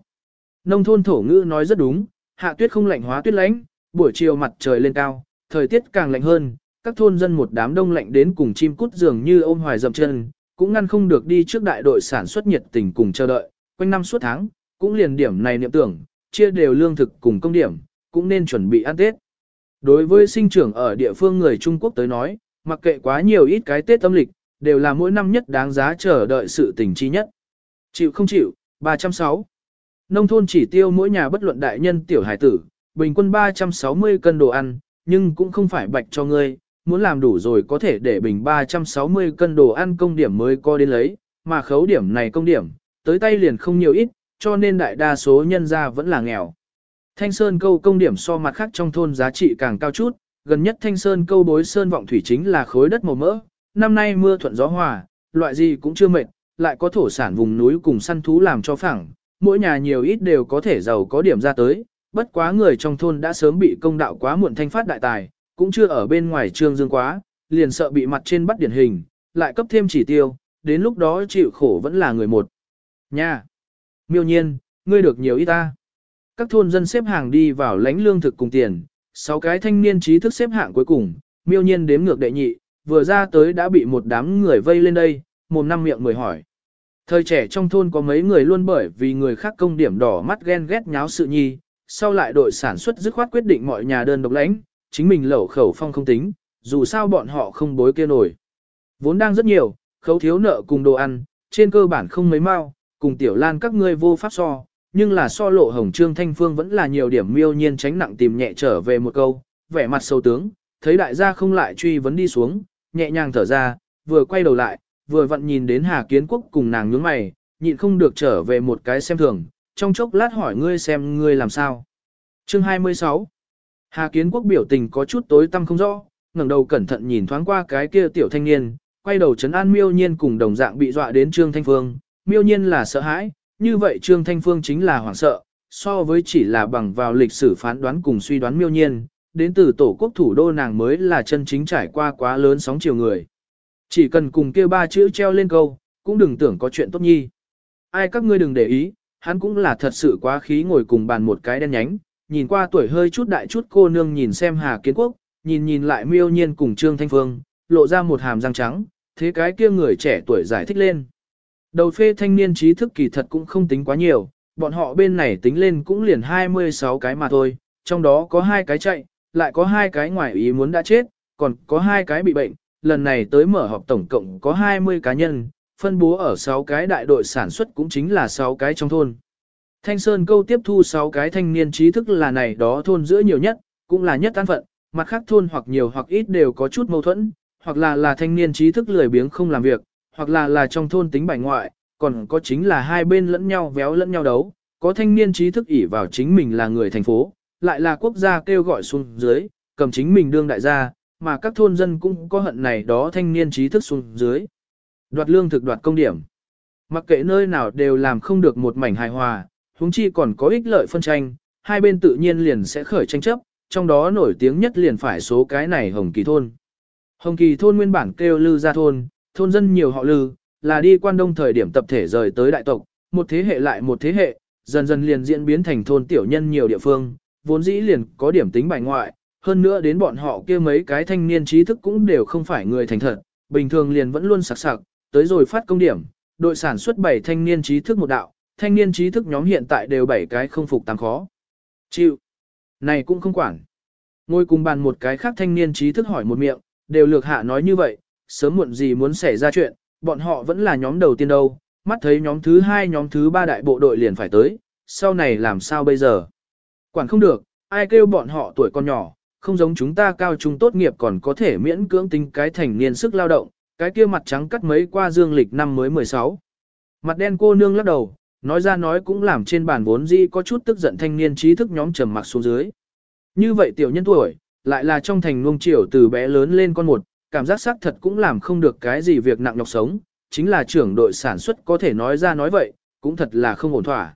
Nông thôn thổ ngữ nói rất đúng, hạ tuyết không lạnh hóa tuyết lánh, buổi chiều mặt trời lên cao, thời tiết càng lạnh hơn, các thôn dân một đám đông lạnh đến cùng chim cút dường như ôm hoài dậm chân, cũng ngăn không được đi trước đại đội sản xuất nhiệt tình cùng chờ đợi, quanh năm suốt tháng, cũng liền điểm này niệm tưởng, chia đều lương thực cùng công điểm, cũng nên chuẩn bị ăn Tết. Đối với sinh trưởng ở địa phương người Trung Quốc tới nói, mặc kệ quá nhiều ít cái Tết âm lịch, đều là mỗi năm nhất đáng giá chờ đợi sự tình chi nhất. Chịu không chịu, 306. Nông thôn chỉ tiêu mỗi nhà bất luận đại nhân tiểu hải tử, bình quân 360 cân đồ ăn, nhưng cũng không phải bạch cho ngươi, muốn làm đủ rồi có thể để bình 360 cân đồ ăn công điểm mới có đến lấy, mà khấu điểm này công điểm, tới tay liền không nhiều ít, cho nên đại đa số nhân gia vẫn là nghèo. Thanh Sơn câu công điểm so mặt khác trong thôn giá trị càng cao chút, gần nhất Thanh Sơn câu bối sơn vọng thủy chính là khối đất màu mỡ, năm nay mưa thuận gió hòa, loại gì cũng chưa mệt, lại có thổ sản vùng núi cùng săn thú làm cho phẳng, mỗi nhà nhiều ít đều có thể giàu có điểm ra tới, bất quá người trong thôn đã sớm bị công đạo quá muộn thanh phát đại tài, cũng chưa ở bên ngoài trương dương quá, liền sợ bị mặt trên bắt điển hình, lại cấp thêm chỉ tiêu, đến lúc đó chịu khổ vẫn là người một. Nha! Miêu nhiên, ngươi được nhiều ít ta. Các thôn dân xếp hàng đi vào lãnh lương thực cùng tiền, sáu cái thanh niên trí thức xếp hạng cuối cùng, miêu nhiên đếm ngược đệ nhị, vừa ra tới đã bị một đám người vây lên đây, mồm năm miệng mười hỏi. Thời trẻ trong thôn có mấy người luôn bởi vì người khác công điểm đỏ mắt ghen ghét nháo sự nhi, sau lại đội sản xuất dứt khoát quyết định mọi nhà đơn độc lãnh, chính mình lẩu khẩu phong không tính, dù sao bọn họ không bối kia nổi. Vốn đang rất nhiều, khấu thiếu nợ cùng đồ ăn, trên cơ bản không mấy mau, cùng tiểu lan các ngươi vô pháp so, nhưng là so lộ hồng trương thanh phương vẫn là nhiều điểm miêu nhiên tránh nặng tìm nhẹ trở về một câu, vẻ mặt sâu tướng, thấy đại gia không lại truy vấn đi xuống, nhẹ nhàng thở ra, vừa quay đầu lại, vừa vặn nhìn đến Hà Kiến Quốc cùng nàng nhướng mày, nhịn không được trở về một cái xem thường, trong chốc lát hỏi ngươi xem ngươi làm sao. Chương 26 Hà Kiến Quốc biểu tình có chút tối tăm không rõ, ngẩng đầu cẩn thận nhìn thoáng qua cái kia tiểu thanh niên, quay đầu chấn an miêu nhiên cùng đồng dạng bị dọa đến Trương Thanh Phương, miêu nhiên là sợ hãi, như vậy Trương Thanh Phương chính là hoảng sợ, so với chỉ là bằng vào lịch sử phán đoán cùng suy đoán miêu nhiên, đến từ tổ quốc thủ đô nàng mới là chân chính trải qua quá lớn sóng chiều người. Chỉ cần cùng kia ba chữ treo lên câu, cũng đừng tưởng có chuyện tốt nhi. Ai các ngươi đừng để ý, hắn cũng là thật sự quá khí ngồi cùng bàn một cái đen nhánh, nhìn qua tuổi hơi chút đại chút cô nương nhìn xem Hà Kiến Quốc, nhìn nhìn lại miêu nhiên cùng Trương Thanh Phương, lộ ra một hàm răng trắng, thế cái kia người trẻ tuổi giải thích lên. Đầu phê thanh niên trí thức kỳ thật cũng không tính quá nhiều, bọn họ bên này tính lên cũng liền 26 cái mà thôi, trong đó có hai cái chạy, lại có hai cái ngoài ý muốn đã chết, còn có hai cái bị bệnh, lần này tới mở họp tổng cộng có 20 cá nhân, phân bố ở 6 cái đại đội sản xuất cũng chính là 6 cái trong thôn. Thanh Sơn câu tiếp thu 6 cái thanh niên trí thức là này đó thôn giữa nhiều nhất, cũng là nhất an phận, mặt khác thôn hoặc nhiều hoặc ít đều có chút mâu thuẫn, hoặc là là thanh niên trí thức lười biếng không làm việc, hoặc là là trong thôn tính bài ngoại, còn có chính là hai bên lẫn nhau véo lẫn nhau đấu, có thanh niên trí thức ỷ vào chính mình là người thành phố, lại là quốc gia kêu gọi xuống dưới, cầm chính mình đương đại gia, mà các thôn dân cũng có hận này đó thanh niên trí thức xuống dưới. Đoạt lương thực đoạt công điểm. Mặc kệ nơi nào đều làm không được một mảnh hài hòa, huống chi còn có ích lợi phân tranh, hai bên tự nhiên liền sẽ khởi tranh chấp, trong đó nổi tiếng nhất liền phải số cái này Hồng Kỳ thôn. Hồng Kỳ thôn nguyên bản kêu Lư Gia thôn, thôn dân nhiều họ lư, là đi quan đông thời điểm tập thể rời tới đại tộc, một thế hệ lại một thế hệ, dần dần liền diễn biến thành thôn tiểu nhân nhiều địa phương, vốn dĩ liền có điểm tính bài ngoại, hơn nữa đến bọn họ kia mấy cái thanh niên trí thức cũng đều không phải người thành thật, bình thường liền vẫn luôn sặc sặc, tới rồi phát công điểm, đội sản xuất 7 thanh niên trí thức một đạo, thanh niên trí thức nhóm hiện tại đều 7 cái không phục tăng khó. Chịu. Này cũng không quản. Ngồi cùng bàn một cái khác thanh niên trí thức hỏi một miệng, đều lược hạ nói như vậy, sớm muộn gì muốn xảy ra chuyện, bọn họ vẫn là nhóm đầu tiên đâu, mắt thấy nhóm thứ hai nhóm thứ ba đại bộ đội liền phải tới, sau này làm sao bây giờ? Quản không được, ai kêu bọn họ tuổi còn nhỏ, không giống chúng ta cao trung tốt nghiệp còn có thể miễn cưỡng tính cái thành niên sức lao động, cái kia mặt trắng cắt mấy qua dương lịch năm mới 16. Mặt đen cô nương lắc đầu, nói ra nói cũng làm trên bàn vốn dĩ có chút tức giận thanh niên trí thức nhóm trầm mặc xuống dưới. Như vậy tiểu nhân tuổi, lại là trong thành nuông triều từ bé lớn lên con một, cảm giác xác thật cũng làm không được cái gì việc nặng nhọc sống, chính là trưởng đội sản xuất có thể nói ra nói vậy, cũng thật là không ổn thỏa.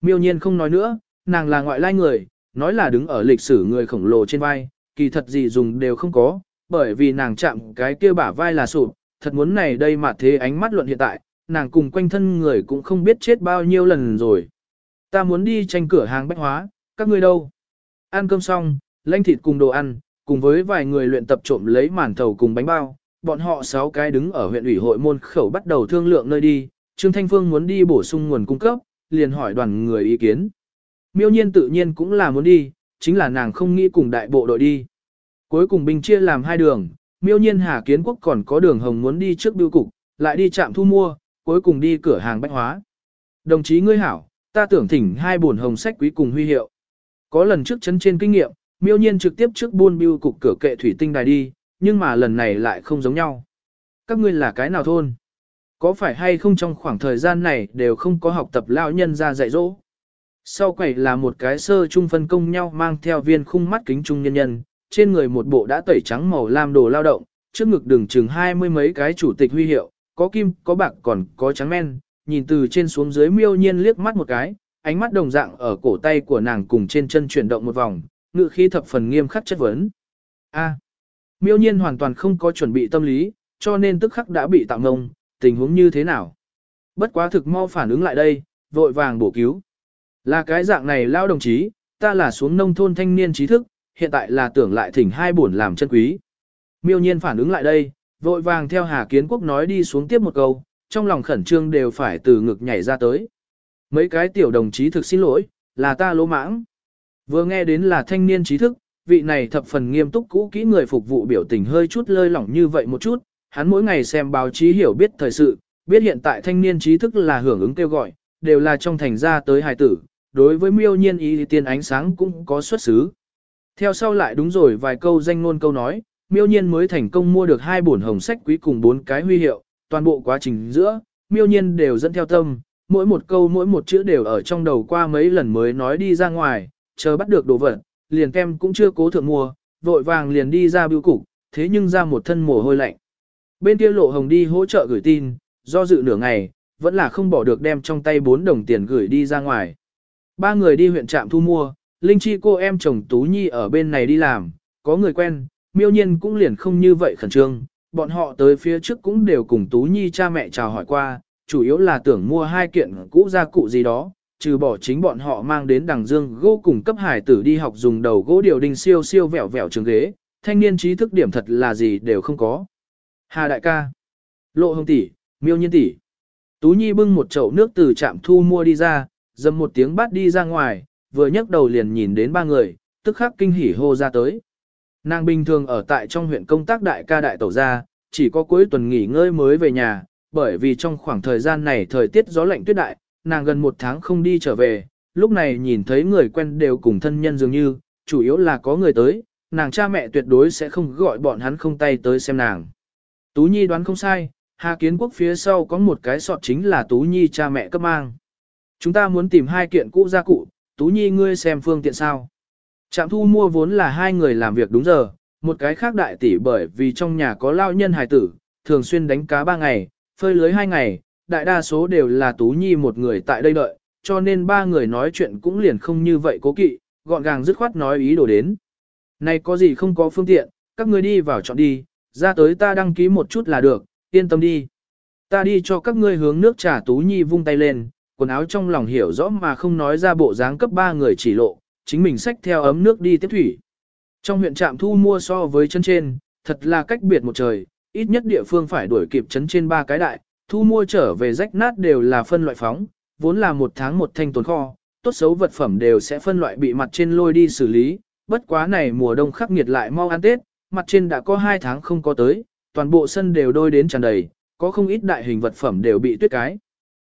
Miêu nhiên không nói nữa, nàng là ngoại lai người, nói là đứng ở lịch sử người khổng lồ trên vai, kỳ thật gì dùng đều không có, bởi vì nàng chạm cái kia bả vai là sụp, thật muốn này đây mà thế ánh mắt luận hiện tại, nàng cùng quanh thân người cũng không biết chết bao nhiêu lần rồi. Ta muốn đi tranh cửa hàng bách hóa, các ngươi đâu? Ăn cơm xong, lanh thịt cùng đồ ăn, cùng với vài người luyện tập trộm lấy màn thầu cùng bánh bao, bọn họ sáu cái đứng ở huyện ủy hội môn khẩu bắt đầu thương lượng nơi đi, Trương Thanh Phương muốn đi bổ sung nguồn cung cấp, liền hỏi đoàn người ý kiến. Miêu nhiên tự nhiên cũng là muốn đi, chính là nàng không nghĩ cùng đại bộ đội đi. Cuối cùng binh chia làm hai đường, miêu nhiên Hà Kiến Quốc còn có đường hồng muốn đi trước biêu cục, lại đi trạm thu mua, cuối cùng đi cửa hàng bách hóa. Đồng chí ngươi hảo, ta tưởng thỉnh hai buồn hồng sách quý cùng huy hiệu. Có lần trước chấn trên kinh nghiệm, miêu nhiên trực tiếp trước buôn biêu cục cửa kệ thủy tinh đài đi, nhưng mà lần này lại không giống nhau. Các ngươi là cái nào thôn? Có phải hay không trong khoảng thời gian này đều không có học tập lão nhân ra dạy dỗ? Sau quầy là một cái sơ trung phân công nhau mang theo viên khung mắt kính trung nhân nhân, trên người một bộ đã tẩy trắng màu lam đồ lao động, trước ngực đường chừng hai mươi mấy cái chủ tịch huy hiệu, có kim, có bạc còn có trắng men, nhìn từ trên xuống dưới miêu nhiên liếc mắt một cái, ánh mắt đồng dạng ở cổ tay của nàng cùng trên chân chuyển động một vòng, ngự khí thập phần nghiêm khắc chất vấn. A. miêu nhiên hoàn toàn không có chuẩn bị tâm lý, cho nên tức khắc đã bị tạm ngông, tình huống như thế nào. Bất quá thực mau phản ứng lại đây, vội vàng bổ cứu. Là cái dạng này lao đồng chí, ta là xuống nông thôn thanh niên trí thức, hiện tại là tưởng lại thỉnh hai buồn làm chân quý. Miêu nhiên phản ứng lại đây, vội vàng theo Hà Kiến Quốc nói đi xuống tiếp một câu, trong lòng khẩn trương đều phải từ ngực nhảy ra tới. Mấy cái tiểu đồng chí thực xin lỗi, là ta lỗ mãng. Vừa nghe đến là thanh niên trí thức, vị này thập phần nghiêm túc cũ kỹ người phục vụ biểu tình hơi chút lơi lỏng như vậy một chút, hắn mỗi ngày xem báo chí hiểu biết thời sự, biết hiện tại thanh niên trí thức là hưởng ứng kêu gọi, đều là trong thành ra tới hài tử, đối với miêu nhiên ý tiên ánh sáng cũng có xuất xứ. Theo sau lại đúng rồi vài câu danh ngôn câu nói, miêu nhiên mới thành công mua được hai bổn hồng sách quý cùng bốn cái huy hiệu, toàn bộ quá trình giữa, miêu nhiên đều dẫn theo tâm, mỗi một câu mỗi một chữ đều ở trong đầu qua mấy lần mới nói đi ra ngoài, chờ bắt được đồ vật, liền kem cũng chưa cố thượng mua, vội vàng liền đi ra biêu cục, thế nhưng ra một thân mồ hôi lạnh. Bên kia lộ hồng đi hỗ trợ gửi tin, do dự nửa ngày, vẫn là không bỏ được đem trong tay 4 đồng tiền gửi đi ra ngoài. Ba người đi huyện trạm thu mua, Linh Chi cô em chồng Tú Nhi ở bên này đi làm, có người quen, miêu nhiên cũng liền không như vậy khẩn trương, bọn họ tới phía trước cũng đều cùng Tú Nhi cha mẹ chào hỏi qua, chủ yếu là tưởng mua hai kiện cũ gia cụ gì đó, trừ bỏ chính bọn họ mang đến đằng dương gỗ cùng cấp hải tử đi học dùng đầu gỗ điều đinh siêu siêu vẹo vẹo trường ghế, thanh niên trí thức điểm thật là gì đều không có. Hà đại ca, lộ hồng tỷ, miêu nhiên tỷ. Tú Nhi bưng một chậu nước từ trạm thu mua đi ra, dầm một tiếng bát đi ra ngoài, vừa nhấc đầu liền nhìn đến ba người, tức khắc kinh hỉ hô ra tới. Nàng bình thường ở tại trong huyện công tác đại ca đại tổ gia, chỉ có cuối tuần nghỉ ngơi mới về nhà, bởi vì trong khoảng thời gian này thời tiết gió lạnh tuyết đại, nàng gần một tháng không đi trở về, lúc này nhìn thấy người quen đều cùng thân nhân dường như, chủ yếu là có người tới, nàng cha mẹ tuyệt đối sẽ không gọi bọn hắn không tay tới xem nàng. Tú Nhi đoán không sai, Hà Kiến Quốc phía sau có một cái sọt chính là Tú Nhi cha mẹ cấp mang. Chúng ta muốn tìm hai kiện cũ gia cụ, Tú Nhi ngươi xem phương tiện sao. Trạm thu mua vốn là hai người làm việc đúng giờ, một cái khác đại tỷ bởi vì trong nhà có lao nhân hài tử, thường xuyên đánh cá ba ngày, phơi lưới hai ngày, đại đa số đều là Tú Nhi một người tại đây đợi, cho nên ba người nói chuyện cũng liền không như vậy cố kỵ, gọn gàng dứt khoát nói ý đồ đến. Này có gì không có phương tiện, các ngươi đi vào chọn đi, ra tới ta đăng ký một chút là được, Yên tâm đi. Ta đi cho các ngươi hướng nước trà Tú Nhi vung tay lên, quần áo trong lòng hiểu rõ mà không nói ra bộ dáng cấp ba người chỉ lộ, chính mình xách theo ấm nước đi tiếp thủy. Trong huyện trạm thu mua so với chân trên, thật là cách biệt một trời, ít nhất địa phương phải đuổi kịp chấn trên ba cái đại, thu mua trở về rách nát đều là phân loại phóng, vốn là một tháng một thanh tồn kho, tốt xấu vật phẩm đều sẽ phân loại bị mặt trên lôi đi xử lý, bất quá này mùa đông khắc nghiệt lại mau ăn Tết, mặt trên đã có hai tháng không có tới, toàn bộ sân đều đôi đến tràn đầy, có không ít đại hình vật phẩm đều bị tuyết cái.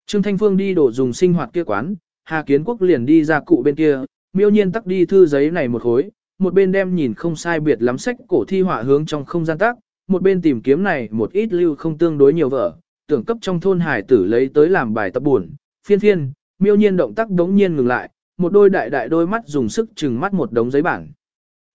Trương Thanh Phương đi đổ dùng sinh hoạt kia quán, Hà Kiến Quốc liền đi ra cụ bên kia, miêu nhiên tắc đi thư giấy này một khối, một bên đem nhìn không sai biệt lắm sách cổ thi họa hướng trong không gian tác, một bên tìm kiếm này một ít lưu không tương đối nhiều vợ, tưởng cấp trong thôn hải tử lấy tới làm bài tập buồn, phiên phiên, miêu nhiên động tác đống nhiên ngừng lại, một đôi đại đại đôi mắt dùng sức chừng mắt một đống giấy bảng.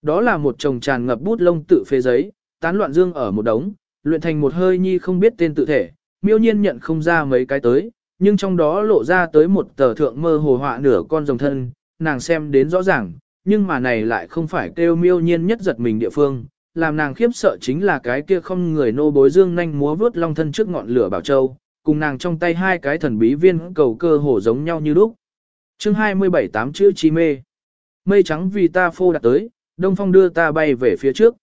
Đó là một chồng tràn ngập bút lông tự phê giấy, tán loạn dương ở một đống, luyện thành một hơi nhi không biết tên tự thể, miêu nhiên nhận không ra mấy cái tới, nhưng trong đó lộ ra tới một tờ thượng mơ hồ họa nửa con rồng thân, nàng xem đến rõ ràng, nhưng mà này lại không phải kêu miêu nhiên nhất giật mình địa phương, làm nàng khiếp sợ chính là cái kia không người nô bối dương nhanh múa vớt long thân trước ngọn lửa bảo châu, cùng nàng trong tay hai cái thần bí viên cầu cơ hồ giống nhau như lúc. Chương 27 tám chữ chi mê. Mây trắng vì ta phô đặt tới, đông phong đưa ta bay về phía trước.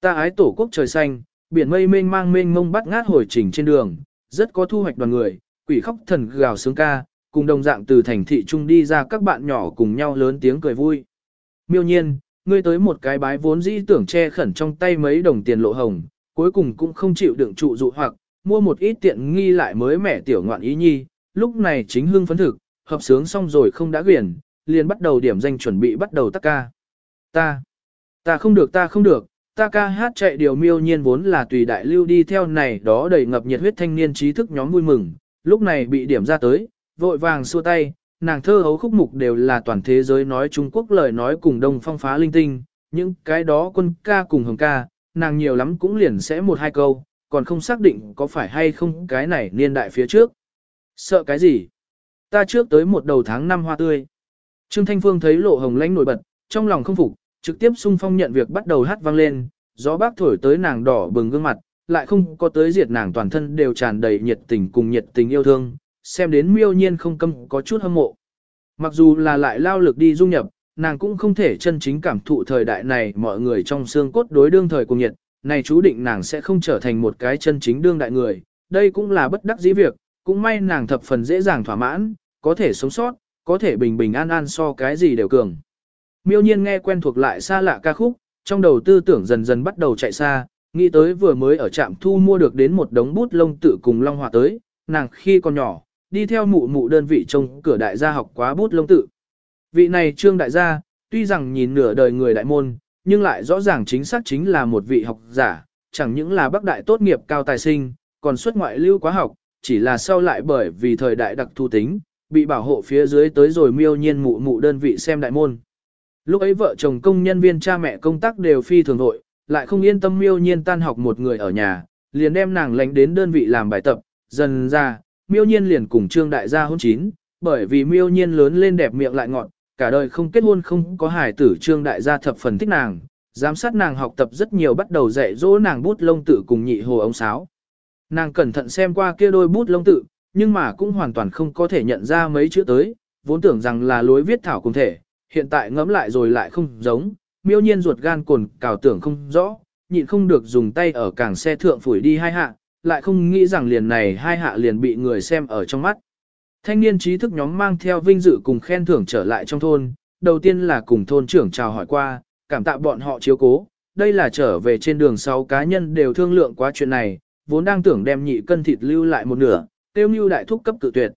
Ta ái tổ quốc trời xanh, biển mây mênh mang mênh mông bắt ngát hồi trình trên đường, rất có thu hoạch đoàn người, quỷ khóc thần gào sướng ca, cùng đồng dạng từ thành thị trung đi ra các bạn nhỏ cùng nhau lớn tiếng cười vui. Miêu nhiên, ngươi tới một cái bái vốn dĩ tưởng che khẩn trong tay mấy đồng tiền lộ hồng, cuối cùng cũng không chịu đựng trụ dụ hoặc, mua một ít tiện nghi lại mới mẻ tiểu ngoạn ý nhi, lúc này chính hương phấn thực, hợp sướng xong rồi không đã quyển, liền bắt đầu điểm danh chuẩn bị bắt đầu tắc ca. Ta, ta không được ta không được, ta ca hát chạy điều miêu nhiên vốn là tùy đại lưu đi theo này đó đầy ngập nhiệt huyết thanh niên trí thức nhóm vui mừng, lúc này bị điểm ra tới, vội vàng xua tay, nàng thơ hấu khúc mục đều là toàn thế giới nói Trung Quốc lời nói cùng đông phong phá linh tinh, những cái đó quân ca cùng hồng ca, nàng nhiều lắm cũng liền sẽ một hai câu, còn không xác định có phải hay không cái này niên đại phía trước. Sợ cái gì? Ta trước tới một đầu tháng năm hoa tươi. Trương Thanh Phương thấy lộ hồng lãnh nổi bật, trong lòng không phục, trực tiếp sung phong nhận việc bắt đầu hát vang lên, gió bác thổi tới nàng đỏ bừng gương mặt, lại không có tới diệt nàng toàn thân đều tràn đầy nhiệt tình cùng nhiệt tình yêu thương, xem đến miêu nhiên không câm có chút hâm mộ. Mặc dù là lại lao lực đi dung nhập, nàng cũng không thể chân chính cảm thụ thời đại này mọi người trong xương cốt đối đương thời cùng nhiệt, này chú định nàng sẽ không trở thành một cái chân chính đương đại người, đây cũng là bất đắc dĩ việc, cũng may nàng thập phần dễ dàng thỏa mãn, có thể sống sót, có thể bình bình an an so cái gì đều cường. Miêu nhiên nghe quen thuộc lại xa lạ ca khúc, trong đầu tư tưởng dần dần bắt đầu chạy xa, nghĩ tới vừa mới ở trạm thu mua được đến một đống bút lông tự cùng long hòa tới, nàng khi còn nhỏ, đi theo mụ mụ đơn vị trông cửa đại gia học quá bút lông tự. Vị này trương đại gia, tuy rằng nhìn nửa đời người đại môn, nhưng lại rõ ràng chính xác chính là một vị học giả, chẳng những là bác đại tốt nghiệp cao tài sinh, còn xuất ngoại lưu quá học, chỉ là sau lại bởi vì thời đại đặc thu tính, bị bảo hộ phía dưới tới rồi miêu nhiên mụ mụ đơn vị xem đại môn. Lúc ấy vợ chồng công nhân viên cha mẹ công tác đều phi thường nội, lại không yên tâm miêu nhiên tan học một người ở nhà, liền đem nàng lánh đến đơn vị làm bài tập, dần ra, miêu nhiên liền cùng trương đại gia hôn chín, bởi vì miêu nhiên lớn lên đẹp miệng lại ngọn, cả đời không kết hôn không có hài tử trương đại gia thập phần thích nàng, giám sát nàng học tập rất nhiều bắt đầu dạy dỗ nàng bút lông tự cùng nhị hồ ống sáo. Nàng cẩn thận xem qua kia đôi bút lông tự, nhưng mà cũng hoàn toàn không có thể nhận ra mấy chữ tới, vốn tưởng rằng là lối viết thảo cùng thể, hiện tại ngẫm lại rồi lại không giống, miêu nhiên ruột gan cồn cào tưởng không rõ, nhịn không được dùng tay ở càng xe thượng phủi đi hai hạ, lại không nghĩ rằng liền này hai hạ liền bị người xem ở trong mắt. Thanh niên trí thức nhóm mang theo vinh dự cùng khen thưởng trở lại trong thôn, đầu tiên là cùng thôn trưởng chào hỏi qua, cảm tạ bọn họ chiếu cố, đây là trở về trên đường sau cá nhân đều thương lượng qua chuyện này, vốn đang tưởng đem nhị cân thịt lưu lại một nửa, tiêu như đại thúc cấp tự tuyệt.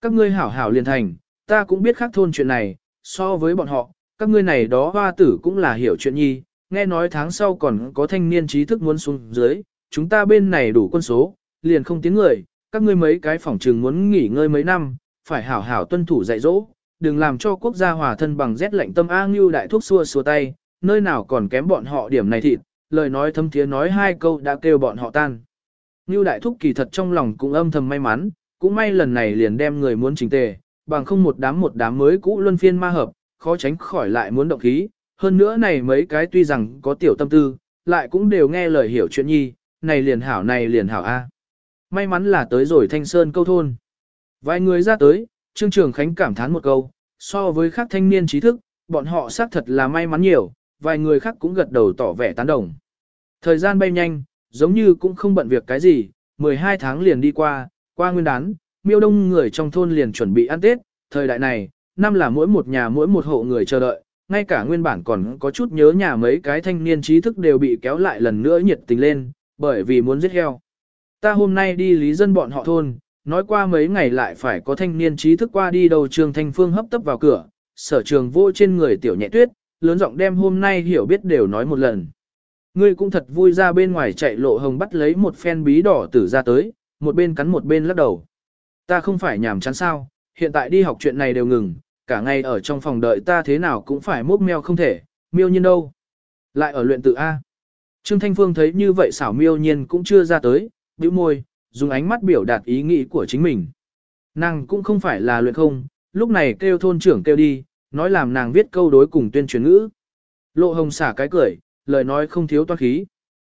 Các ngươi hảo hảo liền thành, ta cũng biết khác thôn chuyện này, so với bọn họ, các ngươi này đó hoa tử cũng là hiểu chuyện nhi, nghe nói tháng sau còn có thanh niên trí thức muốn xuống dưới, chúng ta bên này đủ quân số, liền không tiếng người, các ngươi mấy cái phòng trường muốn nghỉ ngơi mấy năm, phải hảo hảo tuân thủ dạy dỗ, đừng làm cho quốc gia hòa thân bằng rét lạnh tâm A Ngưu đại thuốc xua xua tay, nơi nào còn kém bọn họ điểm này thịt, lời nói thâm thiế nói hai câu đã kêu bọn họ tan. Ngưu đại thúc kỳ thật trong lòng cũng âm thầm may mắn, cũng may lần này liền đem người muốn chỉnh tề, bằng không một đám một đám mới cũ luân phiên ma hợp, khó tránh khỏi lại muốn động khí, hơn nữa này mấy cái tuy rằng có tiểu tâm tư, lại cũng đều nghe lời hiểu chuyện nhi, này liền hảo này liền hảo A. may mắn là tới rồi thanh sơn câu thôn. Vài người ra tới, Trương Trường Khánh cảm thán một câu, so với các thanh niên trí thức, bọn họ xác thật là may mắn nhiều, vài người khác cũng gật đầu tỏ vẻ tán đồng. Thời gian bay nhanh, giống như cũng không bận việc cái gì, 12 tháng liền đi qua, qua nguyên đán, miêu đông người trong thôn liền chuẩn bị ăn Tết, thời đại này, năm là mỗi một nhà mỗi một hộ người chờ đợi, ngay cả nguyên bản còn có chút nhớ nhà mấy cái thanh niên trí thức đều bị kéo lại lần nữa nhiệt tình lên, bởi vì muốn giết heo. Ta hôm nay đi lý dân bọn họ thôn, nói qua mấy ngày lại phải có thanh niên trí thức qua đi đầu trường thanh phương hấp tấp vào cửa, sở trường vô trên người tiểu nhẹ tuyết, lớn giọng đem hôm nay hiểu biết đều nói một lần. Ngươi cũng thật vui ra bên ngoài chạy lộ hồng bắt lấy một phen bí đỏ tử ra tới, một bên cắn một bên lắc đầu. Ta không phải nhảm chán sao, hiện tại đi học chuyện này đều ngừng, cả ngày ở trong phòng đợi ta thế nào cũng phải mốc meo không thể, miêu nhiên đâu. Lại ở luyện tự A. Trương Thanh Phương thấy như vậy xảo miêu nhiên cũng chưa ra tới, bĩu môi, dùng ánh mắt biểu đạt ý nghĩ của chính mình. Nàng cũng không phải là luyện không, lúc này kêu thôn trưởng kêu đi, nói làm nàng viết câu đối cùng tuyên truyền ngữ. Lộ hồng xả cái cười, lời nói không thiếu toan khí.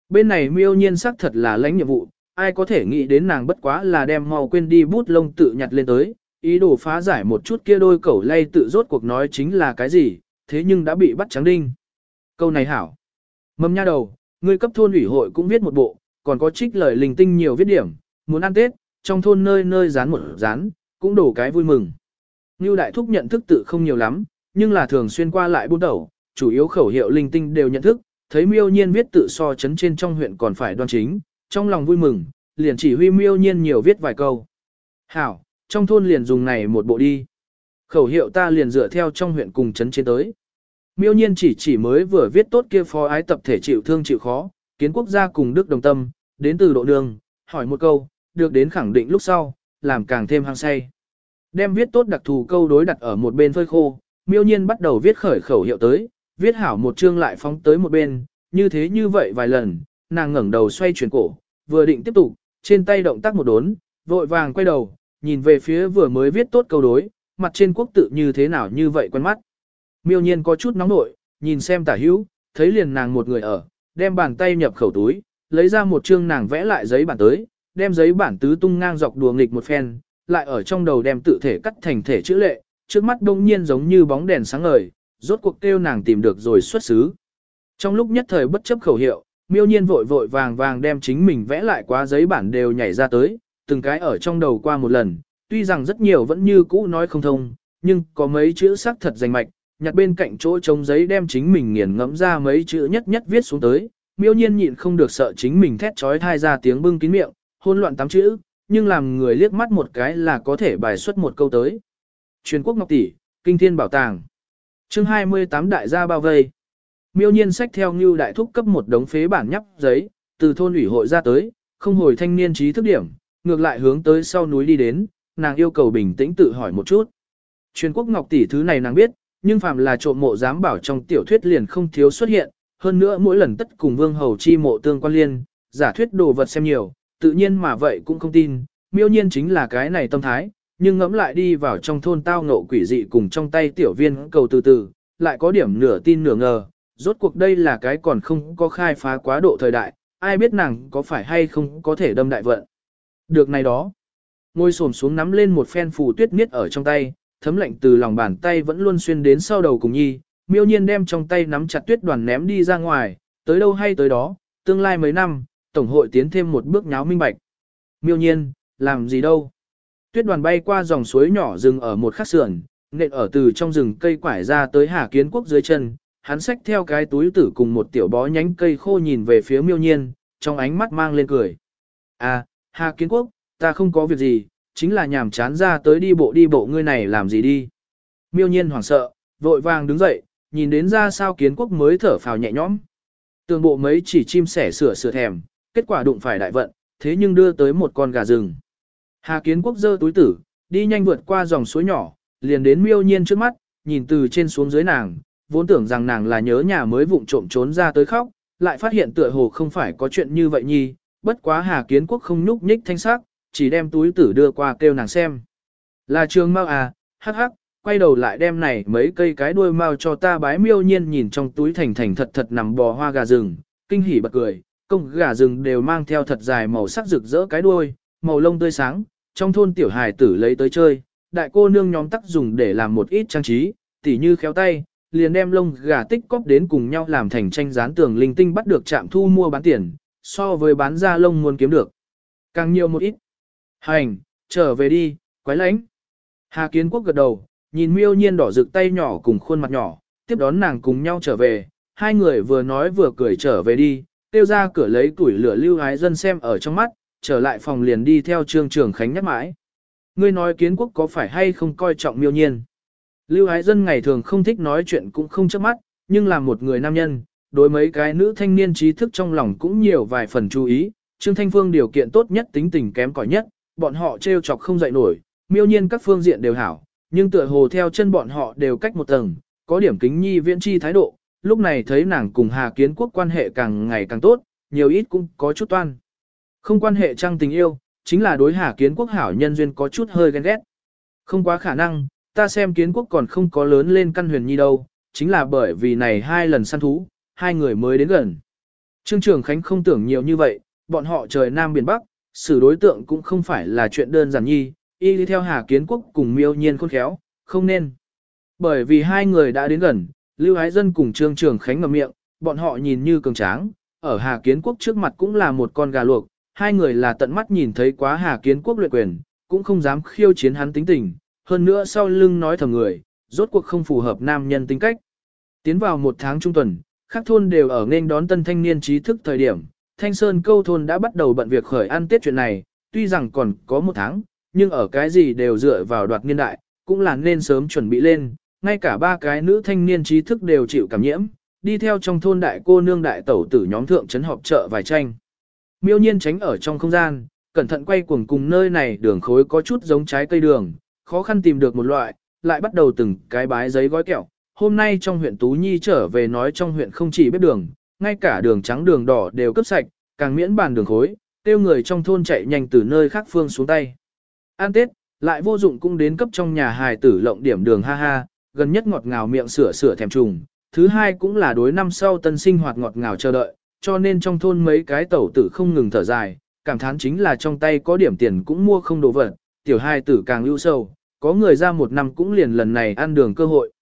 Bên này miêu nhiên sắc thật là lãnh nhiệm vụ, ai có thể nghĩ đến nàng bất quá là đem mau quên đi bút lông tự nhặt lên tới, ý đồ phá giải một chút kia đôi cẩu lay tự rốt cuộc nói chính là cái gì, thế nhưng đã bị bắt trắng đinh. Câu này hảo. mâm nha đầu, ngươi cấp thôn ủy hội cũng viết một bộ, còn có trích lời linh tinh nhiều viết điểm, muốn ăn Tết, trong thôn nơi nơi dán một dán, cũng đổ cái vui mừng. Như đại thúc nhận thức tự không nhiều lắm, nhưng là thường xuyên qua lại buôn đầu, chủ yếu khẩu hiệu linh tinh đều nhận thức, thấy miêu nhiên viết tự so chấn trên trong huyện còn phải đoan chính, trong lòng vui mừng, liền chỉ huy miêu nhiên nhiều viết vài câu. Hảo, trong thôn liền dùng này một bộ đi. Khẩu hiệu ta liền dựa theo trong huyện cùng chấn trên tới. Miêu nhiên chỉ chỉ mới vừa viết tốt kia phó ái tập thể chịu thương chịu khó, kiến quốc gia cùng Đức đồng tâm, đến từ độ đường, hỏi một câu, được đến khẳng định lúc sau, làm càng thêm hăng say. Đem viết tốt đặc thù câu đối đặt ở một bên phơi khô, miêu nhiên bắt đầu viết khởi khẩu hiệu tới, viết hảo một chương lại phóng tới một bên, như thế như vậy vài lần, nàng ngẩng đầu xoay chuyển cổ, vừa định tiếp tục, trên tay động tác một đốn, vội vàng quay đầu, nhìn về phía vừa mới viết tốt câu đối, mặt trên quốc tự như thế nào như vậy quen mắt. Miêu nhiên có chút nóng nội, nhìn xem tả hữu, thấy liền nàng một người ở, đem bàn tay nhập khẩu túi, lấy ra một chương nàng vẽ lại giấy bản tới, đem giấy bản tứ tung ngang dọc đùa nghịch một phen, lại ở trong đầu đem tự thể cắt thành thể chữ lệ, trước mắt đông nhiên giống như bóng đèn sáng ngời, rốt cuộc kêu nàng tìm được rồi xuất xứ. Trong lúc nhất thời bất chấp khẩu hiệu, miêu nhiên vội vội vàng vàng đem chính mình vẽ lại quá giấy bản đều nhảy ra tới, từng cái ở trong đầu qua một lần, tuy rằng rất nhiều vẫn như cũ nói không thông, nhưng có mấy chữ sắc thật rành mạch, nhặt bên cạnh chỗ trống giấy đem chính mình nghiền ngẫm ra mấy chữ nhất nhất viết xuống tới, miêu nhiên nhịn không được sợ chính mình thét trói thai ra tiếng bưng kín miệng, hôn loạn tám chữ, nhưng làm người liếc mắt một cái là có thể bài xuất một câu tới. Truyền quốc ngọc tỷ, kinh thiên bảo tàng. chương 28 đại gia bao vây. Miêu nhiên sách theo như đại thúc cấp một đống phế bản nhắp giấy, từ thôn ủy hội ra tới, không hồi thanh niên trí thức điểm, ngược lại hướng tới sau núi đi đến, nàng yêu cầu bình tĩnh tự hỏi một chút. Truyền quốc ngọc tỷ thứ này nàng biết, nhưng phàm là trộm mộ dám bảo trong tiểu thuyết liền không thiếu xuất hiện, hơn nữa mỗi lần tất cùng vương hầu chi mộ tương quan liên, giả thuyết đồ vật xem nhiều, tự nhiên mà vậy cũng không tin, miêu nhiên chính là cái này tâm thái, nhưng ngẫm lại đi vào trong thôn tao ngộ quỷ dị cùng trong tay tiểu viên cầu từ từ, lại có điểm nửa tin nửa ngờ, rốt cuộc đây là cái còn không có khai phá quá độ thời đại, ai biết nàng có phải hay không có thể đâm đại vận. Được này đó, ngồi xổm xuống nắm lên một phen phù tuyết miết ở trong tay, thấm lạnh từ lòng bàn tay vẫn luôn xuyên đến sau đầu cùng nhi, miêu nhiên đem trong tay nắm chặt tuyết đoàn ném đi ra ngoài, tới đâu hay tới đó, tương lai mấy năm, Tổng hội tiến thêm một bước nháo minh bạch. Miêu nhiên, làm gì đâu? Tuyết đoàn bay qua dòng suối nhỏ rừng ở một khắc sườn, nện ở từ trong rừng cây quải ra tới Hà Kiến Quốc dưới chân, hắn xách theo cái túi tử cùng một tiểu bó nhánh cây khô nhìn về phía miêu nhiên, trong ánh mắt mang lên cười. À, Hà Kiến Quốc, ta không có việc gì, chính là nhàm chán ra tới đi bộ đi bộ ngươi này làm gì đi. Miêu nhiên hoảng sợ, vội vàng đứng dậy, nhìn đến ra sao Kiến Quốc mới thở phào nhẹ nhõm. Tường bộ mấy chỉ chim sẻ sửa sửa thèm, kết quả đụng phải đại vận, thế nhưng đưa tới một con gà rừng. Hà Kiến Quốc giơ túi tử, đi nhanh vượt qua dòng suối nhỏ, liền đến miêu nhiên trước mắt, nhìn từ trên xuống dưới nàng, vốn tưởng rằng nàng là nhớ nhà mới vụng trộm trốn ra tới khóc, lại phát hiện tựa hồ không phải có chuyện như vậy nhi, bất quá Hà Kiến Quốc không nhúc nhích thanh sắc, chỉ đem túi tử đưa qua kêu nàng xem. Là trường mau à, hắc hắc, quay đầu lại đem này mấy cây cái đuôi mau cho ta bái miêu nhiên nhìn trong túi thành thành thật thật nằm bò hoa gà rừng, kinh hỉ bật cười, công gà rừng đều mang theo thật dài màu sắc rực rỡ cái đuôi, màu lông tươi sáng, trong thôn tiểu hài tử lấy tới chơi, đại cô nương nhóm tắc dùng để làm một ít trang trí, tỉ như khéo tay, liền đem lông gà tích cóp đến cùng nhau làm thành tranh dán tường linh tinh bắt được chạm thu mua bán tiền, so với bán ra lông muốn kiếm được. Càng nhiều một ít. Hành, trở về đi, quái lãnh. Hà Kiến Quốc gật đầu, nhìn miêu nhiên đỏ rực tay nhỏ cùng khuôn mặt nhỏ, tiếp đón nàng cùng nhau trở về, hai người vừa nói vừa cười trở về đi, tiêu ra cửa lấy tuổi lửa lưu ái dân xem ở trong mắt, trở lại phòng liền đi theo trương trường khánh nhắc mãi. Ngươi nói kiến quốc có phải hay không coi trọng miêu nhiên. Lưu ái dân ngày thường không thích nói chuyện cũng không chớp mắt, nhưng là một người nam nhân, đối mấy cái nữ thanh niên trí thức trong lòng cũng nhiều vài phần chú ý, Trương Thanh Phương điều kiện tốt nhất tính tình kém cỏi nhất, bọn họ trêu chọc không dậy nổi, miêu nhiên các phương diện đều hảo, nhưng tựa hồ theo chân bọn họ đều cách một tầng, có điểm kính nhi viễn chi thái độ, lúc này thấy nàng cùng Hà Kiến Quốc quan hệ càng ngày càng tốt, nhiều ít cũng có chút toan. Không quan hệ trăng tình yêu, chính là đối Hà Kiến Quốc hảo nhân duyên có chút hơi ghen ghét. Không quá khả năng, ta xem Kiến Quốc còn không có lớn lên căn huyền nhi đâu, chính là bởi vì này hai lần săn thú, hai người mới đến gần. Trương Trường Khánh không tưởng nhiều như vậy, bọn họ trời Nam Biển Bắc, xử đối tượng cũng không phải là chuyện đơn giản nhi, y đi theo Hà Kiến Quốc cùng miêu nhiên khôn khéo, không nên. Bởi vì hai người đã đến gần, Lưu Ái Dân cùng Trương Trường Khánh ngậm miệng, bọn họ nhìn như cường tráng, ở Hà Kiến Quốc trước mặt cũng là một con gà luộc, hai người là tận mắt nhìn thấy quá Hà Kiến Quốc luyện quyền, cũng không dám khiêu chiến hắn tính tình, hơn nữa sau lưng nói thầm người, rốt cuộc không phù hợp nam nhân tính cách. Tiến vào một tháng trung tuần, các thôn đều ở nên đón tân thanh niên trí thức thời điểm, Thanh Sơn câu thôn đã bắt đầu bận việc khởi ăn tết chuyện này, tuy rằng còn có một tháng, nhưng ở cái gì đều dựa vào đoạt niên đại, cũng là nên sớm chuẩn bị lên, ngay cả ba cái nữ thanh niên trí thức đều chịu cảm nhiễm, đi theo trong thôn đại cô nương đại tẩu tử nhóm thượng trấn họp chợ vài tranh. Miêu nhiên tránh ở trong không gian, cẩn thận quay cuồng cùng nơi này đường khối có chút giống trái cây đường, khó khăn tìm được một loại, lại bắt đầu từng cái bái giấy gói kẹo. Hôm nay trong huyện Tú Nhi trở về nói trong huyện không chỉ biết đường, ngay cả đường trắng đường đỏ đều cấp sạch, càng miễn bàn đường khối, tiêu người trong thôn chạy nhanh từ nơi khác phương xuống tay. An Tết, lại vô dụng cũng đến cấp trong nhà hài tử lộng điểm đường ha ha, gần nhất ngọt ngào miệng sửa sửa thèm trùng, thứ hai cũng là đối năm sau tân sinh hoạt ngọt ngào chờ đợi, cho nên trong thôn mấy cái tẩu tử không ngừng thở dài, cảm thán chính là trong tay có điểm tiền cũng mua không đồ vật, tiểu hai tử càng ưu sâu, có người ra một năm cũng liền lần này ăn đường cơ hội.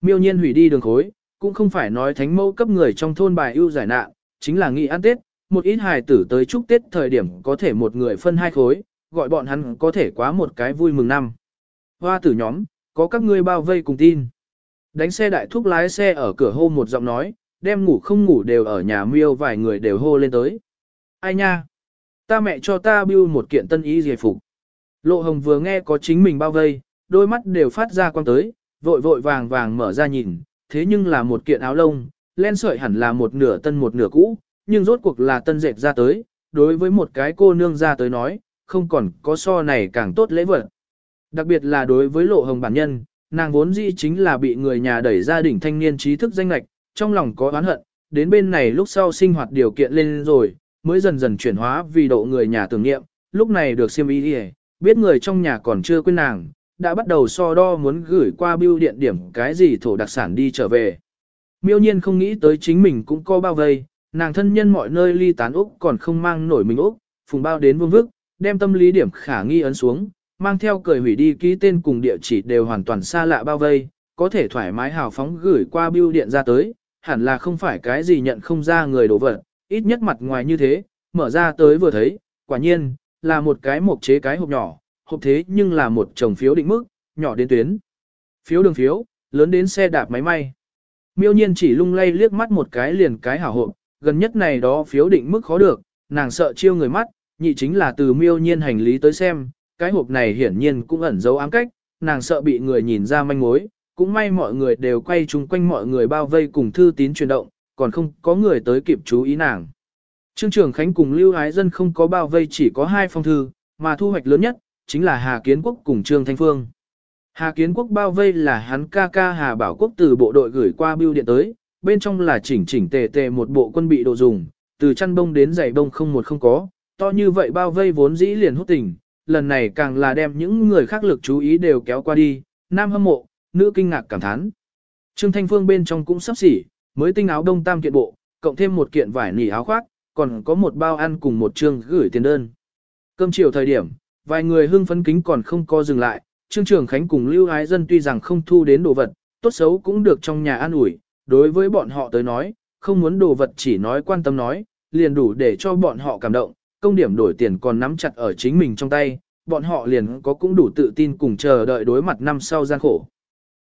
Miêu nhiên hủy đi đường khối, cũng không phải nói thánh mẫu cấp người trong thôn bài ưu giải nạn, chính là nghị ăn Tết, một ít hài tử tới chúc Tết thời điểm có thể một người phân hai khối, gọi bọn hắn có thể quá một cái vui mừng năm. Hoa tử nhóm, có các ngươi bao vây cùng tin. Đánh xe đại thúc lái xe ở cửa hô một giọng nói, đem ngủ không ngủ đều ở nhà miêu vài người đều hô lên tới. Ai nha? Ta mẹ cho ta bưu một kiện tân ý giải phục. Lộ hồng vừa nghe có chính mình bao vây, đôi mắt đều phát ra quang tới, vội vội vàng vàng mở ra nhìn, thế nhưng là một kiện áo lông, len sợi hẳn là một nửa tân một nửa cũ, nhưng rốt cuộc là tân dệt ra tới, đối với một cái cô nương ra tới nói, không còn có so này càng tốt lễ vật. Đặc biệt là đối với lộ hồng bản nhân, nàng vốn dĩ chính là bị người nhà đẩy gia đình thanh niên trí thức danh lạch, trong lòng có oán hận, đến bên này lúc sau sinh hoạt điều kiện lên rồi, mới dần dần chuyển hóa vì độ người nhà tưởng nghiệm, lúc này được siêm ý đi biết người trong nhà còn chưa quên nàng, đã bắt đầu so đo muốn gửi qua bưu điện điểm cái gì thổ đặc sản đi trở về. Miêu nhiên không nghĩ tới chính mình cũng có bao vây, nàng thân nhân mọi nơi ly tán Úc còn không mang nổi mình Úc, phùng bao đến vương vức, đem tâm lý điểm khả nghi ấn xuống, mang theo cười hủy đi ký tên cùng địa chỉ đều hoàn toàn xa lạ bao vây, có thể thoải mái hào phóng gửi qua bưu điện ra tới, hẳn là không phải cái gì nhận không ra người đổ vật, ít nhất mặt ngoài như thế, mở ra tới vừa thấy, quả nhiên, là một cái mộc chế cái hộp nhỏ, hộp thế nhưng là một chồng phiếu định mức, nhỏ đến tuyến. Phiếu đường phiếu, lớn đến xe đạp máy may. Miêu nhiên chỉ lung lay liếc mắt một cái liền cái hảo hộp, gần nhất này đó phiếu định mức khó được, nàng sợ chiêu người mắt, nhị chính là từ miêu nhiên hành lý tới xem, cái hộp này hiển nhiên cũng ẩn dấu ám cách, nàng sợ bị người nhìn ra manh mối, cũng may mọi người đều quay chung quanh mọi người bao vây cùng thư tín chuyển động, còn không có người tới kịp chú ý nàng. Trương Trường Khánh cùng Lưu Ái Dân không có bao vây chỉ có hai phong thư, mà thu hoạch lớn nhất, chính là Hà Kiến Quốc cùng Trương Thanh Phương. Hà Kiến Quốc bao vây là hắn ca ca Hà Bảo Quốc từ bộ đội gửi qua bưu điện tới, bên trong là chỉnh chỉnh tề tề một bộ quân bị đồ dùng, từ chăn bông đến giày bông không một không có, to như vậy bao vây vốn dĩ liền hút tình, lần này càng là đem những người khác lực chú ý đều kéo qua đi, nam hâm mộ, nữ kinh ngạc cảm thán. Trương Thanh Phương bên trong cũng sắp xỉ, mới tinh áo đông tam kiện bộ, cộng thêm một kiện vải nỉ áo khoác, còn có một bao ăn cùng một trương gửi tiền đơn. Cơm chiều thời điểm, vài người hưng phấn kính còn không co dừng lại, Trương Trường Khánh cùng Lưu Ái Dân tuy rằng không thu đến đồ vật, tốt xấu cũng được trong nhà an ủi, đối với bọn họ tới nói, không muốn đồ vật chỉ nói quan tâm nói, liền đủ để cho bọn họ cảm động, công điểm đổi tiền còn nắm chặt ở chính mình trong tay, bọn họ liền có cũng đủ tự tin cùng chờ đợi đối mặt năm sau gian khổ.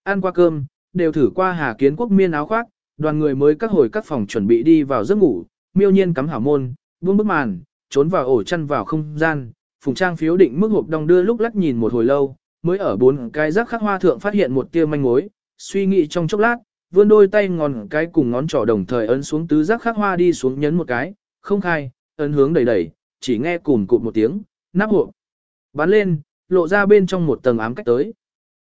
Ăn qua cơm, đều thử qua Hà Kiến Quốc miên áo khoác, đoàn người mới các hồi các phòng chuẩn bị đi vào giấc ngủ, miêu nhiên cắm hảo môn, buông bức màn, trốn vào ổ chăn vào không gian, phùng trang phiếu định mức hộp đong đưa lúc lắc nhìn một hồi lâu, mới ở bốn cái rác khắc hoa thượng phát hiện một tia manh mối, suy nghĩ trong chốc lát, vươn đôi tay ngón cái cùng ngón trỏ đồng thời ấn xuống tứ rác khắc hoa đi xuống nhấn một cái, không khai, ấn hướng đẩy đẩy, chỉ nghe cùm cụt một tiếng, nắp hộp. Bắn lên, lộ ra bên trong một tầng ám cách tới.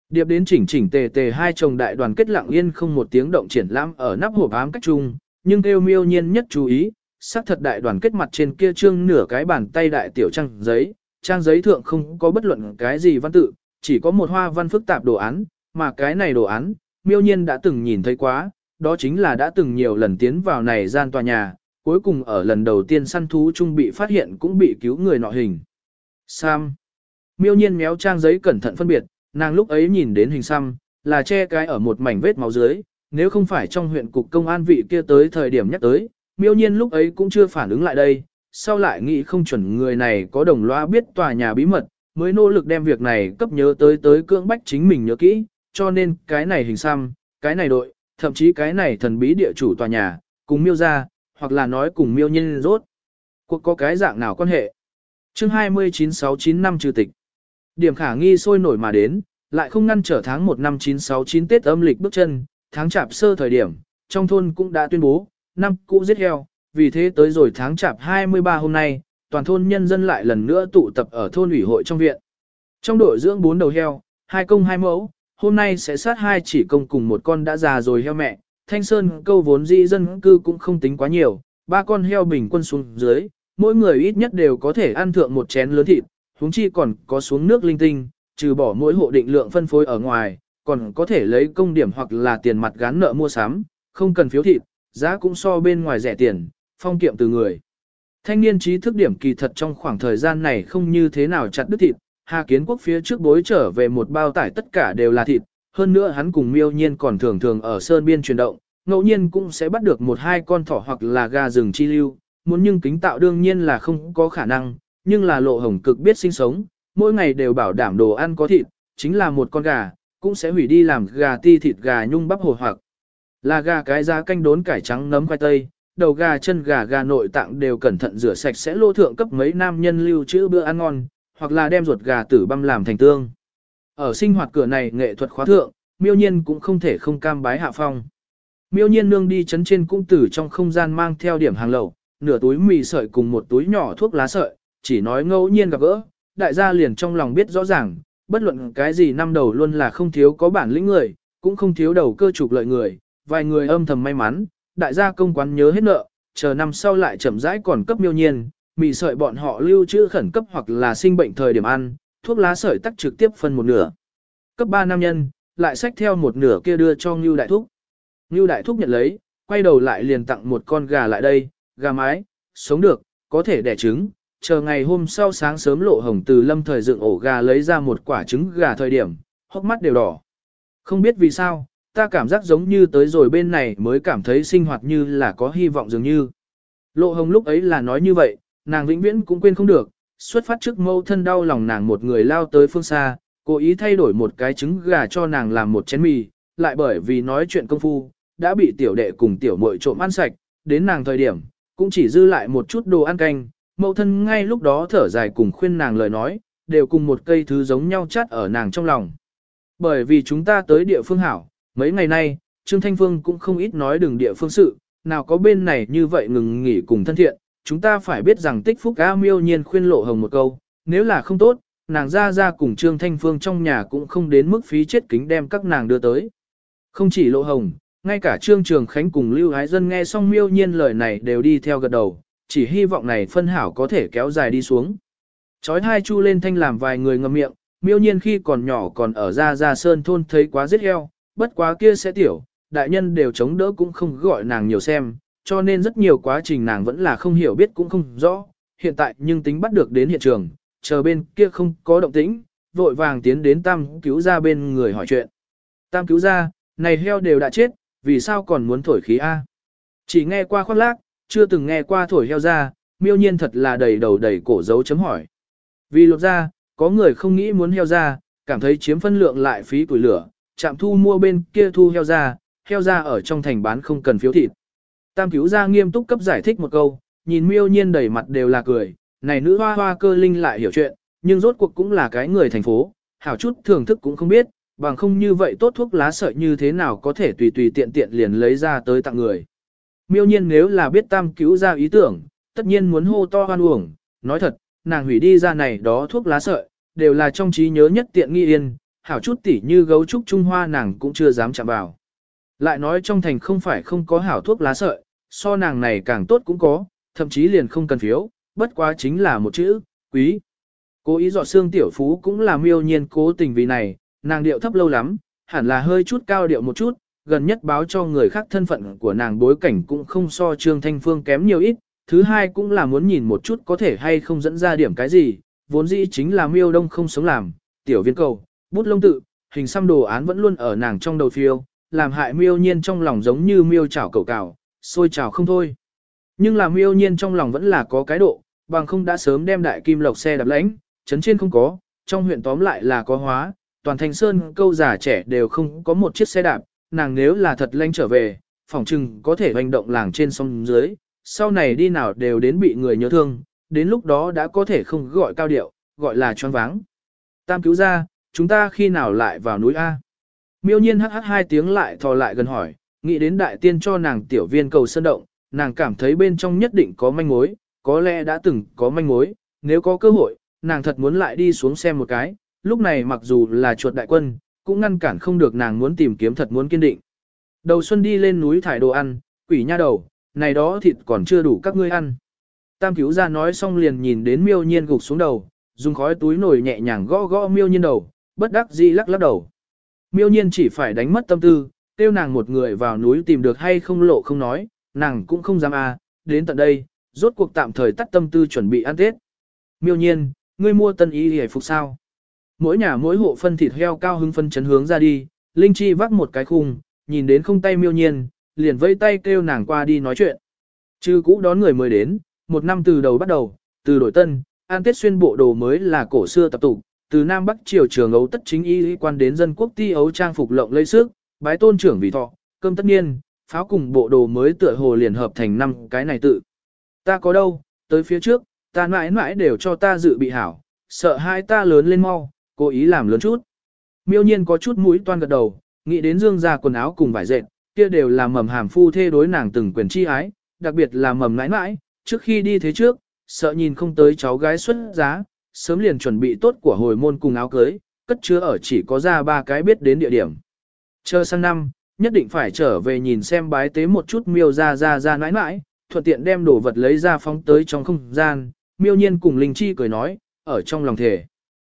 Điệp đến chỉnh chỉnh tề tề hai chồng đại đoàn kết lặng yên không một tiếng động triển lãm ở nắp hộp ám cách chung, nhưng kêu miêu nhiên nhất chú ý, sắc thật đại đoàn kết mặt trên kia trương nửa cái bàn tay đại tiểu trang giấy, trang giấy thượng không có bất luận cái gì văn tự, chỉ có một hoa văn phức tạp đồ án, mà cái này đồ án, miêu nhiên đã từng nhìn thấy quá, đó chính là đã từng nhiều lần tiến vào này gian tòa nhà, cuối cùng ở lần đầu tiên săn thú chung bị phát hiện cũng bị cứu người nọ hình. Sam. Miêu nhiên méo trang giấy cẩn thận phân biệt, nàng lúc ấy nhìn đến hình xăm, là che cái ở một mảnh vết máu dưới, nếu không phải trong huyện cục công an vị kia tới thời điểm nhắc tới, miêu nhiên lúc ấy cũng chưa phản ứng lại đây, sau lại nghĩ không chuẩn người này có đồng loa biết tòa nhà bí mật, mới nỗ lực đem việc này cấp nhớ tới tới cưỡng bách chính mình nhớ kỹ, cho nên cái này hình xăm, cái này đội, thậm chí cái này thần bí địa chủ tòa nhà, cùng miêu ra, hoặc là nói cùng miêu nhân rốt. Cuộc có cái dạng nào quan hệ? chương 29695 năm trừ tịch. Điểm khả nghi sôi nổi mà đến, lại không ngăn trở tháng 1 năm 969 Tết âm lịch bước chân, tháng chạp sơ thời điểm, trong thôn cũng đã tuyên bố, năm cũ giết heo, vì thế tới rồi tháng chạp 23 hôm nay, toàn thôn nhân dân lại lần nữa tụ tập ở thôn ủy hội trong viện. Trong đội dưỡng bốn đầu heo, hai công hai mẫu, hôm nay sẽ sát hai chỉ công cùng một con đã già rồi heo mẹ. Thanh Sơn câu vốn dĩ dân cư cũng không tính quá nhiều, ba con heo bình quân xuống dưới, mỗi người ít nhất đều có thể ăn thượng một chén lớn thịt, huống chi còn có xuống nước linh tinh, trừ bỏ mỗi hộ định lượng phân phối ở ngoài, còn có thể lấy công điểm hoặc là tiền mặt gán nợ mua sắm, không cần phiếu thịt, giá cũng so bên ngoài rẻ tiền, phong kiệm từ người. Thanh niên trí thức điểm kỳ thật trong khoảng thời gian này không như thế nào chặt đứt thịt, Hà Kiến Quốc phía trước bối trở về một bao tải tất cả đều là thịt, hơn nữa hắn cùng miêu nhiên còn thường thường ở sơn biên chuyển động, ngẫu nhiên cũng sẽ bắt được một hai con thỏ hoặc là gà rừng chi lưu, muốn nhưng kính tạo đương nhiên là không có khả năng, nhưng là lộ hồng cực biết sinh sống, mỗi ngày đều bảo đảm đồ ăn có thịt, chính là một con gà, cũng sẽ hủy đi làm gà ti thịt gà nhung bắp hồ hoặc là gà cái giá canh đốn cải trắng nấm khoai tây, đầu gà chân gà gà nội tạng đều cẩn thận rửa sạch sẽ lô thượng cấp mấy nam nhân lưu trữ bữa ăn ngon, hoặc là đem ruột gà tử băm làm thành tương. Ở sinh hoạt cửa này nghệ thuật khóa thượng, miêu nhiên cũng không thể không cam bái hạ phong. Miêu nhiên nương đi chấn trên cung tử trong không gian mang theo điểm hàng lẩu, nửa túi mì sợi cùng một túi nhỏ thuốc lá sợi, chỉ nói ngẫu nhiên gặp gỡ, đại gia liền trong lòng biết rõ ràng, bất luận cái gì năm đầu luôn là không thiếu có bản lĩnh người, cũng không thiếu đầu cơ trục lợi người, vài người âm thầm may mắn, đại gia công quán nhớ hết nợ, chờ năm sau lại chậm rãi còn cấp miêu nhiên, mì sợi bọn họ lưu trữ khẩn cấp hoặc là sinh bệnh thời điểm ăn, thuốc lá sợi tắc trực tiếp phân một nửa. Cấp 3 nam nhân, lại xách theo một nửa kia đưa cho Ngưu Đại Thúc. Ngưu Đại Thúc nhận lấy, quay đầu lại liền tặng một con gà lại đây, gà mái, sống được, có thể đẻ trứng. Chờ ngày hôm sau sáng sớm lộ hồng từ lâm thời dựng ổ gà lấy ra một quả trứng gà thời điểm, hốc mắt đều đỏ. Không biết vì sao, ta cảm giác giống như tới rồi bên này mới cảm thấy sinh hoạt như là có hy vọng dường như. Lộ hồng lúc ấy là nói như vậy, nàng vĩnh viễn cũng quên không được, xuất phát trước mâu thân đau lòng nàng một người lao tới phương xa, cố ý thay đổi một cái trứng gà cho nàng làm một chén mì, lại bởi vì nói chuyện công phu, đã bị tiểu đệ cùng tiểu muội trộm ăn sạch, đến nàng thời điểm, cũng chỉ dư lại một chút đồ ăn canh, mâu thân ngay lúc đó thở dài cùng khuyên nàng lời nói, đều cùng một cây thứ giống nhau chát ở nàng trong lòng. Bởi vì chúng ta tới địa phương hảo, mấy ngày nay, Trương Thanh Phương cũng không ít nói đường địa phương sự, nào có bên này như vậy ngừng nghỉ cùng thân thiện, chúng ta phải biết rằng tích phúc A miêu nhiên khuyên lộ hồng một câu, nếu là không tốt, nàng ra ra cùng Trương Thanh Phương trong nhà cũng không đến mức phí chết kính đem các nàng đưa tới. Không chỉ lộ hồng, ngay cả Trương Trường Khánh cùng Lưu Ái Dân nghe xong miêu nhiên lời này đều đi theo gật đầu, chỉ hy vọng này phân hảo có thể kéo dài đi xuống. Chói hai chu lên thanh làm vài người ngậm miệng, miêu nhiên khi còn nhỏ còn ở ra ra sơn thôn thấy quá giết heo, bất quá kia sẽ tiểu, đại nhân đều chống đỡ cũng không gọi nàng nhiều xem, cho nên rất nhiều quá trình nàng vẫn là không hiểu biết cũng không rõ, hiện tại nhưng tính bắt được đến hiện trường, chờ bên kia không có động tĩnh, vội vàng tiến đến tam cứu ra bên người hỏi chuyện. Tam cứu ra, này heo đều đã chết, vì sao còn muốn thổi khí A? Chỉ nghe qua khoác lác, chưa từng nghe qua thổi heo ra, miêu nhiên thật là đầy đầu đầy cổ dấu chấm hỏi. Vì lột ra, có người không nghĩ muốn heo ra, cảm thấy chiếm phân lượng lại phí củi lửa, chạm thu mua bên kia thu heo ra, heo ra ở trong thành bán không cần phiếu thịt. Tam cứu ra nghiêm túc cấp giải thích một câu, nhìn miêu nhiên đầy mặt đều là cười, này nữ hoa hoa cơ linh lại hiểu chuyện, nhưng rốt cuộc cũng là cái người thành phố, hảo chút thưởng thức cũng không biết, bằng không như vậy tốt thuốc lá sợi như thế nào có thể tùy tùy tiện tiện liền lấy ra tới tặng người. Miêu nhiên nếu là biết tam cứu ra ý tưởng, tất nhiên muốn hô to hoan uổng, nói thật, nàng hủy đi ra này đó thuốc lá sợi, đều là trong trí nhớ nhất tiện nghi yên, hảo chút tỉ như gấu trúc Trung Hoa nàng cũng chưa dám chạm vào. Lại nói trong thành không phải không có hảo thuốc lá sợi, so nàng này càng tốt cũng có, thậm chí liền không cần phiếu, bất quá chính là một chữ, quý. Cố ý dọa xương tiểu phú cũng là miêu nhiên cố tình vì này, nàng điệu thấp lâu lắm, hẳn là hơi chút cao điệu một chút, gần nhất báo cho người khác thân phận của nàng bối cảnh cũng không so Trương Thanh Phương kém nhiều ít, thứ hai cũng là muốn nhìn một chút có thể hay không dẫn ra điểm cái gì, vốn dĩ chính là miêu đông không sống làm, tiểu viên cầu, bút lông tự, hình xăm đồ án vẫn luôn ở nàng trong đầu phiêu, làm hại miêu nhiên trong lòng giống như miêu chảo cầu cào, sôi trào không thôi. Nhưng là miêu nhiên trong lòng vẫn là có cái độ, bằng không đã sớm đem đại kim lộc xe đạp lãnh, chấn trên không có, trong huyện tóm lại là có hóa, toàn thành sơn câu giả trẻ đều không có một chiếc xe đạp, nàng nếu là thật lãnh trở về, phỏng chừng có thể hành động làng trên sông dưới, sau này đi nào đều đến bị người nhớ thương, đến lúc đó đã có thể không gọi cao điệu, gọi là choáng váng. Tam cứu ra, chúng ta khi nào lại vào núi A? Miêu nhiên hắc hắc hai tiếng lại thò lại gần hỏi, nghĩ đến đại tiên cho nàng tiểu viên cầu sơn động, nàng cảm thấy bên trong nhất định có manh mối, có lẽ đã từng có manh mối, nếu có cơ hội, nàng thật muốn lại đi xuống xem một cái, lúc này mặc dù là chuột đại quân, cũng ngăn cản không được nàng muốn tìm kiếm thật muốn kiên định. Đầu xuân đi lên núi thải đồ ăn, quỷ nha đầu, này đó thịt còn chưa đủ các ngươi ăn. Tam cứu ra nói xong liền nhìn đến miêu nhiên gục xuống đầu, dùng khói túi nổi nhẹ nhàng gõ gõ miêu nhiên đầu, bất đắc dĩ lắc lắc đầu. Miêu nhiên chỉ phải đánh mất tâm tư, tiêu nàng một người vào núi tìm được hay không lộ không nói, nàng cũng không dám à, đến tận đây, rốt cuộc tạm thời tắt tâm tư chuẩn bị ăn Tết. Miêu nhiên, ngươi mua tân y hề phục sao? Mỗi nhà mỗi hộ phân thịt heo cao hứng phân chấn hướng ra đi, Linh Chi vắt một cái khung, nhìn đến không tay miêu nhiên, liền vây tay kêu nàng qua đi nói chuyện. Chư cũ đón người mới đến, một năm từ đầu bắt đầu, từ đổi tân, ăn tết xuyên bộ đồ mới là cổ xưa tập tục, từ Nam Bắc triều trường ấu tất chính y quan đến dân quốc ti ấu trang phục lộng lây sức, bái tôn trưởng vì thọ, cơm tất nhiên, pháo cùng bộ đồ mới tựa hồ liền hợp thành năm cái này tự. Ta có đâu, tới phía trước, ta mãi mãi đều cho ta dự bị hảo, sợ hai ta lớn lên mau, cố ý làm lớn chút. Miêu nhiên có chút mũi toan gật đầu, nghĩ đến dương ra quần áo cùng vải dệt, kia đều là mầm hàm phu thê đối nàng từng quyền chi ái, đặc biệt là mầm mãi mãi, trước khi đi thế trước, sợ nhìn không tới cháu gái xuất giá, sớm liền chuẩn bị tốt của hồi môn cùng áo cưới, cất chứa ở chỉ có ra ba cái biết đến địa điểm. Chờ sang năm, nhất định phải trở về nhìn xem bái tế một chút miêu ra ra ra nãi nãi, thuận tiện đem đồ vật lấy ra phóng tới trong không gian, miêu nhiên cùng Linh Chi cười nói, ở trong lòng thể.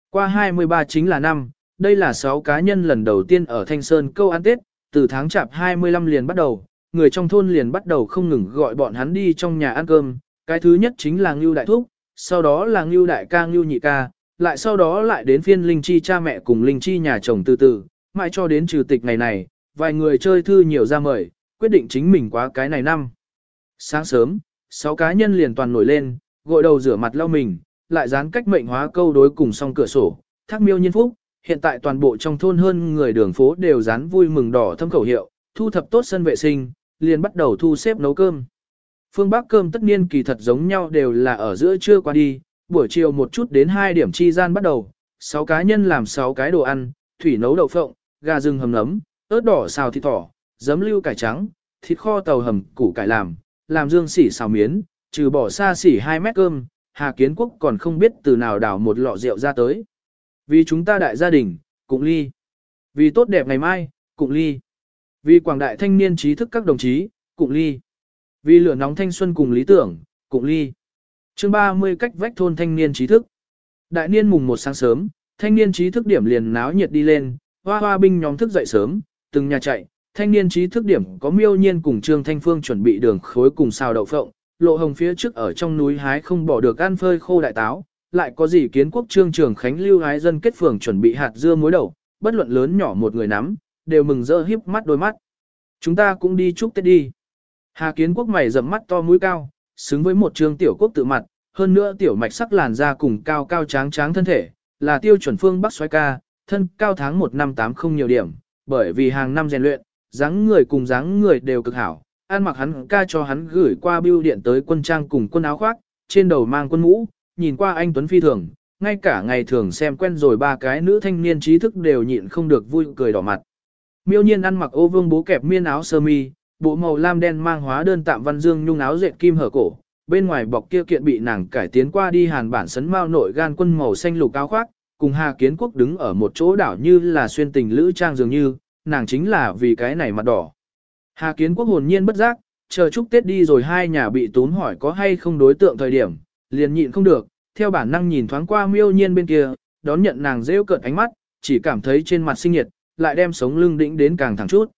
Qua 23 chính là năm, đây là 6 cá nhân lần đầu tiên ở Thanh Sơn câu ăn Tết, từ tháng chạp 25 liền bắt đầu, người trong thôn liền bắt đầu không ngừng gọi bọn hắn đi trong nhà ăn cơm, cái thứ nhất chính là Ngưu Đại Thúc, sau đó là Ngưu Đại ca Ngưu Nhị ca, lại sau đó lại đến phiên Linh Chi cha mẹ cùng Linh Chi nhà chồng từ từ, mãi cho đến trừ tịch ngày này, vài người chơi thư nhiều ra mời, quyết định chính mình quá cái này năm. Sáng sớm, sáu cá nhân liền toàn nổi lên, gội đầu rửa mặt lau mình, lại dán cách mệnh hóa câu đối cùng song cửa sổ, thác miêu nhiên phúc, hiện tại toàn bộ trong thôn hơn người đường phố đều dán vui mừng đỏ thâm khẩu hiệu, thu thập tốt sân vệ sinh, liền bắt đầu thu xếp nấu cơm. Phương Bắc cơm tất nhiên kỳ thật giống nhau đều là ở giữa trưa qua đi, buổi chiều một chút đến 2 điểm chi gian bắt đầu, 6 cá nhân làm 6 cái đồ ăn, thủy nấu đậu phộng, gà rừng hầm nấm, ớt đỏ xào thịt thỏ, giấm lưu cải trắng, thịt kho tàu hầm củ cải làm, làm dương xỉ xào miến, trừ bỏ xa xỉ 2 mét cơm, Hà Kiến Quốc còn không biết từ nào đảo một lọ rượu ra tới. Vì chúng ta đại gia đình, cùng ly. Vì tốt đẹp ngày mai, cùng ly. Vì quảng đại thanh niên trí thức các đồng chí, cùng ly. Vì lửa nóng thanh xuân cùng lý tưởng, cùng ly. chương 30 cách vách thôn thanh niên trí thức. Đại niên mùng một sáng sớm, thanh niên trí thức điểm liền náo nhiệt đi lên, hoa hoa binh nhóm thức dậy sớm, từng nhà chạy, thanh niên trí thức điểm có miêu nhiên cùng Trương Thanh Phương chuẩn bị đường khối cùng xào đậu phộng, lộ hồng phía trước ở trong núi hái không bỏ được ăn phơi khô đại táo, lại có gì kiến quốc trương trường khánh lưu hái dân kết phường chuẩn bị hạt dưa muối đầu, bất luận lớn nhỏ một người nắm, đều mừng rỡ hiếp mắt đôi mắt. Chúng ta cũng đi chúc Tết đi. Hà kiến quốc mày rậm mắt to mũi cao, xứng với một trương tiểu quốc tự mặt, hơn nữa tiểu mạch sắc làn da cùng cao cao tráng tráng thân thể, là tiêu chuẩn phương Bắc xoay ca, thân cao tháng 1 năm 8 không nhiều điểm, bởi vì hàng năm rèn luyện, dáng người cùng dáng người đều cực hảo. An mặc hắn ca cho hắn gửi qua bưu điện tới quân trang cùng quân áo khoác, trên đầu mang quân mũ, nhìn qua anh Tuấn Phi thường, ngay cả ngày thường xem quen rồi ba cái nữ thanh niên trí thức đều nhịn không được vui cười đỏ mặt. Miêu nhiên ăn mặc ô vương bố kẹp miên áo sơ mi, bộ màu lam đen mang hóa đơn tạm văn dương nhung áo dệt kim hở cổ, bên ngoài bọc kia kiện bị nàng cải tiến qua đi hàn bản sấn mao nội gan quân màu xanh lục áo khoác, cùng Hà Kiến Quốc đứng ở một chỗ đảo như là xuyên tình lữ trang dường như, nàng chính là vì cái này mặt đỏ. Hà Kiến Quốc hồn nhiên bất giác, chờ chúc Tết đi rồi hai nhà bị tốn hỏi có hay không đối tượng thời điểm, liền nhịn không được, theo bản năng nhìn thoáng qua miêu nhiên bên kia, đón nhận nàng rêu cợt ánh mắt, chỉ cảm thấy trên mặt sinh nhiệt, lại đem sống lưng đĩnh đến càng thẳng chút.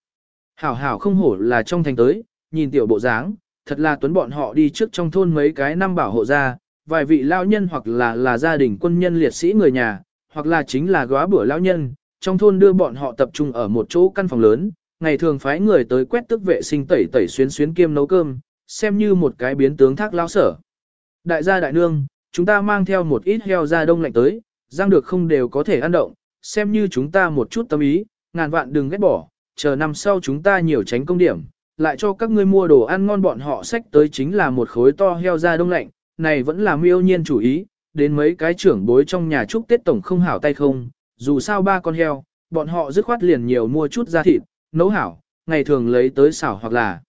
Hảo hảo không hổ là trong thành tới, nhìn tiểu bộ dáng, thật là tuấn bọn họ đi trước trong thôn mấy cái năm bảo hộ ra, vài vị lao nhân hoặc là là gia đình quân nhân liệt sĩ người nhà, hoặc là chính là góa bữa lao nhân, trong thôn đưa bọn họ tập trung ở một chỗ căn phòng lớn, ngày thường phái người tới quét tức vệ sinh tẩy tẩy xuyến xuyến kiêm nấu cơm, xem như một cái biến tướng thác lao sở. Đại gia đại nương, chúng ta mang theo một ít heo ra đông lạnh tới, răng được không đều có thể ăn động, xem như chúng ta một chút tâm ý, ngàn vạn đừng ghét bỏ, chờ năm sau chúng ta nhiều tránh công điểm, lại cho các ngươi mua đồ ăn ngon bọn họ sách tới chính là một khối to heo ra đông lạnh, này vẫn là miêu nhiên chủ ý, đến mấy cái trưởng bối trong nhà chúc Tết tổng không hảo tay không, dù sao ba con heo, bọn họ dứt khoát liền nhiều mua chút da thịt, nấu hảo, ngày thường lấy tới xảo hoặc là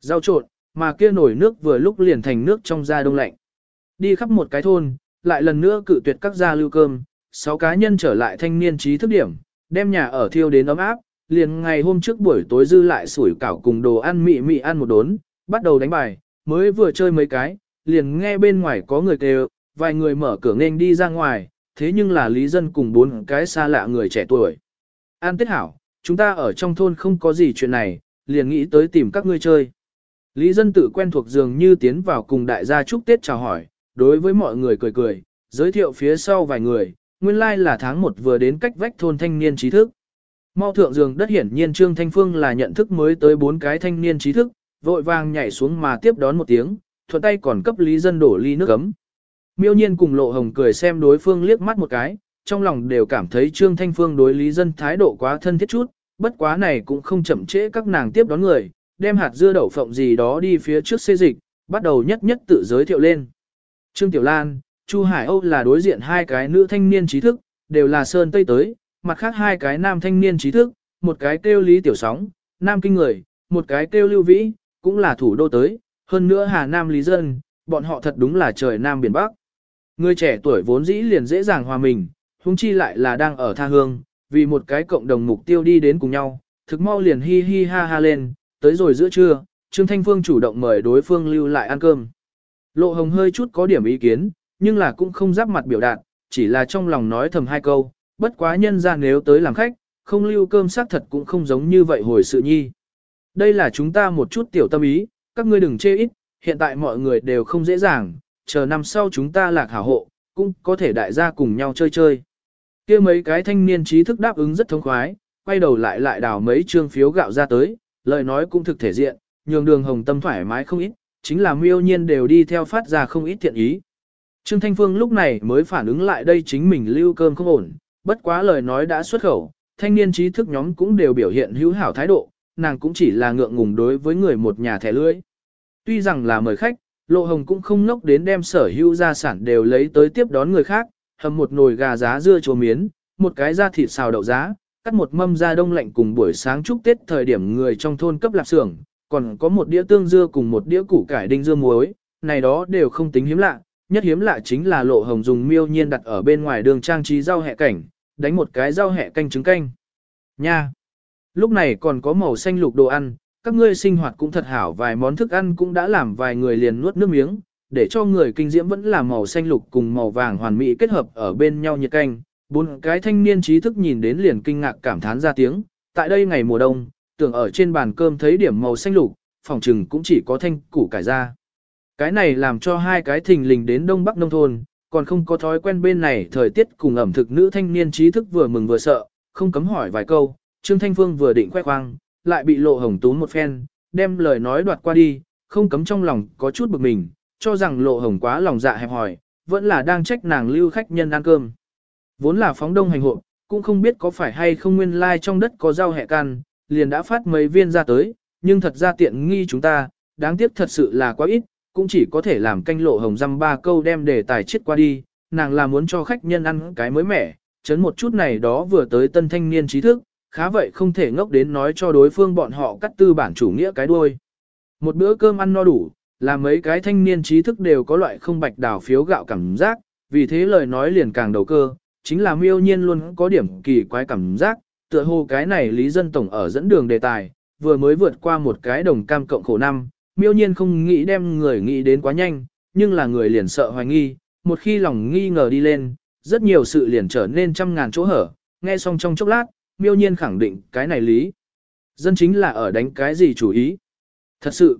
rau trộn, mà kia nổi nước vừa lúc liền thành nước trong da đông lạnh. Đi khắp một cái thôn, lại lần nữa cự tuyệt các gia lưu cơm, sáu cá nhân trở lại thanh niên trí thức điểm, đem nhà ở thiêu đến ấm áp, liền ngày hôm trước buổi tối dư lại sủi cảo cùng đồ ăn mị mị ăn một đốn, bắt đầu đánh bài, mới vừa chơi mấy cái, liền nghe bên ngoài có người kêu, vài người mở cửa nên đi ra ngoài, thế nhưng là lý dân cùng bốn cái xa lạ người trẻ tuổi. An Tết Hảo, chúng ta ở trong thôn không có gì chuyện này, liền nghĩ tới tìm các ngươi chơi. Lý dân tự quen thuộc dường như tiến vào cùng đại gia chúc Tết chào hỏi, đối với mọi người cười cười, giới thiệu phía sau vài người, nguyên lai like là tháng 1 vừa đến cách vách thôn thanh niên trí thức. Mau thượng giường đất hiển nhiên Trương Thanh Phương là nhận thức mới tới bốn cái thanh niên trí thức, vội vàng nhảy xuống mà tiếp đón một tiếng, thuận tay còn cấp lý dân đổ ly nước ấm. Miêu nhiên cùng lộ hồng cười xem đối phương liếc mắt một cái, trong lòng đều cảm thấy Trương Thanh Phương đối lý dân thái độ quá thân thiết chút, bất quá này cũng không chậm trễ các nàng tiếp đón người, đem hạt dưa đậu phộng gì đó đi phía trước xê dịch, bắt đầu nhất nhất tự giới thiệu lên. Trương Tiểu Lan, Chu Hải Âu là đối diện hai cái nữ thanh niên trí thức, đều là Sơn Tây tới, mặt khác hai cái nam thanh niên trí thức, một cái kêu Lý Tiểu Sóng, nam kinh người, một cái kêu Lưu Vĩ, cũng là thủ đô tới, hơn nữa Hà Nam Lý Dân, bọn họ thật đúng là trời Nam Biển Bắc. Người trẻ tuổi vốn dĩ liền dễ dàng hòa mình, huống chi lại là đang ở tha hương, vì một cái cộng đồng mục tiêu đi đến cùng nhau, thực mau liền hi hi ha ha lên, tới rồi giữa trưa, Trương Thanh Phương chủ động mời đối phương lưu lại ăn cơm. Lộ Hồng hơi chút có điểm ý kiến, nhưng là cũng không giáp mặt biểu đạt, chỉ là trong lòng nói thầm hai câu, bất quá nhân ra nếu tới làm khách, không lưu cơm xác thật cũng không giống như vậy hồi sự nhi. Đây là chúng ta một chút tiểu tâm ý, các ngươi đừng chê ít, hiện tại mọi người đều không dễ dàng, chờ năm sau chúng ta lạc hảo hộ, cũng có thể đại gia cùng nhau chơi chơi. kia mấy cái thanh niên trí thức đáp ứng rất thông khoái, quay đầu lại lại đào mấy trương phiếu gạo ra tới, lời nói cũng thực thể diện, nhường đường hồng tâm thoải mái không ít, chính là miêu nhiên đều đi theo phát ra không ít thiện ý. Trương Thanh Phương lúc này mới phản ứng lại đây chính mình lưu cơm không ổn, bất quá lời nói đã xuất khẩu, thanh niên trí thức nhóm cũng đều biểu hiện hữu hảo thái độ, nàng cũng chỉ là ngượng ngùng đối với người một nhà thẻ lưỡi. Tuy rằng là mời khách, Lộ Hồng cũng không ngốc đến đem sở hữu gia sản đều lấy tới tiếp đón người khác, hầm một nồi gà giá dưa chua miến, một cái da thịt xào đậu giá, cắt một mâm da đông lạnh cùng buổi sáng chúc Tết thời điểm người trong thôn cấp lạp xưởng, còn có một đĩa tương dưa cùng một đĩa củ cải đinh dưa muối, này đó đều không tính hiếm lạ, nhất hiếm lạ chính là Lộ Hồng dùng miêu nhiên đặt ở bên ngoài đường trang trí rau hẹ cảnh, đánh một cái rau hẹ canh trứng canh. Nha! Lúc này còn có màu xanh lục đồ ăn, các ngươi sinh hoạt cũng thật hảo vài món thức ăn cũng đã làm vài người liền nuốt nước miếng, để cho người kinh diễm vẫn là màu xanh lục cùng màu vàng hoàn mỹ kết hợp ở bên nhau nhiệt canh. Bốn cái thanh niên trí thức nhìn đến liền kinh ngạc cảm thán ra tiếng, tại đây ngày mùa đông, tưởng ở trên bàn cơm thấy điểm màu xanh lục, phòng trừng cũng chỉ có thanh củ cải ra. Cái này làm cho hai cái thình lình đến đông bắc nông thôn, còn không có thói quen bên này thời tiết cùng ẩm thực nữ thanh niên trí thức vừa mừng vừa sợ, không cấm hỏi vài câu, Trương Thanh Phương vừa định khoe khoang, lại bị lộ hồng tún một phen, đem lời nói đoạt qua đi, không cấm trong lòng có chút bực mình, cho rằng lộ hồng quá lòng dạ hẹp hỏi, vẫn là đang trách nàng lưu khách nhân ăn cơm. Vốn là phóng đông hành hộ, cũng không biết có phải hay không nguyên lai like trong đất có rau hẹ can, liền đã phát mấy viên ra tới, nhưng thật ra tiện nghi chúng ta, đáng tiếc thật sự là quá ít, cũng chỉ có thể làm canh lộ hồng răm ba câu đem đề tài chết qua đi, nàng là muốn cho khách nhân ăn cái mới mẻ, chấn một chút này đó vừa tới tân thanh niên trí thức, khá vậy không thể ngốc đến nói cho đối phương bọn họ cắt tư bản chủ nghĩa cái đuôi. Một bữa cơm ăn no đủ, là mấy cái thanh niên trí thức đều có loại không bạch đào phiếu gạo cảm giác, vì thế lời nói liền càng đầu cơ, chính là miêu nhiên luôn có điểm kỳ quái cảm giác, tựa hồ cái này Lý Dân Tổng ở dẫn đường đề tài, vừa mới vượt qua một cái đồng cam cộng khổ năm, miêu nhiên không nghĩ đem người nghĩ đến quá nhanh, nhưng là người liền sợ hoài nghi, một khi lòng nghi ngờ đi lên, rất nhiều sự liền trở nên trăm ngàn chỗ hở, nghe xong trong chốc lát, miêu nhiên khẳng định cái này lý. Dân chính là ở đánh cái gì chủ ý. Thật sự,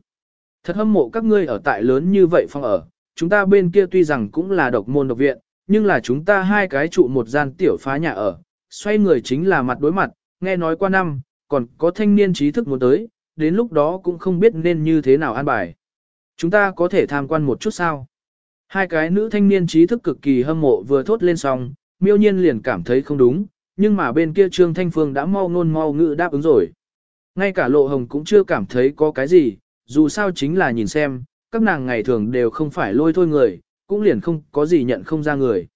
thật hâm mộ các ngươi ở tại lớn như vậy phong ở, chúng ta bên kia tuy rằng cũng là độc môn độc viện, nhưng là chúng ta hai cái trụ một gian tiểu phá nhà ở, xoay người chính là mặt đối mặt, nghe nói qua năm, còn có thanh niên trí thức muốn tới, đến lúc đó cũng không biết nên như thế nào an bài. Chúng ta có thể tham quan một chút sao? Hai cái nữ thanh niên trí thức cực kỳ hâm mộ vừa thốt lên xong, miêu nhiên liền cảm thấy không đúng, nhưng mà bên kia Trương Thanh Phương đã mau ngôn mau ngữ đáp ứng rồi. Ngay cả lộ hồng cũng chưa cảm thấy có cái gì, dù sao chính là nhìn xem, các nàng ngày thường đều không phải lôi thôi người, cũng liền không có gì nhận không ra người.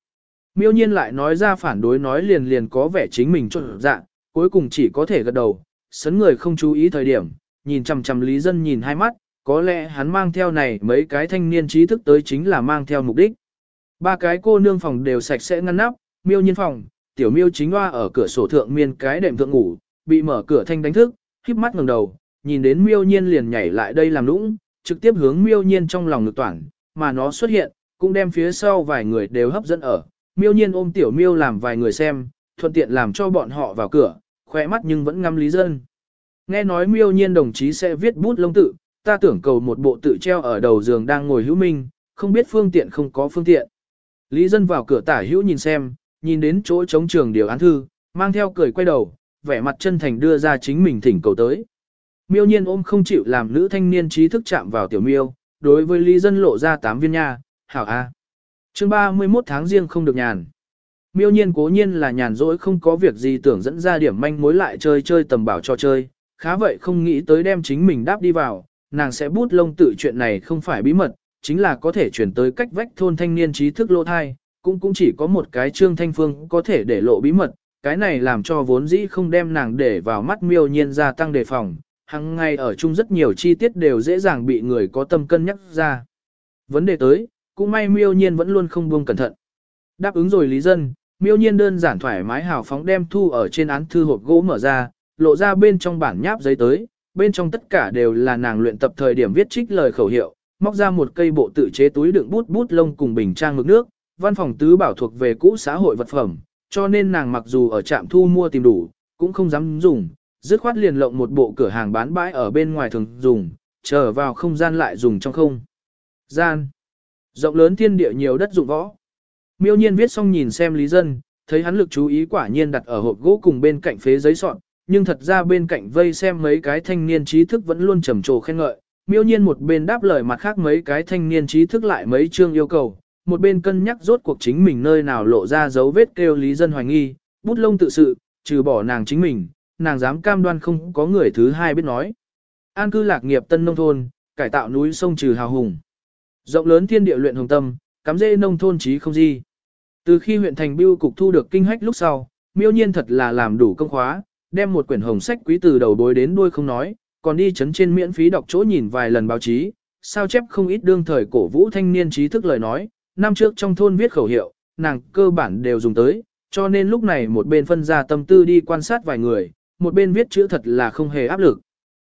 Miêu nhiên lại nói ra phản đối nói liền liền có vẻ chính mình trộn dạng, cuối cùng chỉ có thể gật đầu, sấn người không chú ý thời điểm, nhìn chằm chằm Lý Dân nhìn hai mắt, có lẽ hắn mang theo này mấy cái thanh niên trí thức tới chính là mang theo mục đích. Ba cái cô nương phòng đều sạch sẽ ngăn nắp, miêu nhiên phòng, tiểu miêu chính loa ở cửa sổ thượng miên cái đệm thượng ngủ, bị mở cửa thanh đánh thức, híp mắt ngẩng đầu, nhìn đến miêu nhiên liền nhảy lại đây làm lũng, trực tiếp hướng miêu nhiên trong lòng ngực toàn mà nó xuất hiện, cũng đem phía sau vài người đều hấp dẫn ở. Miêu nhiên ôm tiểu miêu làm vài người xem, thuận tiện làm cho bọn họ vào cửa, khỏe mắt nhưng vẫn ngắm lý dân. Nghe nói miêu nhiên đồng chí sẽ viết bút lông tự, ta tưởng cầu một bộ tự treo ở đầu giường đang ngồi hữu minh, không biết phương tiện không có phương tiện. Lý dân vào cửa tả hữu nhìn xem, nhìn đến chỗ chống trường điều án thư, mang theo cười quay đầu, vẻ mặt chân thành đưa ra chính mình thỉnh cầu tới. Miêu nhiên ôm không chịu làm nữ thanh niên trí thức chạm vào tiểu miêu, đối với Lý dân lộ ra tám viên nha, hảo a. À. Chương 31 tháng riêng không được nhàn. Miêu nhiên cố nhiên là nhàn rỗi không có việc gì tưởng dẫn ra điểm manh mối lại chơi chơi tầm bảo cho chơi, khá vậy không nghĩ tới đem chính mình đáp đi vào, nàng sẽ bút lông tự chuyện này không phải bí mật, chính là có thể chuyển tới cách vách thôn thanh niên trí thức lô thai, cũng cũng chỉ có một cái trương thanh phương có thể để lộ bí mật, cái này làm cho vốn dĩ không đem nàng để vào mắt miêu nhiên gia tăng đề phòng, hằng ngày ở chung rất nhiều chi tiết đều dễ dàng bị người có tâm cân nhắc ra. Vấn đề tới, cũng may miêu nhiên vẫn luôn không buông cẩn thận. Đáp ứng rồi lý dân, miêu nhiên đơn giản thoải mái hào phóng đem thu ở trên án thư hộp gỗ mở ra, lộ ra bên trong bản nháp giấy tới, bên trong tất cả đều là nàng luyện tập thời điểm viết trích lời khẩu hiệu, móc ra một cây bộ tự chế túi đựng bút bút lông cùng bình trang mực nước, văn phòng tứ bảo thuộc về cũ xã hội vật phẩm, cho nên nàng mặc dù ở trạm thu mua tìm đủ, cũng không dám dùng, dứt khoát liền lộng một bộ cửa hàng bán bãi ở bên ngoài thường dùng, chờ vào không gian lại dùng trong không. Gian. Rộng lớn thiên địa nhiều đất dụng võ. Miêu nhiên viết xong nhìn xem Lý Dân, thấy hắn lực chú ý quả nhiên đặt ở hộp gỗ cùng bên cạnh phế giấy sọn, nhưng thật ra bên cạnh vây xem mấy cái thanh niên trí thức vẫn luôn trầm trồ khen ngợi. Miêu nhiên một bên đáp lời mặt khác mấy cái thanh niên trí thức lại mấy chương yêu cầu, một bên cân nhắc rốt cuộc chính mình nơi nào lộ ra dấu vết kêu lý dân hoài nghi, bút lông tự sự, trừ bỏ nàng chính mình, nàng dám cam đoan không có người thứ hai biết nói. An cư lạc nghiệp tân nông thôn, cải tạo núi sông trừ hào hùng. Rộng lớn thiên địa luyện hồng tâm, cắm dê nông thôn trí không gì. Từ khi huyện thành biêu cục thu được kinh hách lúc sau, miêu nhiên thật là làm đủ công khóa, đem một quyển hồng sách quý từ đầu bối đến đuôi không nói, còn đi chấn trên miễn phí đọc chỗ nhìn vài lần báo chí, sao chép không ít đương thời cổ vũ thanh niên trí thức lời nói, năm trước trong thôn viết khẩu hiệu, nàng cơ bản đều dùng tới, cho nên lúc này một bên phân ra tâm tư đi quan sát vài người, một bên viết chữ thật là không hề áp lực.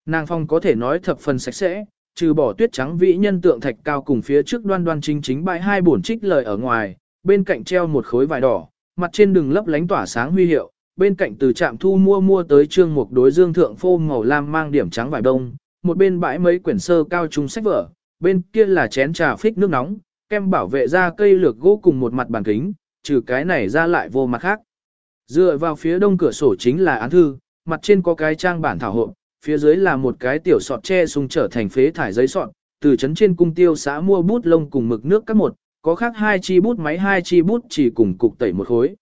Nàng phong có thể nói thập phần sạch sẽ, trừ bỏ tuyết trắng vĩ nhân tượng thạch cao cùng phía trước đoan đoan chính chính bãi hai bổn trích lời ở ngoài, bên cạnh treo một khối vải đỏ, mặt trên đường lấp lánh tỏa sáng huy hiệu, bên cạnh từ trạm thu mua mua tới trương mục đối dương thượng phô màu lam mang điểm trắng vải đông, một bên bãi mấy quyển sơ cao trung sách vở, bên kia là chén trà phích nước nóng, kem bảo vệ ra cây lược gỗ cùng một mặt bàn kính, trừ cái này ra lại vô mặt khác. Dựa vào phía đông cửa sổ chính là án thư, mặt trên có cái trang bản thảo hộ, phía dưới là một cái tiểu sọt tre sung trở thành phế thải giấy sọt, từ trấn trên cung tiêu xã mua bút lông cùng mực nước các một, có khác hai chi bút máy hai chi bút chỉ cùng cục tẩy một khối.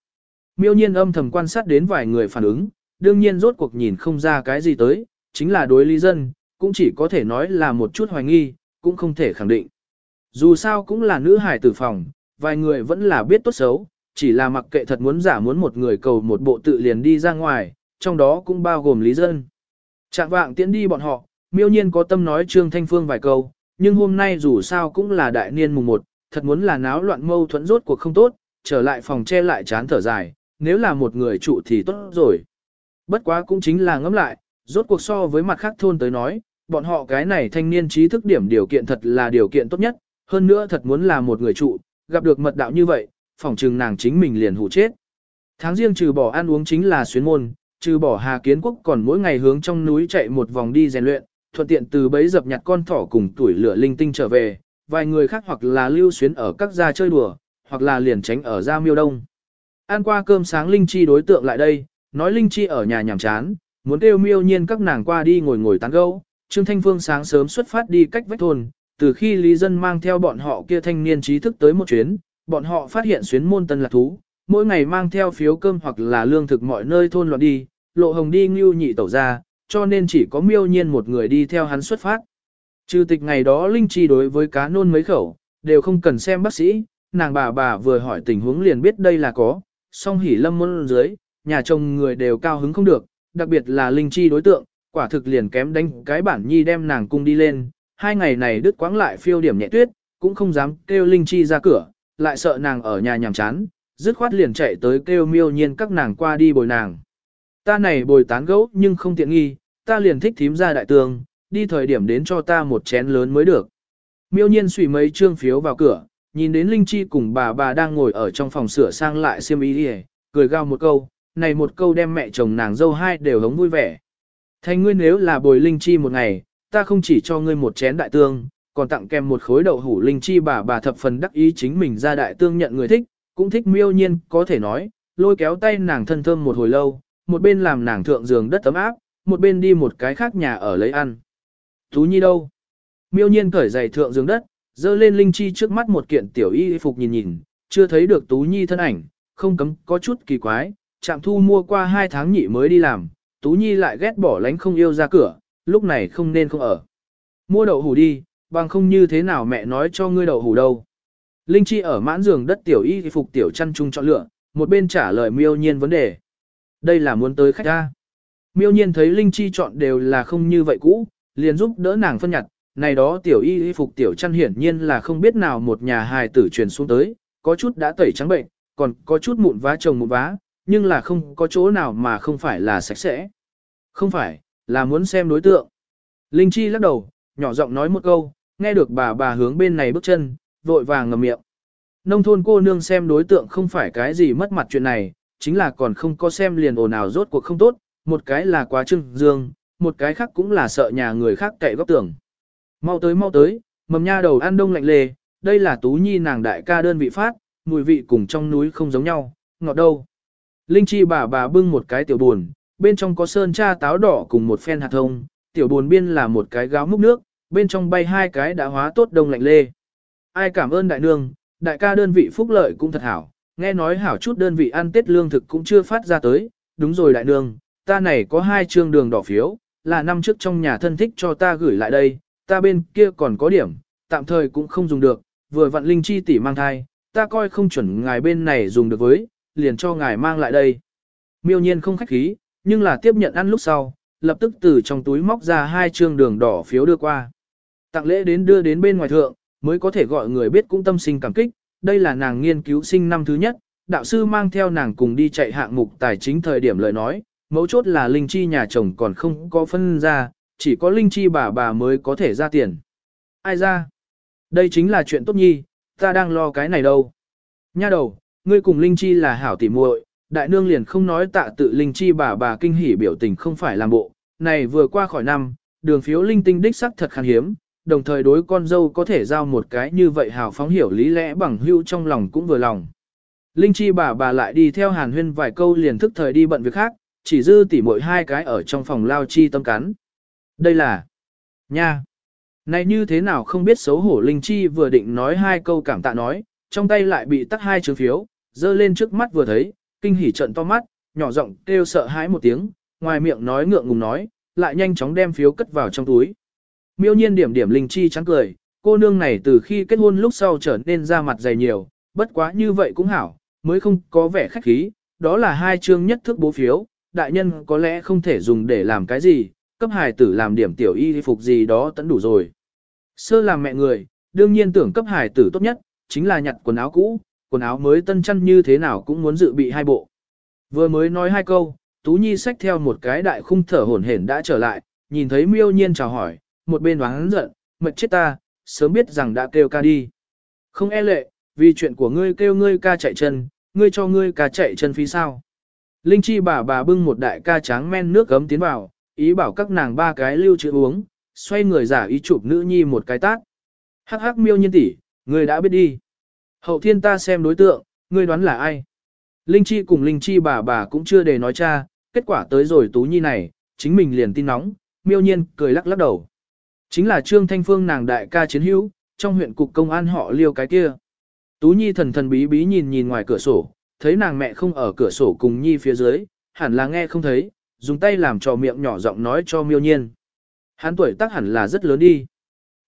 Miêu nhiên âm thầm quan sát đến vài người phản ứng, đương nhiên rốt cuộc nhìn không ra cái gì tới, chính là đối lý dân, cũng chỉ có thể nói là một chút hoài nghi, cũng không thể khẳng định. Dù sao cũng là nữ hải tử phòng, vài người vẫn là biết tốt xấu, chỉ là mặc kệ thật muốn giả muốn một người cầu một bộ tự liền đi ra ngoài, trong đó cũng bao gồm lý dân. Trạng vạng tiễn đi bọn họ, miêu nhiên có tâm nói Trương Thanh Phương vài câu, nhưng hôm nay dù sao cũng là đại niên mùng một, thật muốn là náo loạn mâu thuẫn rốt cuộc không tốt, trở lại phòng che lại chán thở dài, nếu là một người trụ thì tốt rồi. Bất quá cũng chính là ngẫm lại, rốt cuộc so với mặt khác thôn tới nói, bọn họ cái này thanh niên trí thức điểm điều kiện thật là điều kiện tốt nhất, hơn nữa thật muốn là một người trụ, gặp được mật đạo như vậy, phỏng trừng nàng chính mình liền hủ chết. Tháng riêng trừ bỏ ăn uống chính là xuyến môn, trừ bỏ Hà Kiến Quốc còn mỗi ngày hướng trong núi chạy một vòng đi rèn luyện, thuận tiện từ bấy dập nhặt con thỏ cùng tuổi lửa linh tinh trở về, vài người khác hoặc là lưu xuyến ở các gia chơi đùa, hoặc là liền tránh ở gia miêu đông. Ăn qua cơm sáng Linh Chi đối tượng lại đây, nói Linh Chi ở nhà nhàm chán, muốn kêu miêu nhiên các nàng qua đi ngồi ngồi tán gẫu. Trương Thanh Phương sáng sớm xuất phát đi cách vách thôn, từ khi Lý Dân mang theo bọn họ kia thanh niên trí thức tới một chuyến, bọn họ phát hiện xuyến môn tân lạc thú, mỗi ngày mang theo phiếu cơm hoặc là lương thực mọi nơi thôn loạn đi, lộ hồng đi ngưu nhị tẩu ra, cho nên chỉ có miêu nhiên một người đi theo hắn xuất phát. Trừ tịch ngày đó Linh Chi đối với cá nôn mấy khẩu, đều không cần xem bác sĩ, nàng bà bà vừa hỏi tình huống liền biết đây là có, song hỉ lâm môn dưới, nhà chồng người đều cao hứng không được, đặc biệt là Linh Chi đối tượng, quả thực liền kém đánh cái bản nhi đem nàng cung đi lên, hai ngày này đứt quãng lại phiêu điểm nhẹ tuyết, cũng không dám kêu Linh Chi ra cửa, lại sợ nàng ở nhà nhàm chán, dứt khoát liền chạy tới kêu miêu nhiên các nàng qua đi bồi nàng. Ta này bồi tán gẫu nhưng không tiện nghi, ta liền thích thím ra đại tường, đi thời điểm đến cho ta một chén lớn mới được. Miêu nhiên suy mấy trương phiếu vào cửa, nhìn đến Linh Chi cùng bà bà đang ngồi ở trong phòng sửa sang lại xiêm y đi cười gào một câu, này một câu đem mẹ chồng nàng dâu hai đều hống vui vẻ. Thành ngươi nếu là bồi Linh Chi một ngày, ta không chỉ cho ngươi một chén đại tương, còn tặng kèm một khối đậu hủ Linh Chi bà bà thập phần đắc ý chính mình ra đại tương nhận người thích, cũng thích miêu nhiên có thể nói, lôi kéo tay nàng thân thơm một hồi lâu, một bên làm nàng thượng giường đất ấm áp, một bên đi một cái khác nhà ở lấy ăn. Tú Nhi đâu? Miêu nhiên cởi giày thượng giường đất, dơ lên Linh Chi trước mắt một kiện tiểu y phục nhìn nhìn, chưa thấy được Tú Nhi thân ảnh, không cấm có chút kỳ quái, trạm thu mua qua hai tháng nhị mới đi làm, Tú Nhi lại ghét bỏ lánh không yêu ra cửa, lúc này không nên không ở. Mua đậu hủ đi, bằng không như thế nào mẹ nói cho ngươi đậu hủ đâu. Linh Chi ở mãn giường đất tiểu y phục tiểu chăn chung chọn lựa, một bên trả lời miêu nhiên vấn đề. Đây là muốn tới khách ta Miêu nhiên thấy Linh Chi chọn đều là không như vậy cũ, liền giúp đỡ nàng phân nhặt, này đó tiểu y y phục tiểu chăn hiển nhiên là không biết nào một nhà hài tử truyền xuống tới, có chút đã tẩy trắng bệnh, còn có chút mụn vá chồng mụn vá, nhưng là không có chỗ nào mà không phải là sạch sẽ. Không phải, là muốn xem đối tượng. Linh Chi lắc đầu, nhỏ giọng nói một câu, nghe được bà bà hướng bên này bước chân, vội vàng ngầm miệng. Nông thôn cô nương xem đối tượng không phải cái gì mất mặt chuyện này, chính là còn không có xem liền ồn ào rốt cuộc không tốt, một cái là quá trưng dương, một cái khác cũng là sợ nhà người khác cậy góc tường. Mau tới mau tới, mầm nha đầu ăn đông lạnh lề, đây là tú nhi nàng đại ca đơn vị phát, mùi vị cùng trong núi không giống nhau, ngọt đâu. Linh chi bà bà bưng một cái tiểu buồn, bên trong có sơn cha táo đỏ cùng một phen hạt thông, tiểu buồn biên là một cái gáo múc nước, bên trong bay hai cái đã hóa tốt đông lạnh lê. Ai cảm ơn đại nương, đại ca đơn vị phúc lợi cũng thật hảo, nghe nói hảo chút đơn vị ăn tết lương thực cũng chưa phát ra tới, đúng rồi đại nương, ta này có hai chương đường đỏ phiếu, là năm trước trong nhà thân thích cho ta gửi lại đây, ta bên kia còn có điểm, tạm thời cũng không dùng được, vừa vặn linh chi tỷ mang thai, ta coi không chuẩn ngài bên này dùng được với, liền cho ngài mang lại đây. Miêu nhiên không khách khí, nhưng là tiếp nhận ăn lúc sau, lập tức từ trong túi móc ra hai trương đường đỏ phiếu đưa qua. Tặng lễ đến đưa đến bên ngoài thượng, mới có thể gọi người biết cũng tâm sinh cảm kích, đây là nàng nghiên cứu sinh năm thứ nhất, đạo sư mang theo nàng cùng đi chạy hạng mục tài chính thời điểm lời nói, mấu chốt là linh chi nhà chồng còn không có phân ra, chỉ có linh chi bà bà mới có thể ra tiền. Ai ra? Đây chính là chuyện tốt nhi, ta đang lo cái này đâu. Nha đầu, ngươi cùng linh chi là hảo tỉ muội, đại nương liền không nói tạ tự linh chi bà bà kinh hỉ biểu tình không phải làm bộ, này vừa qua khỏi năm, đường phiếu linh tinh đích sắc thật khan hiếm, đồng thời đối con dâu có thể giao một cái như vậy hào phóng hiểu lý lẽ bằng hữu trong lòng cũng vừa lòng. Linh Chi bà bà lại đi theo Hàn Huyên vài câu liền thức thời đi bận việc khác, chỉ dư tỉ mỗi hai cái ở trong phòng lao chi tâm cắn. Đây là... Nha! Này như thế nào không biết xấu hổ Linh Chi vừa định nói hai câu cảm tạ nói, trong tay lại bị tắt hai chữ phiếu, dơ lên trước mắt vừa thấy, kinh hỉ trận to mắt, nhỏ giọng kêu sợ hãi một tiếng, ngoài miệng nói ngượng ngùng nói, lại nhanh chóng đem phiếu cất vào trong túi. Miêu nhiên điểm điểm Linh Chi trắng cười, cô nương này từ khi kết hôn lúc sau trở nên ra mặt dày nhiều, bất quá như vậy cũng hảo, mới không có vẻ khách khí, đó là hai chương nhất thức bố phiếu, đại nhân có lẽ không thể dùng để làm cái gì, cấp hài tử làm điểm tiểu y phục gì đó tẫn đủ rồi. Sơ làm mẹ người, đương nhiên tưởng cấp hài tử tốt nhất, chính là nhặt quần áo cũ, quần áo mới tân chăn như thế nào cũng muốn dự bị hai bộ. Vừa mới nói hai câu, Tú Nhi xách theo một cái đại khung thở hổn hển đã trở lại, nhìn thấy miêu nhiên chào hỏi, một bên đoán giận, mệt chết ta, sớm biết rằng đã kêu ca đi. Không e lệ, vì chuyện của ngươi kêu ngươi ca chạy chân, ngươi cho ngươi ca chạy chân phí sao. Linh chi bà bà bưng một đại ca tráng men nước gấm tiến vào, ý bảo các nàng ba cái lưu trữ uống, xoay người giả ý chụp nữ nhi một cái tát. Hắc hắc miêu nhiên tỷ, ngươi đã biết đi. Hậu thiên ta xem đối tượng, ngươi đoán là ai? Linh chi cùng Linh chi bà bà cũng chưa để nói cha, kết quả tới rồi tú nhi này, chính mình liền tin nóng, miêu nhiên cười lắc lắc đầu. Chính là Trương Thanh Phương nàng đại ca chiến hữu, trong huyện cục công an họ liêu cái kia. Tú Nhi thần thần bí bí nhìn nhìn ngoài cửa sổ, thấy nàng mẹ không ở cửa sổ cùng Nhi phía dưới, hẳn là nghe không thấy, dùng tay làm trò miệng nhỏ giọng nói cho miêu nhiên. Hắn tuổi tác hẳn là rất lớn đi.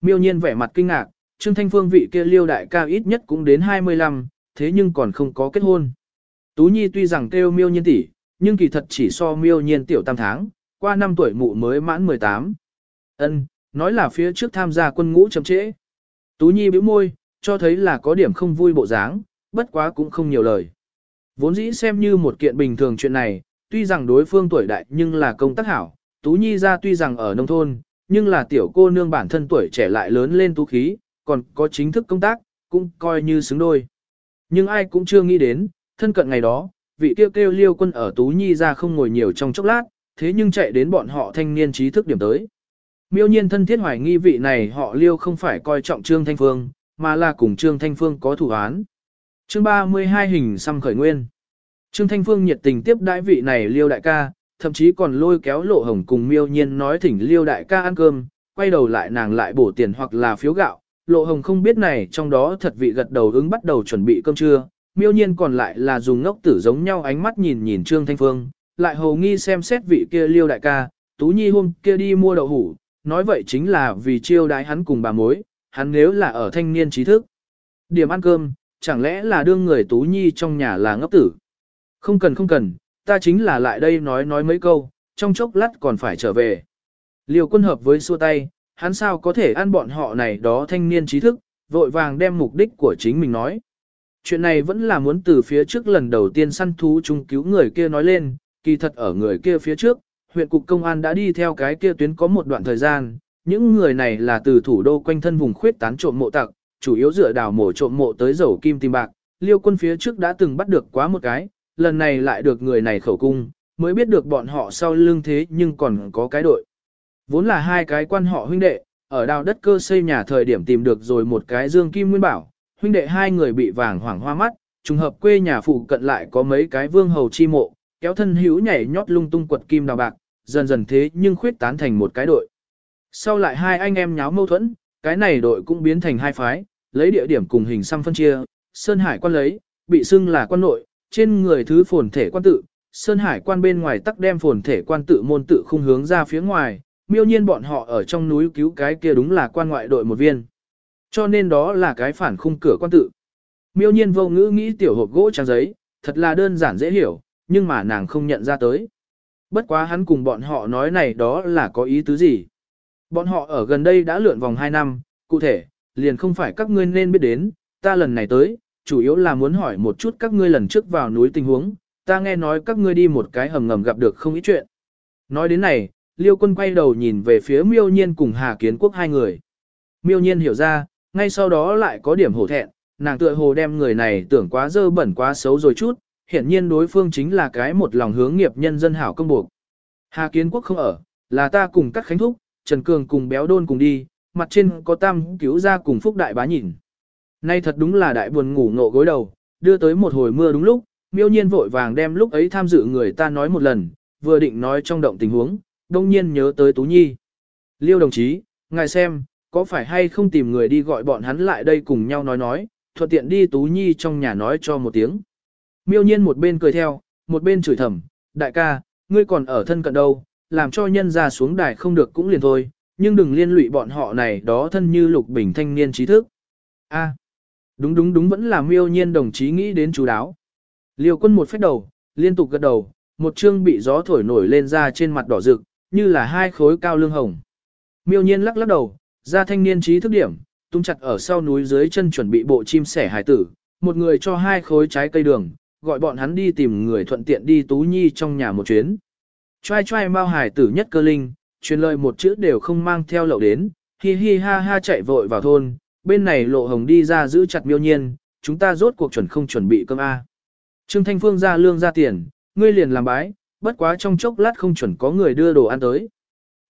Miêu nhiên vẻ mặt kinh ngạc, Trương Thanh Phương vị kia liêu đại ca ít nhất cũng đến 25, thế nhưng còn không có kết hôn. Tú Nhi tuy rằng kêu miêu nhiên tỷ, nhưng kỳ thật chỉ so miêu nhiên tiểu tam tháng, qua năm tuổi mụ mới mãn 18. Ân, nói là phía trước tham gia quân ngũ chậm trễ. Tú Nhi bĩu môi, cho thấy là có điểm không vui bộ dáng, bất quá cũng không nhiều lời. Vốn dĩ xem như một kiện bình thường chuyện này, tuy rằng đối phương tuổi đại nhưng là công tác hảo, Tú Nhi ra tuy rằng ở nông thôn, nhưng là tiểu cô nương bản thân tuổi trẻ lại lớn lên tú khí, còn có chính thức công tác, cũng coi như xứng đôi. Nhưng ai cũng chưa nghĩ đến, thân cận ngày đó, vị kêu kêu liêu quân ở Tú Nhi ra không ngồi nhiều trong chốc lát, thế nhưng chạy đến bọn họ thanh niên trí thức điểm tới. Miêu nhiên thân thiết hoài nghi vị này họ liêu không phải coi trọng Trương Thanh Phương, mà là cùng Trương Thanh Phương có thủ án. Chương 32 hình xăm khởi nguyên. Trương Thanh Phương nhiệt tình tiếp đãi vị này liêu đại ca, thậm chí còn lôi kéo lộ hồng cùng miêu nhiên nói thỉnh liêu đại ca ăn cơm, quay đầu lại nàng lại bổ tiền hoặc là phiếu gạo. Lộ hồng không biết này trong đó thật vị gật đầu ứng bắt đầu chuẩn bị cơm trưa, miêu nhiên còn lại là dùng ngốc tử giống nhau ánh mắt nhìn nhìn Trương Thanh Phương, lại hầu nghi xem xét vị kia liêu đại ca, tú nhi hôm kia đi mua đậu hủ, nói vậy chính là vì chiêu đái hắn cùng bà mối, hắn nếu là ở thanh niên trí thức. Điểm ăn cơm, chẳng lẽ là đương người tú nhi trong nhà là ngốc tử. Không cần không cần, ta chính là lại đây nói nói mấy câu, trong chốc lát còn phải trở về. Liều quân hợp với xua tay, hắn sao có thể ăn bọn họ này đó thanh niên trí thức, vội vàng đem mục đích của chính mình nói. Chuyện này vẫn là muốn từ phía trước lần đầu tiên săn thú chung cứu người kia nói lên, kỳ thật ở người kia phía trước, huyện cục công an đã đi theo cái kia tuyến có một đoạn thời gian, những người này là từ thủ đô quanh thân vùng khuyết tán trộm mộ tặc, chủ yếu dựa đào mổ trộm mộ tới dầu kim tìm bạc, liêu quân phía trước đã từng bắt được quá một cái, lần này lại được người này khẩu cung, mới biết được bọn họ sau lưng thế nhưng còn có cái đội. Vốn là hai cái quan họ huynh đệ, ở đào đất cơ xây nhà thời điểm tìm được rồi một cái dương kim nguyên bảo, huynh đệ hai người bị vàng hoảng hoa mắt, trùng hợp quê nhà phụ cận lại có mấy cái vương hầu chi mộ, kéo thân hữu nhảy nhót lung tung quật kim đào bạc, dần dần thế nhưng khuyết tán thành một cái đội. Sau lại hai anh em nháo mâu thuẫn, cái này đội cũng biến thành hai phái, lấy địa điểm cùng hình xăm phân chia, Sơn Hải quan lấy, bị xưng là quan nội, trên người thứ phồn thể quan tự, Sơn Hải quan bên ngoài tắc đem phồn thể quan tự môn tự khung hướng ra phía ngoài, miêu nhiên bọn họ ở trong núi cứu cái kia đúng là quan ngoại đội một viên. Cho nên đó là cái phản khung cửa quan tự. Miêu nhiên vô ngữ nghĩ tiểu hộp gỗ trang giấy, thật là đơn giản dễ hiểu, nhưng mà nàng không nhận ra tới. Bất quá hắn cùng bọn họ nói này đó là có ý tứ gì. Bọn họ ở gần đây đã lượn vòng 2 năm, cụ thể, liền không phải các ngươi nên biết đến, ta lần này tới, chủ yếu là muốn hỏi một chút các ngươi lần trước vào núi tình huống, ta nghe nói các ngươi đi một cái hầm ngầm gặp được không ít chuyện. Nói đến này, Liêu quân quay đầu nhìn về phía miêu nhiên cùng Hà Kiến Quốc hai người. Miêu nhiên hiểu ra, ngay sau đó lại có điểm hổ thẹn, nàng tựa hồ đem người này tưởng quá dơ bẩn quá xấu rồi chút, hiện nhiên đối phương chính là cái một lòng hướng nghiệp nhân dân hảo công buộc. Hà Kiến Quốc không ở, là ta cùng các khánh thúc, Trần Cường cùng béo đôn cùng đi, mặt trên có tam cứu ra cùng phúc đại bá nhìn. Nay thật đúng là đại buồn ngủ ngộ gối đầu, đưa tới một hồi mưa đúng lúc, miêu nhiên vội vàng đem lúc ấy tham dự người ta nói một lần, vừa định nói trong động tình huống, đông nhiên nhớ tới Tú Nhi. Liêu đồng chí, ngài xem, có phải hay không tìm người đi gọi bọn hắn lại đây cùng nhau nói nói, thuận tiện đi Tú Nhi trong nhà nói cho một tiếng. Miêu nhiên một bên cười theo, một bên chửi thầm, đại ca, ngươi còn ở thân cận đâu, làm cho nhân ra xuống đài không được cũng liền thôi, nhưng đừng liên lụy bọn họ này đó thân như lục bình thanh niên trí thức. A, đúng đúng đúng vẫn là miêu nhiên đồng chí nghĩ đến chú đáo. Liêu quân một phép đầu, liên tục gật đầu, một chương bị gió thổi nổi lên ra trên mặt đỏ rực, như là hai khối cao lương hồng. Miêu nhiên lắc lắc đầu, ra thanh niên trí thức điểm, tung chặt ở sau núi dưới chân chuẩn bị bộ chim sẻ hải tử, một người cho hai khối trái cây đường, gọi bọn hắn đi tìm người thuận tiện đi Tú Nhi trong nhà một chuyến. Trai trai mau hải tử nhất cơ linh, truyền lời một chữ đều không mang theo lậu đến, hi hi ha ha chạy vội vào thôn, bên này lộ hồng đi ra giữ chặt miêu nhiên, chúng ta rốt cuộc chuẩn không chuẩn bị cơm A. Trương Thanh Phương ra lương ra tiền, ngươi liền làm bái, bất quá trong chốc lát không chuẩn có người đưa đồ ăn tới.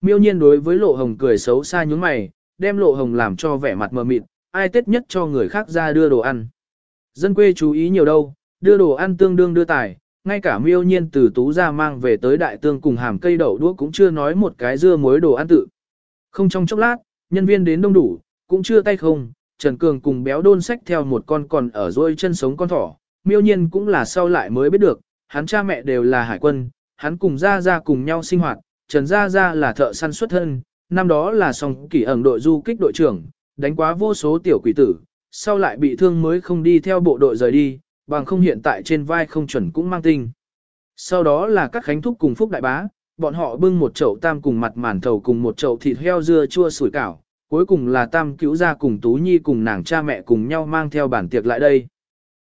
Miêu nhiên đối với lộ hồng cười xấu xa nhúng mày, đem lộ hồng làm cho vẻ mặt mờ mịt, ai tết nhất cho người khác ra đưa đồ ăn. Dân quê chú ý nhiều đâu, đưa đồ ăn tương đương đưa tài, ngay cả miêu nhiên từ tú ra mang về tới đại tương cùng hàm cây đậu đũa cũng chưa nói một cái dưa muối đồ ăn tự. Không trong chốc lát, nhân viên đến đông đủ, cũng chưa tay không, Trần Cường cùng béo đôn sách theo một con còn ở dôi chân sống con thỏ, miêu nhiên cũng là sau lại mới biết được, hắn cha mẹ đều là hải quân, hắn cùng ra ra cùng nhau sinh hoạt, Trần Gia Gia là thợ săn xuất thân, năm đó là song kỷ ẩn đội du kích đội trưởng, đánh quá vô số tiểu quỷ tử, sau lại bị thương mới không đi theo bộ đội rời đi, bằng không hiện tại trên vai không chuẩn cũng mang tinh. Sau đó là các khánh thúc cùng Phúc Đại Bá, bọn họ bưng một chậu tam cùng mặt màn thầu cùng một chậu thịt heo dưa chua sủi cảo, cuối cùng là tam cứu gia cùng Tú Nhi cùng nàng cha mẹ cùng nhau mang theo bản tiệc lại đây.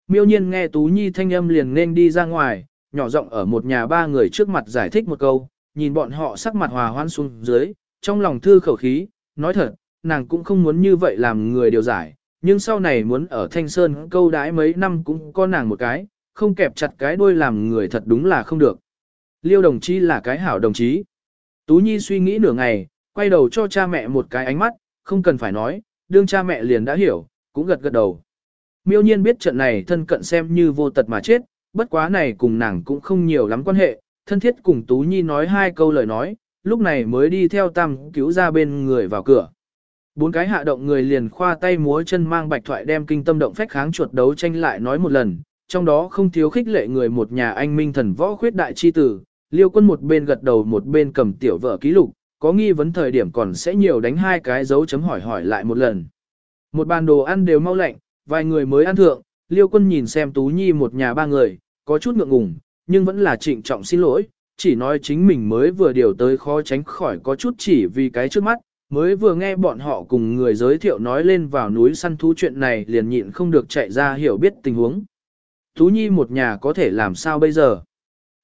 Miêu nhiên nghe Tú Nhi thanh âm liền nên đi ra ngoài, nhỏ giọng ở một nhà ba người trước mặt giải thích một câu, nhìn bọn họ sắc mặt hòa hoan xuống dưới, trong lòng thư khẩu khí, nói thật, nàng cũng không muốn như vậy làm người điều giải, nhưng sau này muốn ở Thanh Sơn câu đái mấy năm cũng có nàng một cái, không kẹp chặt cái đuôi làm người thật đúng là không được. Liêu đồng chí là cái hảo đồng chí. Tú Nhi suy nghĩ nửa ngày, quay đầu cho cha mẹ một cái ánh mắt, không cần phải nói, đương cha mẹ liền đã hiểu, cũng gật gật đầu. Miêu nhiên biết trận này thân cận xem như vô tật mà chết, bất quá này cùng nàng cũng không nhiều lắm quan hệ, thân thiết cùng Tú Nhi nói hai câu lời nói, lúc này mới đi theo tam cứu ra bên người vào cửa. Bốn cái hạ động người liền khoa tay múa chân mang bạch thoại đem kinh tâm động phách kháng chuột đấu tranh lại nói một lần, trong đó không thiếu khích lệ người một nhà anh minh thần võ khuyết đại chi tử, liêu quân một bên gật đầu một bên cầm tiểu vợ ký lục, có nghi vấn thời điểm còn sẽ nhiều đánh hai cái dấu chấm hỏi hỏi lại một lần. Một bàn đồ ăn đều mau lạnh, vài người mới ăn thượng, liêu quân nhìn xem tú nhi một nhà ba người, có chút ngượng ngùng, nhưng vẫn là trịnh trọng xin lỗi, chỉ nói chính mình mới vừa điều tới khó tránh khỏi có chút chỉ vì cái trước mắt, mới vừa nghe bọn họ cùng người giới thiệu nói lên vào núi săn thú chuyện này liền nhịn không được chạy ra hiểu biết tình huống. Tú Nhi một nhà có thể làm sao bây giờ?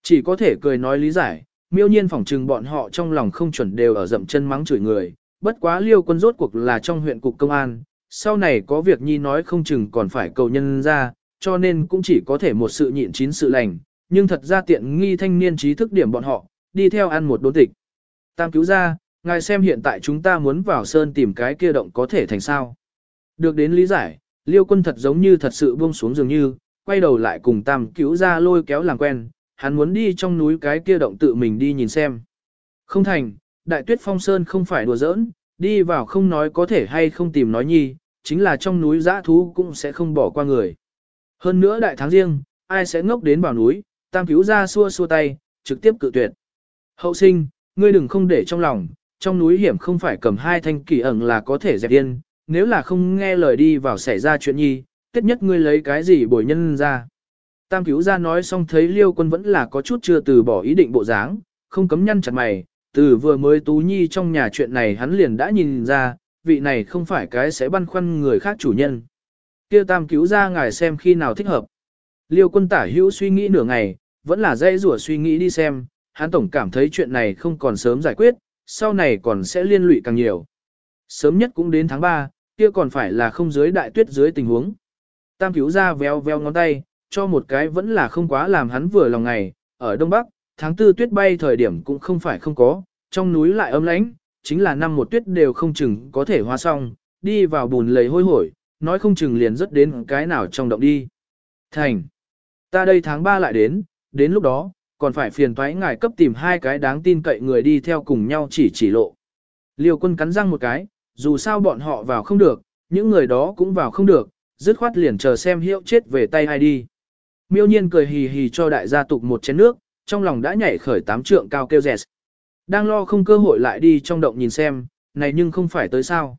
Chỉ có thể cười nói lý giải, miêu nhiên phỏng trừng bọn họ trong lòng không chuẩn đều ở dậm chân mắng chửi người, bất quá liêu quân rốt cuộc là trong huyện cục công an, sau này có việc Nhi nói không chừng còn phải cầu nhân ra, cho nên cũng chỉ có thể một sự nhịn chín sự lành, nhưng thật ra tiện nghi thanh niên trí thức điểm bọn họ, đi theo ăn một đốn tịch. Tam cứu ra, ngài xem hiện tại chúng ta muốn vào sơn tìm cái kia động có thể thành sao. Được đến lý giải, liêu quân thật giống như thật sự buông xuống dường như, quay đầu lại cùng tam cứu ra lôi kéo làm quen, hắn muốn đi trong núi cái kia động tự mình đi nhìn xem. Không thành, đại tuyết phong sơn không phải đùa giỡn, đi vào không nói có thể hay không tìm nói nhi, chính là trong núi dã thú cũng sẽ không bỏ qua người. Hơn nữa đại tháng riêng, ai sẽ ngốc đến vào núi, tam cứu ra xua xua tay, trực tiếp cự tuyệt. Hậu sinh, ngươi đừng không để trong lòng, trong núi hiểm không phải cầm hai thanh kỳ ẩn là có thể dẹp yên, nếu là không nghe lời đi vào xảy ra chuyện nhi, tất nhất ngươi lấy cái gì bồi nhân ra. Tam cứu ra nói xong thấy liêu quân vẫn là có chút chưa từ bỏ ý định bộ dáng, không cấm nhăn chặt mày, từ vừa mới tú nhi trong nhà chuyện này hắn liền đã nhìn ra, vị này không phải cái sẽ băn khoăn người khác chủ nhân. kia tam cứu ra ngài xem khi nào thích hợp. Liêu quân tả hữu suy nghĩ nửa ngày, vẫn là dây rủa suy nghĩ đi xem, hắn tổng cảm thấy chuyện này không còn sớm giải quyết, sau này còn sẽ liên lụy càng nhiều. Sớm nhất cũng đến tháng 3, kia còn phải là không dưới đại tuyết dưới tình huống. Tam cứu ra véo véo ngón tay, cho một cái vẫn là không quá làm hắn vừa lòng ngày, ở Đông Bắc, tháng 4 tuyết bay thời điểm cũng không phải không có, trong núi lại ấm lánh, chính là năm một tuyết đều không chừng có thể hóa xong, đi vào bùn lầy hôi hổi, nói không chừng liền rất đến cái nào trong động đi. Thành, ta đây tháng 3 lại đến, đến lúc đó, còn phải phiền toái ngài cấp tìm hai cái đáng tin cậy người đi theo cùng nhau chỉ chỉ lộ. Liêu quân cắn răng một cái, dù sao bọn họ vào không được, những người đó cũng vào không được, dứt khoát liền chờ xem hiệu chết về tay ai đi. Miêu nhiên cười hì hì cho đại gia tục một chén nước, trong lòng đã nhảy khởi tám trượng cao kêu rẹt. Đang lo không cơ hội lại đi trong động nhìn xem, này nhưng không phải tới sao.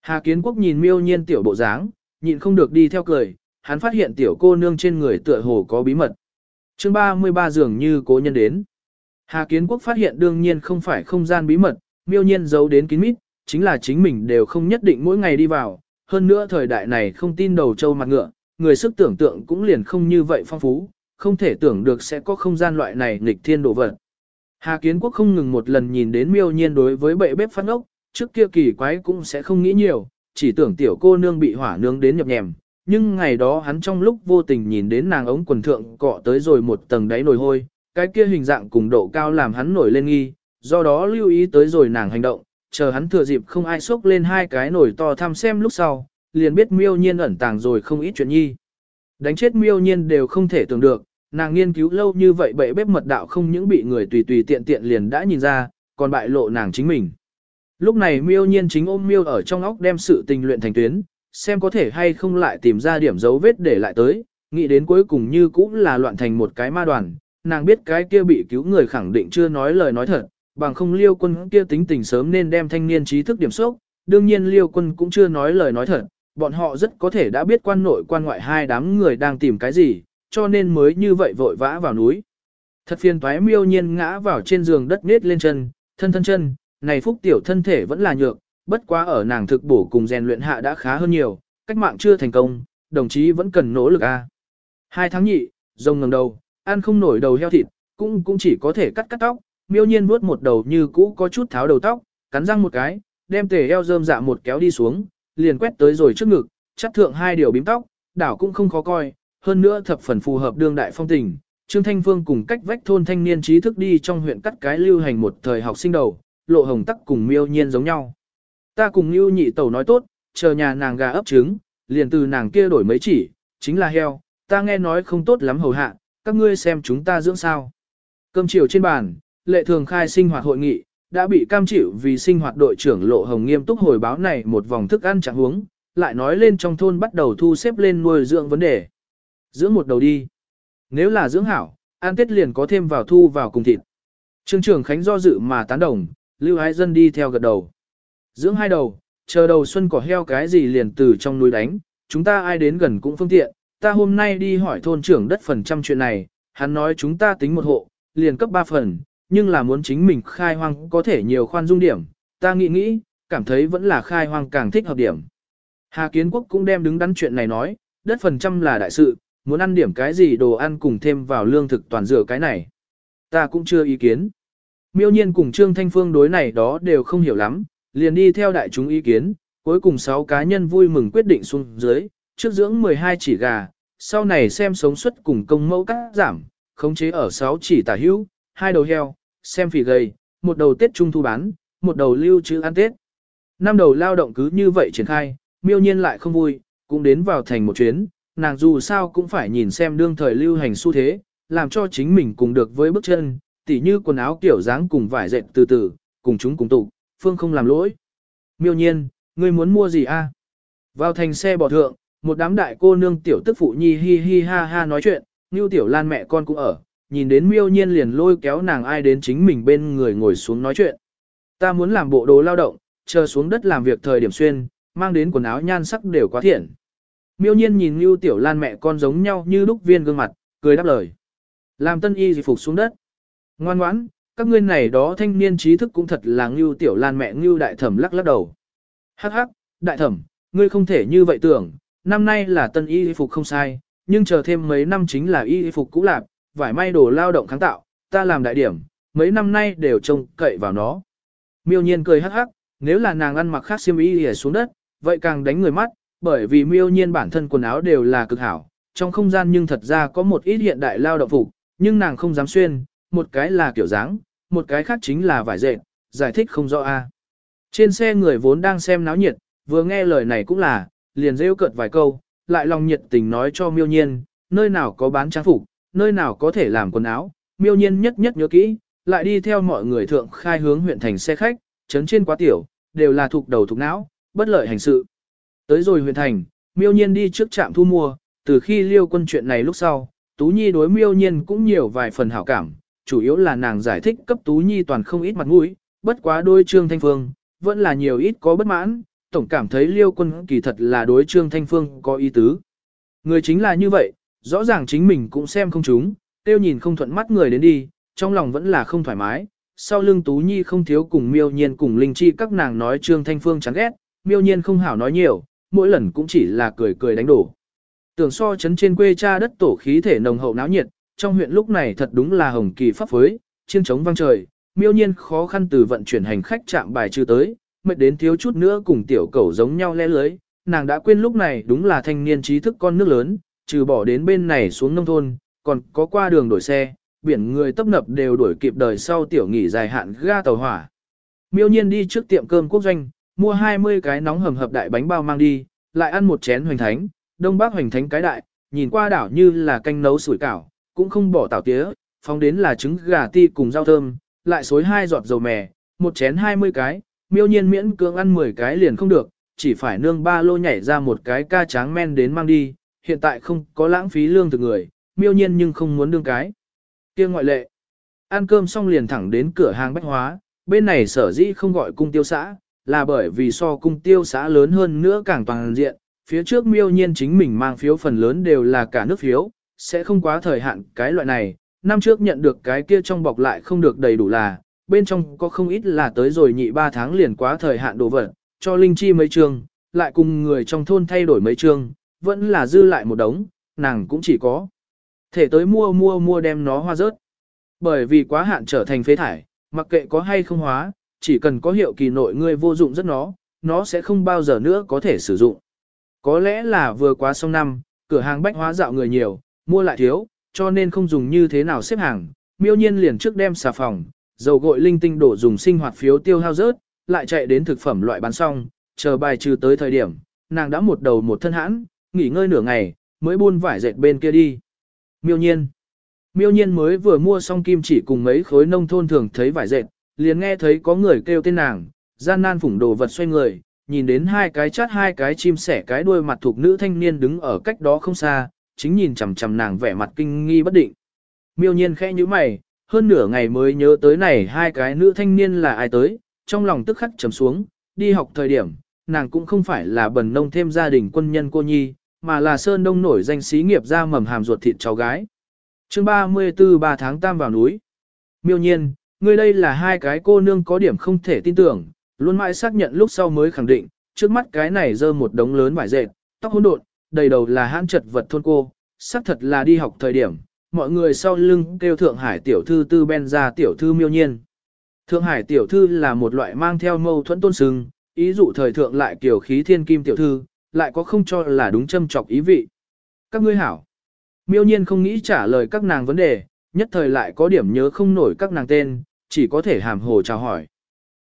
Hà Kiến Quốc nhìn miêu nhiên tiểu bộ dáng, nhịn không được đi theo cười, hắn phát hiện tiểu cô nương trên người tựa hồ có bí mật. chương 33 dường như cố nhân đến. Hà Kiến Quốc phát hiện đương nhiên không phải không gian bí mật, miêu nhiên giấu đến kín mít, chính là chính mình đều không nhất định mỗi ngày đi vào. Hơn nữa thời đại này không tin đầu trâu mặt ngựa, người sức tưởng tượng cũng liền không như vậy phong phú, không thể tưởng được sẽ có không gian loại này nghịch thiên đổ vật. Hà Kiến Quốc không ngừng một lần nhìn đến miêu nhiên đối với bệ bếp phát ốc, trước kia kỳ quái cũng sẽ không nghĩ nhiều, chỉ tưởng tiểu cô nương bị hỏa nướng đến nhập nhèm. Nhưng ngày đó hắn trong lúc vô tình nhìn đến nàng ống quần thượng cọ tới rồi một tầng đáy nồi hôi, cái kia hình dạng cùng độ cao làm hắn nổi lên nghi, do đó lưu ý tới rồi nàng hành động, chờ hắn thừa dịp không ai xốc lên hai cái nồi to thăm xem lúc sau, liền biết miêu nhiên ẩn tàng rồi không ít chuyện nhi. Đánh chết miêu nhiên đều không thể tưởng được, nàng nghiên cứu lâu như vậy bậy bếp mật đạo không những bị người tùy tùy tiện tiện liền đã nhìn ra, còn bại lộ nàng chính mình. Lúc này miêu nhiên chính ôm miêu ở trong óc đem sự tình luyện thành tuyến, xem có thể hay không lại tìm ra điểm dấu vết để lại tới, nghĩ đến cuối cùng như cũng là loạn thành một cái ma đoàn, nàng biết cái kia bị cứu người khẳng định chưa nói lời nói thật, bằng không liêu quân kia tính tình sớm nên đem thanh niên trí thức điểm sốc, đương nhiên liêu quân cũng chưa nói lời nói thật, bọn họ rất có thể đã biết quan nội quan ngoại hai đám người đang tìm cái gì, cho nên mới như vậy vội vã vào núi. Thật phiền toái miêu nhiên ngã vào trên giường đất nết lên chân, thân thân chân, này phúc tiểu thân thể vẫn là nhược, bất quá ở nàng thực bổ cùng rèn luyện hạ đã khá hơn nhiều, cách mạng chưa thành công, đồng chí vẫn cần nỗ lực a. Hai tháng nhị, rồng ngẩng đầu, ăn không nổi đầu heo thịt, cũng cũng chỉ có thể cắt cắt tóc, miêu nhiên vuốt một đầu như cũ có chút tháo đầu tóc, cắn răng một cái, đem tề eo rơm dạ một kéo đi xuống, liền quét tới rồi trước ngực, chắt thượng hai điều bím tóc, đảo cũng không khó coi, hơn nữa thập phần phù hợp đương đại phong tình. Trương Thanh Phương cùng cách vách thôn thanh niên trí thức đi trong huyện cắt cái lưu hành một thời học sinh đầu, lộ hồng tắc cùng miêu nhiên giống nhau. Ta cùng lưu nhị tẩu nói tốt, chờ nhà nàng gà ấp trứng, liền từ nàng kia đổi mấy chỉ, chính là heo, ta nghe nói không tốt lắm hầu hạ, các ngươi xem chúng ta dưỡng sao. Cơm chiều trên bàn, lệ thường khai sinh hoạt hội nghị, đã bị cam chịu vì sinh hoạt đội trưởng lộ hồng nghiêm túc hồi báo này một vòng thức ăn chẳng huống, lại nói lên trong thôn bắt đầu thu xếp lên nuôi dưỡng vấn đề. Dưỡng một đầu đi. Nếu là dưỡng hảo, an tết liền có thêm vào thu vào cùng thịt. Trương trưởng Khánh do dự mà tán đồng, lưu ái dân đi theo gật đầu. Dưỡng hai đầu, chờ đầu xuân cỏ heo cái gì liền từ trong núi đánh, chúng ta ai đến gần cũng phương tiện. Ta hôm nay đi hỏi thôn trưởng đất phần trăm chuyện này, hắn nói chúng ta tính một hộ, liền cấp ba phần, nhưng là muốn chính mình khai hoang có thể nhiều khoan dung điểm, ta nghĩ nghĩ, cảm thấy vẫn là khai hoang càng thích hợp điểm. Hà Kiến Quốc cũng đem đứng đắn chuyện này nói, đất phần trăm là đại sự, muốn ăn điểm cái gì đồ ăn cùng thêm vào lương thực toàn dựa cái này. Ta cũng chưa ý kiến. Miêu nhiên cùng Trương Thanh Phương đối này đó đều không hiểu lắm, liền đi theo đại chúng ý kiến, cuối cùng 6 cá nhân vui mừng quyết định xuống dưới, trước dưỡng 12 chỉ gà, sau này xem sống suất cùng công mẫu cắt giảm, khống chế ở 6 chỉ tả hữu, hai đầu heo, xem phỉ gầy, một đầu Tết Trung thu bán, một đầu lưu trữ ăn Tết. Năm đầu lao động cứ như vậy triển khai, miêu nhiên lại không vui, cũng đến vào thành một chuyến, nàng dù sao cũng phải nhìn xem đương thời lưu hành xu thế, làm cho chính mình cùng được với bước chân, tỉ như quần áo kiểu dáng cùng vải dệt từ từ, cùng chúng cùng tụ, phương không làm lỗi. Miêu nhiên, ngươi muốn mua gì a? Vào thành xe bò thượng, một đám đại cô nương tiểu tức phụ nhi hi hi ha ha nói chuyện, như tiểu lan mẹ con cũng ở, nhìn đến miêu nhiên liền lôi kéo nàng ai đến chính mình bên người ngồi xuống nói chuyện. Ta muốn làm bộ đồ lao động, chờ xuống đất làm việc thời điểm xuyên, mang đến quần áo nhan sắc đều quá thiện. Miêu nhiên nhìn Lưu tiểu lan mẹ con giống nhau như lúc viên gương mặt, cười đáp lời. Làm tân y gì phục xuống đất. Ngoan ngoãn, các ngươi này đó thanh niên trí thức cũng thật là ngưu tiểu lan mẹ ngưu đại thẩm lắc lắc đầu. Hắc hắc, đại thẩm, ngươi không thể như vậy tưởng, năm nay là tân y phục không sai, nhưng chờ thêm mấy năm chính là y phục cũ lạc, vải may đồ lao động kháng tạo, ta làm đại điểm, mấy năm nay đều trông cậy vào nó. Miêu nhiên cười hắc hắc, nếu là nàng ăn mặc khác xiêm y lìa xuống đất, vậy càng đánh người mắt, bởi vì miêu nhiên bản thân quần áo đều là cực hảo, trong không gian nhưng thật ra có một ít hiện đại lao động phục, nhưng nàng không dám xuyên, một cái là kiểu dáng, một cái khác chính là vải dệt, giải thích không rõ a. Trên xe người vốn đang xem náo nhiệt, vừa nghe lời này cũng là, liền rêu cợt vài câu, lại lòng nhiệt tình nói cho miêu nhiên, nơi nào có bán trang phục, nơi nào có thể làm quần áo, miêu nhiên nhất nhất nhớ kỹ, lại đi theo mọi người thượng khai hướng huyện thành xe khách, chấn trên quá tiểu, đều là thuộc đầu thuộc não, bất lợi hành sự. Tới rồi huyện thành, miêu nhiên đi trước trạm thu mua, từ khi liêu quân chuyện này lúc sau, Tú Nhi đối miêu nhiên cũng nhiều vài phần hảo cảm, chủ yếu là nàng giải thích cấp Tú Nhi toàn không ít mặt mũi, bất quá đôi Trương Thanh Phương, vẫn là nhiều ít có bất mãn, tổng cảm thấy liêu quân kỳ thật là đối Trương Thanh Phương có ý tứ. Người chính là như vậy, rõ ràng chính mình cũng xem không chúng, tiêu nhìn không thuận mắt người đến đi, trong lòng vẫn là không thoải mái. Sau lưng Tú Nhi không thiếu cùng miêu nhiên cùng linh chi các nàng nói Trương Thanh Phương chán ghét, miêu nhiên không hảo nói nhiều, mỗi lần cũng chỉ là cười cười đánh đổ. Tưởng so chấn trên quê cha đất tổ khí thể nồng hậu náo nhiệt, trong huyện lúc này thật đúng là hồng kỳ pháp phối, chiêng trống vang trời, miêu nhiên khó khăn từ vận chuyển hành khách chạm bài trừ tới, mệt đến thiếu chút nữa cùng tiểu cẩu giống nhau le lưới, nàng đã quên lúc này đúng là thanh niên trí thức con nước lớn, trừ bỏ đến bên này xuống nông thôn, còn có qua đường đổi xe, biển người tấp nập đều đuổi kịp đời sau tiểu nghỉ dài hạn ga tàu hỏa. Miêu nhiên đi trước tiệm cơm quốc doanh, mua 20 cái nóng hầm hập đại bánh bao mang đi, lại ăn một chén hoành thánh, đông bắc hoành thánh cái đại, nhìn qua đảo như là canh nấu sủi cảo, cũng không bỏ tảo tía, phóng đến là trứng gà ti cùng rau thơm, lại xối hai giọt dầu mè, một chén 20 cái, miêu nhiên miễn cưỡng ăn 10 cái liền không được, chỉ phải nương ba lô nhảy ra một cái ca tráng men đến mang đi, hiện tại không có lãng phí lương thực người, miêu nhiên nhưng không muốn đương cái. kia ngoại lệ. Ăn cơm xong liền thẳng đến cửa hàng bách hóa, bên này sở dĩ không gọi cung tiêu xã, là bởi vì so cung tiêu xã lớn hơn nữa càng toàn diện, phía trước miêu nhiên chính mình mang phiếu phần lớn đều là cả nước phiếu, sẽ không quá thời hạn cái loại này, năm trước nhận được cái kia trong bọc lại không được đầy đủ là, bên trong có không ít là tới rồi nhị ba tháng liền quá thời hạn đồ vật, cho Linh Chi mấy trường lại cùng người trong thôn thay đổi mấy trường vẫn là dư lại một đống, nàng cũng chỉ có thể tới mua mua mua đem nó hoa rớt. Bởi vì quá hạn trở thành phế thải, mặc kệ có hay không hóa, chỉ cần có hiệu kỳ nội ngươi vô dụng rất nó, nó sẽ không bao giờ nữa có thể sử dụng. Có lẽ là vừa qua xong năm, cửa hàng bách hóa dạo người nhiều, mua lại thiếu, cho nên không dùng như thế nào xếp hàng, miêu nhiên liền trước đem xà phòng, dầu gội linh tinh đổ dùng sinh hoạt phiếu tiêu hao rớt, lại chạy đến thực phẩm loại bán xong, chờ bài trừ tới thời điểm, nàng đã một đầu một thân hãn, nghỉ ngơi nửa ngày, mới buôn vải dệt bên kia đi. Miêu nhiên. Miêu nhiên mới vừa mua xong kim chỉ cùng mấy khối nông thôn thường thấy vải dệt, liền nghe thấy có người kêu tên nàng, gian nan phủng đồ vật xoay người, nhìn đến hai cái chát hai cái chim sẻ cái đuôi mặt thuộc nữ thanh niên đứng ở cách đó không xa, chính nhìn chằm chằm nàng vẻ mặt kinh nghi bất định. Miêu nhiên khẽ như mày, hơn nửa ngày mới nhớ tới này hai cái nữ thanh niên là ai tới, trong lòng tức khắc trầm xuống, đi học thời điểm, nàng cũng không phải là bần nông thêm gia đình quân nhân cô nhi, mà là Sơn Đông nổi danh xí nghiệp ra mầm hàm ruột thịt cháu gái. chương 34 3 tháng tam vào núi. Miêu nhiên, người đây là hai cái cô nương có điểm không thể tin tưởng, luôn mãi xác nhận lúc sau mới khẳng định, trước mắt cái này dơ một đống lớn vải dệt, tóc hỗn độn, đầy đầu là hãn trật vật thôn cô, xác thật là đi học thời điểm, mọi người sau lưng kêu Thượng Hải tiểu thư tư ben ra tiểu thư miêu nhiên. Thượng Hải tiểu thư là một loại mang theo mâu thuẫn tôn sừng, ý dụ thời thượng lại kiểu khí thiên kim tiểu thư, lại có không cho là đúng châm chọc ý vị. Các ngươi hảo. Miêu nhiên không nghĩ trả lời các nàng vấn đề, nhất thời lại có điểm nhớ không nổi các nàng tên, chỉ có thể hàm hồ chào hỏi.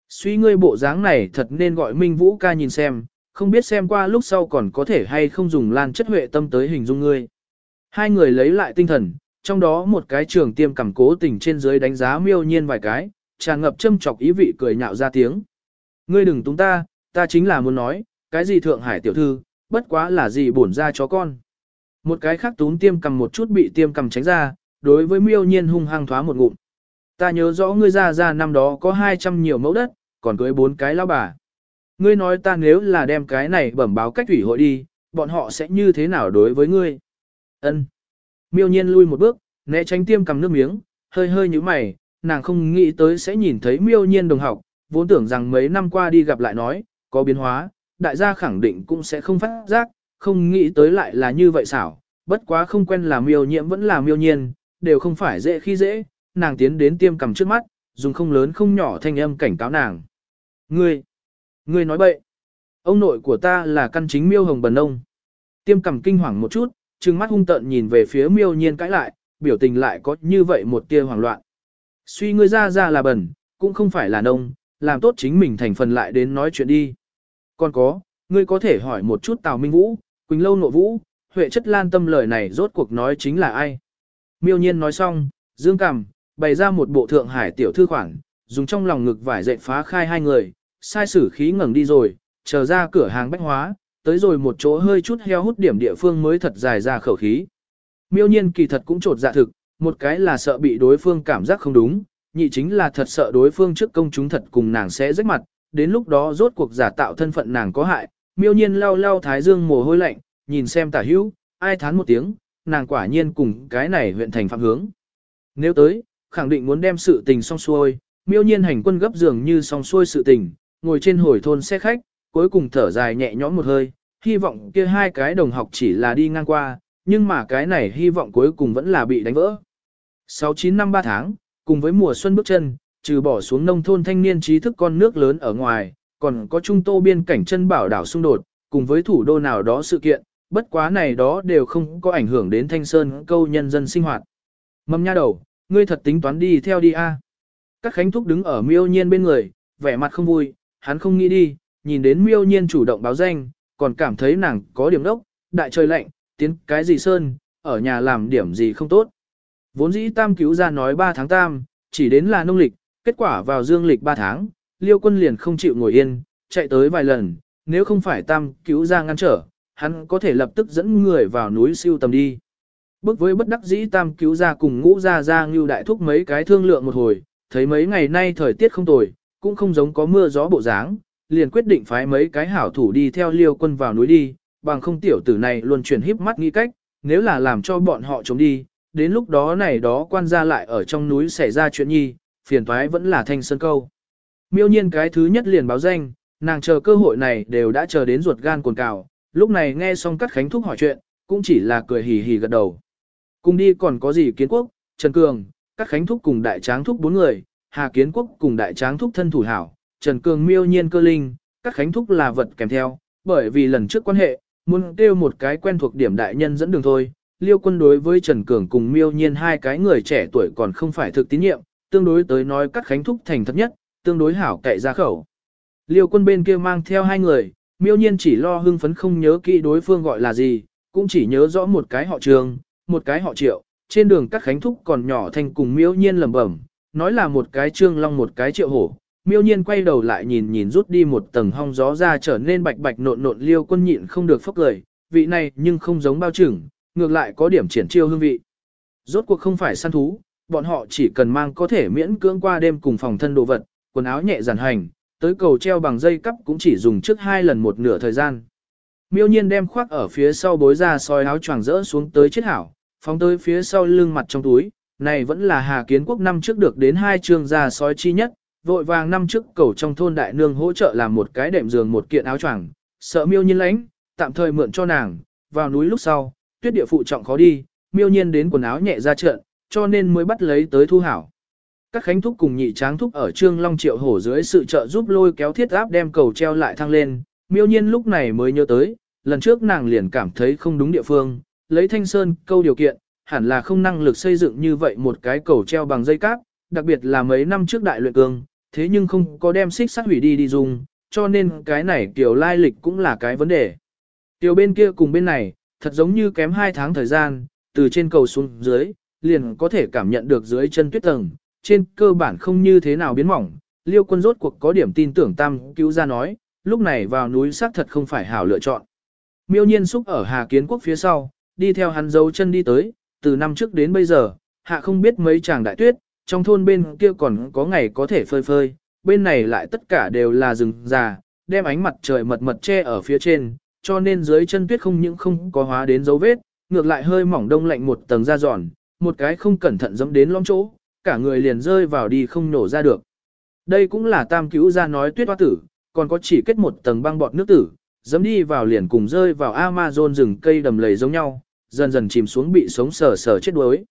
Suy ngươi bộ dáng này thật nên gọi Minh Vũ ca nhìn xem, không biết xem qua lúc sau còn có thể hay không dùng lan chất huệ tâm tới hình dung ngươi. Hai người lấy lại tinh thần, trong đó một cái trường tiêm cầm cố tình trên dưới đánh giá miêu nhiên vài cái, tràn ngập châm chọc ý vị cười nhạo ra tiếng. Ngươi đừng túng ta, ta chính là muốn nói, cái gì Thượng Hải tiểu thư, bất quá là gì bổn ra chó con. Một cái khác tún tiêm cầm một chút bị tiêm cầm tránh ra, đối với miêu nhiên hung hăng thoá một ngụm. Ta nhớ rõ ngươi ra ra năm đó có 200 nhiều mẫu đất, còn cưới bốn cái lão bà. Ngươi nói ta nếu là đem cái này bẩm báo cách thủy hội đi, bọn họ sẽ như thế nào đối với ngươi? Ân. Miêu nhiên lui một bước, né tránh tiêm cầm nước miếng, hơi hơi như mày, nàng không nghĩ tới sẽ nhìn thấy miêu nhiên đồng học, vốn tưởng rằng mấy năm qua đi gặp lại nói, có biến hóa, đại gia khẳng định cũng sẽ không phát giác, không nghĩ tới lại là như vậy xảo, bất quá không quen là miêu nhiễm vẫn là miêu nhiên, đều không phải dễ khi dễ, nàng tiến đến tiêm cầm trước mắt, dùng không lớn không nhỏ thanh âm cảnh cáo nàng. Ngươi, ngươi nói bậy, ông nội của ta là căn chính miêu hồng bần ông. Tiêm cầm kinh hoàng một chút, trừng mắt hung tợn nhìn về phía miêu nhiên cãi lại, biểu tình lại có như vậy một tia hoảng loạn. Suy ngươi ra ra là bẩn, cũng không phải là nông, làm tốt chính mình thành phần lại đến nói chuyện đi. Còn có, ngươi có thể hỏi một chút Tào Minh Vũ, Quỳnh Lâu nội Vũ, Huệ Chất Lan tâm lời này rốt cuộc nói chính là ai. Miêu nhiên nói xong, dương cằm, bày ra một bộ thượng hải tiểu thư khoản, dùng trong lòng ngực vải dệt phá khai hai người, sai sử khí ngẩng đi rồi, chờ ra cửa hàng bách hóa, tới rồi một chỗ hơi chút heo hút điểm địa phương mới thật dài ra khẩu khí. Miêu nhiên kỳ thật cũng trột dạ thực, một cái là sợ bị đối phương cảm giác không đúng, nhị chính là thật sợ đối phương trước công chúng thật cùng nàng sẽ rách mặt, đến lúc đó rốt cuộc giả tạo thân phận nàng có hại, miêu nhiên lau lau thái dương mồ hôi lạnh, nhìn xem tả hữu, ai thán một tiếng, nàng quả nhiên cùng cái này huyện thành phạm hướng. Nếu tới, khẳng định muốn đem sự tình xong xuôi, miêu nhiên hành quân gấp dường như xong xuôi sự tình, ngồi trên hồi thôn xe khách, cuối cùng thở dài nhẹ nhõm một hơi, hy vọng kia hai cái đồng học chỉ là đi ngang qua, nhưng mà cái này hy vọng cuối cùng vẫn là bị đánh vỡ. 69 năm 3 tháng, cùng với mùa xuân bước chân, trừ bỏ xuống nông thôn thanh niên trí thức con nước lớn ở ngoài, còn có trung tô biên cảnh chân bảo đảo xung đột, cùng với thủ đô nào đó sự kiện, bất quá này đó đều không có ảnh hưởng đến thanh sơn câu nhân dân sinh hoạt. Mầm nha đầu, ngươi thật tính toán đi theo đi a. Các khánh thúc đứng ở miêu nhiên bên người, vẻ mặt không vui, hắn không nghĩ đi, nhìn đến miêu nhiên chủ động báo danh, còn cảm thấy nàng có điểm đốc, đại trời lạnh, tiến cái gì sơn, ở nhà làm điểm gì không tốt. Vốn dĩ tam cứu ra nói 3 tháng tam, chỉ đến là nông lịch, kết quả vào dương lịch 3 tháng, liêu quân liền không chịu ngồi yên, chạy tới vài lần, nếu không phải tam cứu ra ngăn trở, hắn có thể lập tức dẫn người vào núi siêu tầm đi. Bước với bất đắc dĩ tam cứu ra cùng ngũ ra ra ngưu đại thúc mấy cái thương lượng một hồi, thấy mấy ngày nay thời tiết không tồi, cũng không giống có mưa gió bộ dáng, liền quyết định phái mấy cái hảo thủ đi theo liêu quân vào núi đi, bằng không tiểu tử này luôn chuyển híp mắt nghĩ cách, nếu là làm cho bọn họ chống đi, đến lúc đó này đó quan ra lại ở trong núi xảy ra chuyện nhi, phiền toái vẫn là thanh sơn câu. Miêu nhiên cái thứ nhất liền báo danh, nàng chờ cơ hội này đều đã chờ đến ruột gan cồn cào, lúc này nghe xong các khánh thúc hỏi chuyện, cũng chỉ là cười hì hì gật đầu. Cùng đi còn có gì kiến quốc, Trần Cường, các khánh thúc cùng đại tráng thúc bốn người, Hà Kiến Quốc cùng đại tráng thúc thân thủ hảo, Trần Cường miêu nhiên cơ linh, các khánh thúc là vật kèm theo, bởi vì lần trước quan hệ, muốn kêu một cái quen thuộc điểm đại nhân dẫn đường thôi. Liêu quân đối với Trần Cường cùng miêu nhiên hai cái người trẻ tuổi còn không phải thực tín nhiệm, tương đối tới nói cắt khánh thúc thành thật nhất, tương đối hảo cậy ra khẩu. Liêu quân bên kia mang theo hai người, miêu nhiên chỉ lo hưng phấn không nhớ kỹ đối phương gọi là gì, cũng chỉ nhớ rõ một cái họ trường, một cái họ triệu, trên đường cắt khánh thúc còn nhỏ thành cùng miêu nhiên lẩm bẩm, nói là một cái trương long một cái triệu hổ. Miêu nhiên quay đầu lại nhìn nhìn rút đi một tầng hong gió ra trở nên bạch bạch nộn nộn liêu quân nhịn không được phốc lời, vị này nhưng không giống bao trưởng, ngược lại có điểm triển chiêu hương vị. Rốt cuộc không phải săn thú, bọn họ chỉ cần mang có thể miễn cưỡng qua đêm cùng phòng thân đồ vật, quần áo nhẹ giản hành, tới cầu treo bằng dây cắp cũng chỉ dùng trước hai lần một nửa thời gian. Miêu nhiên đem khoác ở phía sau bối ra soi áo choàng rỡ xuống tới chết hảo, phóng tới phía sau lưng mặt trong túi, này vẫn là Hà Kiến Quốc năm trước được đến hai trường ra sói chi nhất, vội vàng năm trước cầu trong thôn đại nương hỗ trợ làm một cái đệm giường một kiện áo choàng, sợ miêu nhiên lãnh, tạm thời mượn cho nàng, vào núi lúc sau, tuyết địa phụ trọng khó đi, miêu nhiên đến quần áo nhẹ ra trận, cho nên mới bắt lấy tới thu hảo. Các khánh thúc cùng nhị tráng thúc ở trương long triệu hổ dưới sự trợ giúp lôi kéo thiết áp đem cầu treo lại thăng lên, miêu nhiên lúc này mới nhớ tới, lần trước nàng liền cảm thấy không đúng địa phương, lấy thanh sơn câu điều kiện, hẳn là không năng lực xây dựng như vậy một cái cầu treo bằng dây cáp, đặc biệt là mấy năm trước đại luyện cương, thế nhưng không có đem xích sắt hủy đi đi dùng, cho nên cái này kiểu lai lịch cũng là cái vấn đề. Tiểu bên kia cùng bên này, thật giống như kém 2 tháng thời gian, từ trên cầu xuống dưới, liền có thể cảm nhận được dưới chân tuyết tầng, trên cơ bản không như thế nào biến mỏng. Liêu quân rốt cuộc có điểm tin tưởng tam cứu ra nói, lúc này vào núi xác thật không phải hảo lựa chọn. Miêu nhiên xúc ở Hà Kiến Quốc phía sau, đi theo hắn dấu chân đi tới, từ năm trước đến bây giờ, hạ không biết mấy chàng đại tuyết, trong thôn bên kia còn có ngày có thể phơi phơi, bên này lại tất cả đều là rừng già, đem ánh mặt trời mật mật che ở phía trên, cho nên dưới chân tuyết không những không có hóa đến dấu vết, ngược lại hơi mỏng đông lạnh một tầng da giòn, một cái không cẩn thận dẫm đến lõm chỗ, cả người liền rơi vào đi không nổ ra được. Đây cũng là tam cứu ra nói tuyết hoa tử, còn có chỉ kết một tầng băng bọt nước tử, dẫm đi vào liền cùng rơi vào Amazon rừng cây đầm lầy giống nhau, dần dần chìm xuống bị sống sờ sờ chết đuối.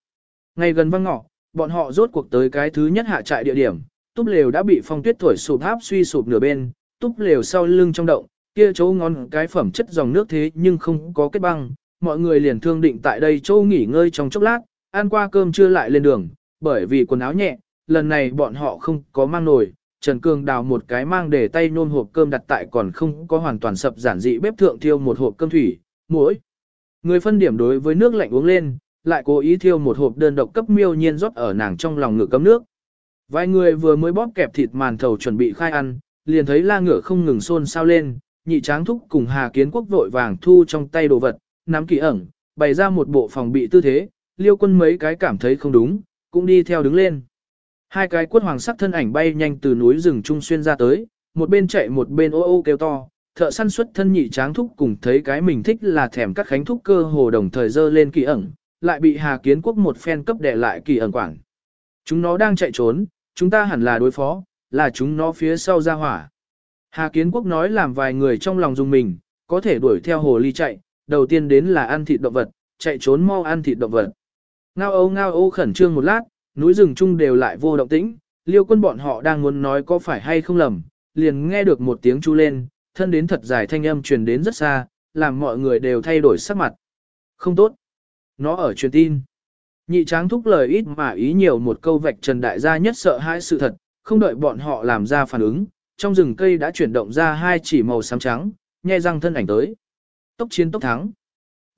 Ngày gần văng ngọ, bọn họ rốt cuộc tới cái thứ nhất hạ trại địa điểm, túp lều đã bị phong tuyết thổi sụp háp suy sụp nửa bên, túp lều sau lưng trong động, kia chỗ ngon cái phẩm chất dòng nước thế nhưng không có kết băng, mọi người liền thương định tại đây chỗ nghỉ ngơi trong chốc lát, ăn qua cơm trưa lại lên đường, bởi vì quần áo nhẹ, lần này bọn họ không có mang nồi, Trần Cường đào một cái mang để tay nôm hộp cơm đặt tại còn không có hoàn toàn sập giản dị bếp thượng thiêu một hộp cơm thủy, mỗi. Người phân điểm đối với nước lạnh uống lên, lại cố ý thiêu một hộp đơn độc cấp miêu nhiên rót ở nàng trong lòng ngựa cấm nước. Vài người vừa mới bóp kẹp thịt màn thầu chuẩn bị khai ăn, liền thấy la ngựa không ngừng xôn xao lên, nhị tráng thúc cùng Hà Kiến Quốc vội vàng thu trong tay đồ vật, nắm kỳ ẩn, bày ra một bộ phòng bị tư thế, liêu quân mấy cái cảm thấy không đúng, cũng đi theo đứng lên. Hai cái quất hoàng sắc thân ảnh bay nhanh từ núi rừng trung xuyên ra tới, một bên chạy một bên ô ô kêu to, thợ săn xuất thân nhị tráng thúc cùng thấy cái mình thích là thèm các khánh thúc cơ hồ đồng thời dơ lên kỳ ẩn, lại bị Hà Kiến Quốc một phen cấp đè lại kỳ ẩn quảng. Chúng nó đang chạy trốn, chúng ta hẳn là đối phó, là chúng nó phía sau ra hỏa. Hà Kiến Quốc nói làm vài người trong lòng dùng mình, có thể đuổi theo hồ ly chạy, đầu tiên đến là ăn thịt động vật, chạy trốn mau ăn thịt động vật. Ngao âu ngao âu khẩn trương một lát, núi rừng chung đều lại vô động tĩnh, liêu quân bọn họ đang muốn nói có phải hay không lầm, liền nghe được một tiếng chu lên, thân đến thật dài thanh âm truyền đến rất xa, làm mọi người đều thay đổi sắc mặt. Không tốt. Nó ở truyền tin. Nhị tráng thúc lời ít mà ý nhiều một câu vạch trần đại gia nhất sợ hãi sự thật, không đợi bọn họ làm ra phản ứng, trong rừng cây đã chuyển động ra hai chỉ màu xám trắng, nhai răng thân ảnh tới. Tốc chiến tốc thắng.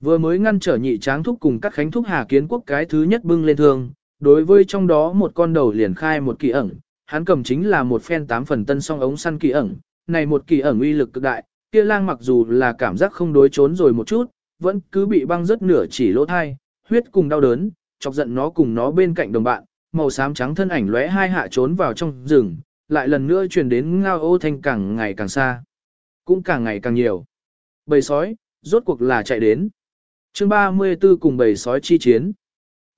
Vừa mới ngăn trở nhị tráng thúc cùng các khánh thúc Hà Kiến Quốc cái thứ nhất bưng lên thương, đối với trong đó một con đầu liền khai một kỳ ẩn, hắn cầm chính là một phen tám phần tân song ống săn kỳ ẩn, này một kỳ ẩn uy lực cực đại, kia lang mặc dù là cảm giác không đối trốn rồi một chút, vẫn cứ bị băng rất nửa chỉ lỗ thai, huyết cùng đau đớn, chọc giận nó cùng nó bên cạnh đồng bạn, màu xám trắng thân ảnh lóe hai hạ trốn vào trong rừng, lại lần nữa truyền đến ngao ô thanh càng ngày càng xa, cũng càng ngày càng nhiều. Bầy sói, rốt cuộc là chạy đến chương 34 cùng bầy sói chi chiến.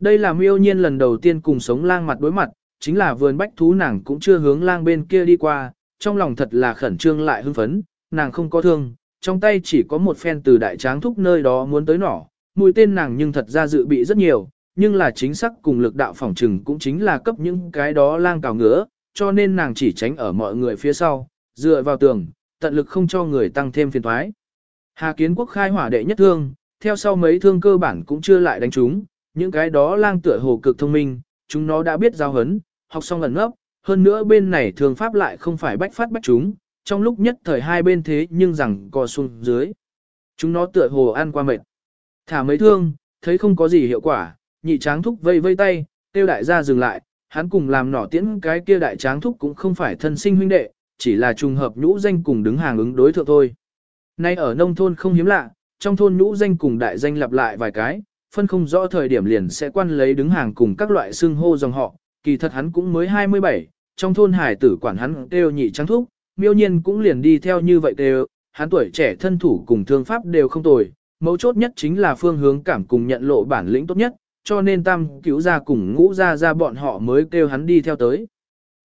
Đây là miêu nhiên lần đầu tiên cùng sống lang mặt đối mặt, chính là vườn bách thú nàng cũng chưa hướng lang bên kia đi qua, trong lòng thật là khẩn trương lại hưng phấn, nàng không có thương, trong tay chỉ có một phen từ đại tráng thúc nơi đó muốn tới nỏ, mũi tên nàng nhưng thật ra dự bị rất nhiều, nhưng là chính xác cùng lực đạo phỏng trừng cũng chính là cấp những cái đó lang cào ngứa, cho nên nàng chỉ tránh ở mọi người phía sau, dựa vào tường, tận lực không cho người tăng thêm phiền thoái. Hà Kiến Quốc khai hỏa đệ nhất thương, theo sau mấy thương cơ bản cũng chưa lại đánh chúng, những cái đó lang tựa hồ cực thông minh, chúng nó đã biết giao hấn, học xong lần ngốc, hơn nữa bên này thường pháp lại không phải bách phát bách chúng, trong lúc nhất thời hai bên thế nhưng rằng co xuống dưới. Chúng nó tựa hồ ăn qua mệt. Thả mấy thương, thấy không có gì hiệu quả, nhị tráng thúc vây vây tay, tiêu đại gia dừng lại, hắn cùng làm nỏ tiễn cái kia đại tráng thúc cũng không phải thân sinh huynh đệ, chỉ là trùng hợp nhũ danh cùng đứng hàng ứng đối thượng thôi. Nay ở nông thôn không hiếm lạ, trong thôn nhũ danh cùng đại danh lặp lại vài cái, phân không rõ thời điểm liền sẽ quan lấy đứng hàng cùng các loại xưng hô dòng họ, kỳ thật hắn cũng mới 27, trong thôn hải tử quản hắn đều nhị trắng thúc, miêu nhiên cũng liền đi theo như vậy đều, hắn tuổi trẻ thân thủ cùng thương pháp đều không tồi, mấu chốt nhất chính là phương hướng cảm cùng nhận lộ bản lĩnh tốt nhất, cho nên tam cứu ra cùng ngũ ra ra bọn họ mới kêu hắn đi theo tới.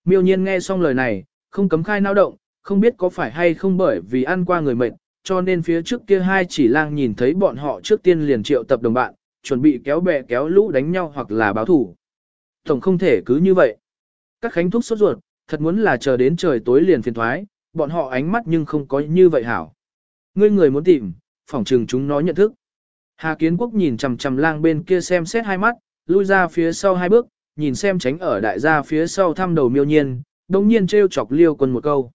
Miêu nhiên nghe xong lời này, không cấm khai nao động, không biết có phải hay không bởi vì ăn qua người mệt, cho nên phía trước kia hai chỉ lang nhìn thấy bọn họ trước tiên liền triệu tập đồng bạn, chuẩn bị kéo bè kéo lũ đánh nhau hoặc là báo thủ. Tổng không thể cứ như vậy. Các khánh thúc sốt ruột, thật muốn là chờ đến trời tối liền phiền thoái, bọn họ ánh mắt nhưng không có như vậy hảo. Ngươi người muốn tìm, phỏng trừng chúng nó nhận thức. Hà Kiến Quốc nhìn chằm chằm lang bên kia xem xét hai mắt, lui ra phía sau hai bước, nhìn xem tránh ở đại gia phía sau thăm đầu miêu nhiên, đồng nhiên treo chọc liêu quân một câu.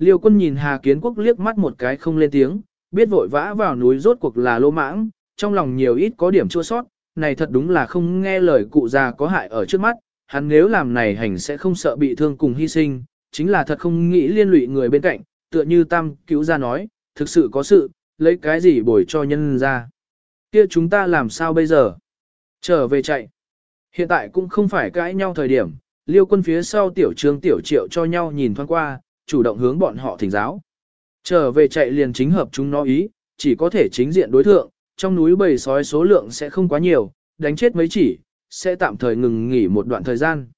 Liêu quân nhìn Hà Kiến Quốc liếc mắt một cái không lên tiếng, biết vội vã vào núi rốt cuộc là lô mãng, trong lòng nhiều ít có điểm chua sót, này thật đúng là không nghe lời cụ già có hại ở trước mắt, hắn nếu làm này hành sẽ không sợ bị thương cùng hy sinh, chính là thật không nghĩ liên lụy người bên cạnh, tựa như tam cứu ra nói, thực sự có sự, lấy cái gì bồi cho nhân ra. Kia chúng ta làm sao bây giờ? Trở về chạy. Hiện tại cũng không phải cãi nhau thời điểm, liêu quân phía sau tiểu trương tiểu triệu cho nhau nhìn thoáng qua, chủ động hướng bọn họ thỉnh giáo. Trở về chạy liền chính hợp chúng nó ý, chỉ có thể chính diện đối thượng, trong núi bầy sói số lượng sẽ không quá nhiều, đánh chết mấy chỉ, sẽ tạm thời ngừng nghỉ một đoạn thời gian.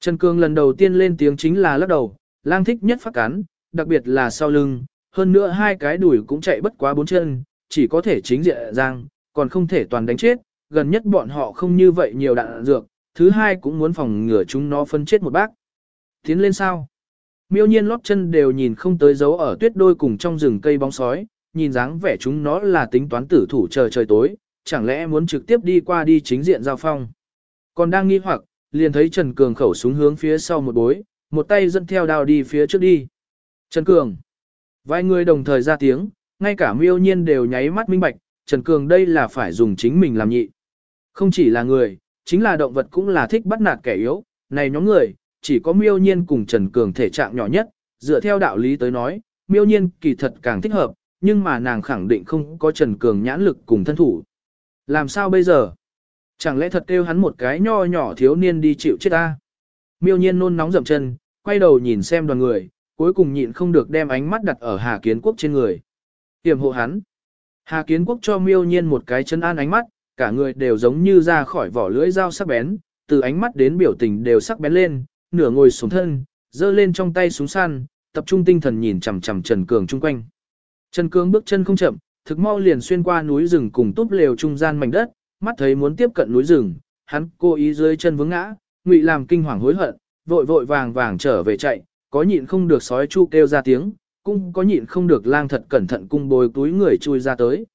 Trần Cương lần đầu tiên lên tiếng chính là lắc đầu, lang thích nhất phát cắn, đặc biệt là sau lưng, hơn nữa hai cái đùi cũng chạy bất quá bốn chân, chỉ có thể chính diện giang, còn không thể toàn đánh chết, gần nhất bọn họ không như vậy nhiều đạn dược, thứ hai cũng muốn phòng ngừa chúng nó phân chết một bác. Tiến lên sao? Miêu nhiên lót chân đều nhìn không tới dấu ở tuyết đôi cùng trong rừng cây bóng sói, nhìn dáng vẻ chúng nó là tính toán tử thủ chờ trời tối, chẳng lẽ muốn trực tiếp đi qua đi chính diện giao phong. Còn đang nghi hoặc, liền thấy Trần Cường khẩu súng hướng phía sau một bối, một tay dẫn theo đao đi phía trước đi. Trần Cường. Vài người đồng thời ra tiếng, ngay cả miêu nhiên đều nháy mắt minh bạch, Trần Cường đây là phải dùng chính mình làm nhị. Không chỉ là người, chính là động vật cũng là thích bắt nạt kẻ yếu, này nhóm người, chỉ có miêu nhiên cùng Trần Cường thể trạng nhỏ nhất, dựa theo đạo lý tới nói, miêu nhiên kỳ thật càng thích hợp, nhưng mà nàng khẳng định không có Trần Cường nhãn lực cùng thân thủ. Làm sao bây giờ? Chẳng lẽ thật kêu hắn một cái nho nhỏ thiếu niên đi chịu chết ta? Miêu nhiên nôn nóng dậm chân, quay đầu nhìn xem đoàn người, cuối cùng nhịn không được đem ánh mắt đặt ở Hà Kiến Quốc trên người. Hiểm hộ hắn. Hà Kiến Quốc cho miêu nhiên một cái chân an ánh mắt, cả người đều giống như ra khỏi vỏ lưỡi dao sắc bén, từ ánh mắt đến biểu tình đều sắc bén lên, nửa ngồi xuống thân, giơ lên trong tay súng săn, tập trung tinh thần nhìn chằm chằm Trần Cường chung quanh. Trần Cường bước chân không chậm, thực mau liền xuyên qua núi rừng cùng túp lều trung gian mảnh đất, mắt thấy muốn tiếp cận núi rừng, hắn cố ý dưới chân vướng ngã, ngụy làm kinh hoàng hối hận, vội vội vàng vàng trở về chạy, có nhịn không được sói chu kêu ra tiếng, cũng có nhịn không được lang thật cẩn thận cung bồi túi người chui ra tới.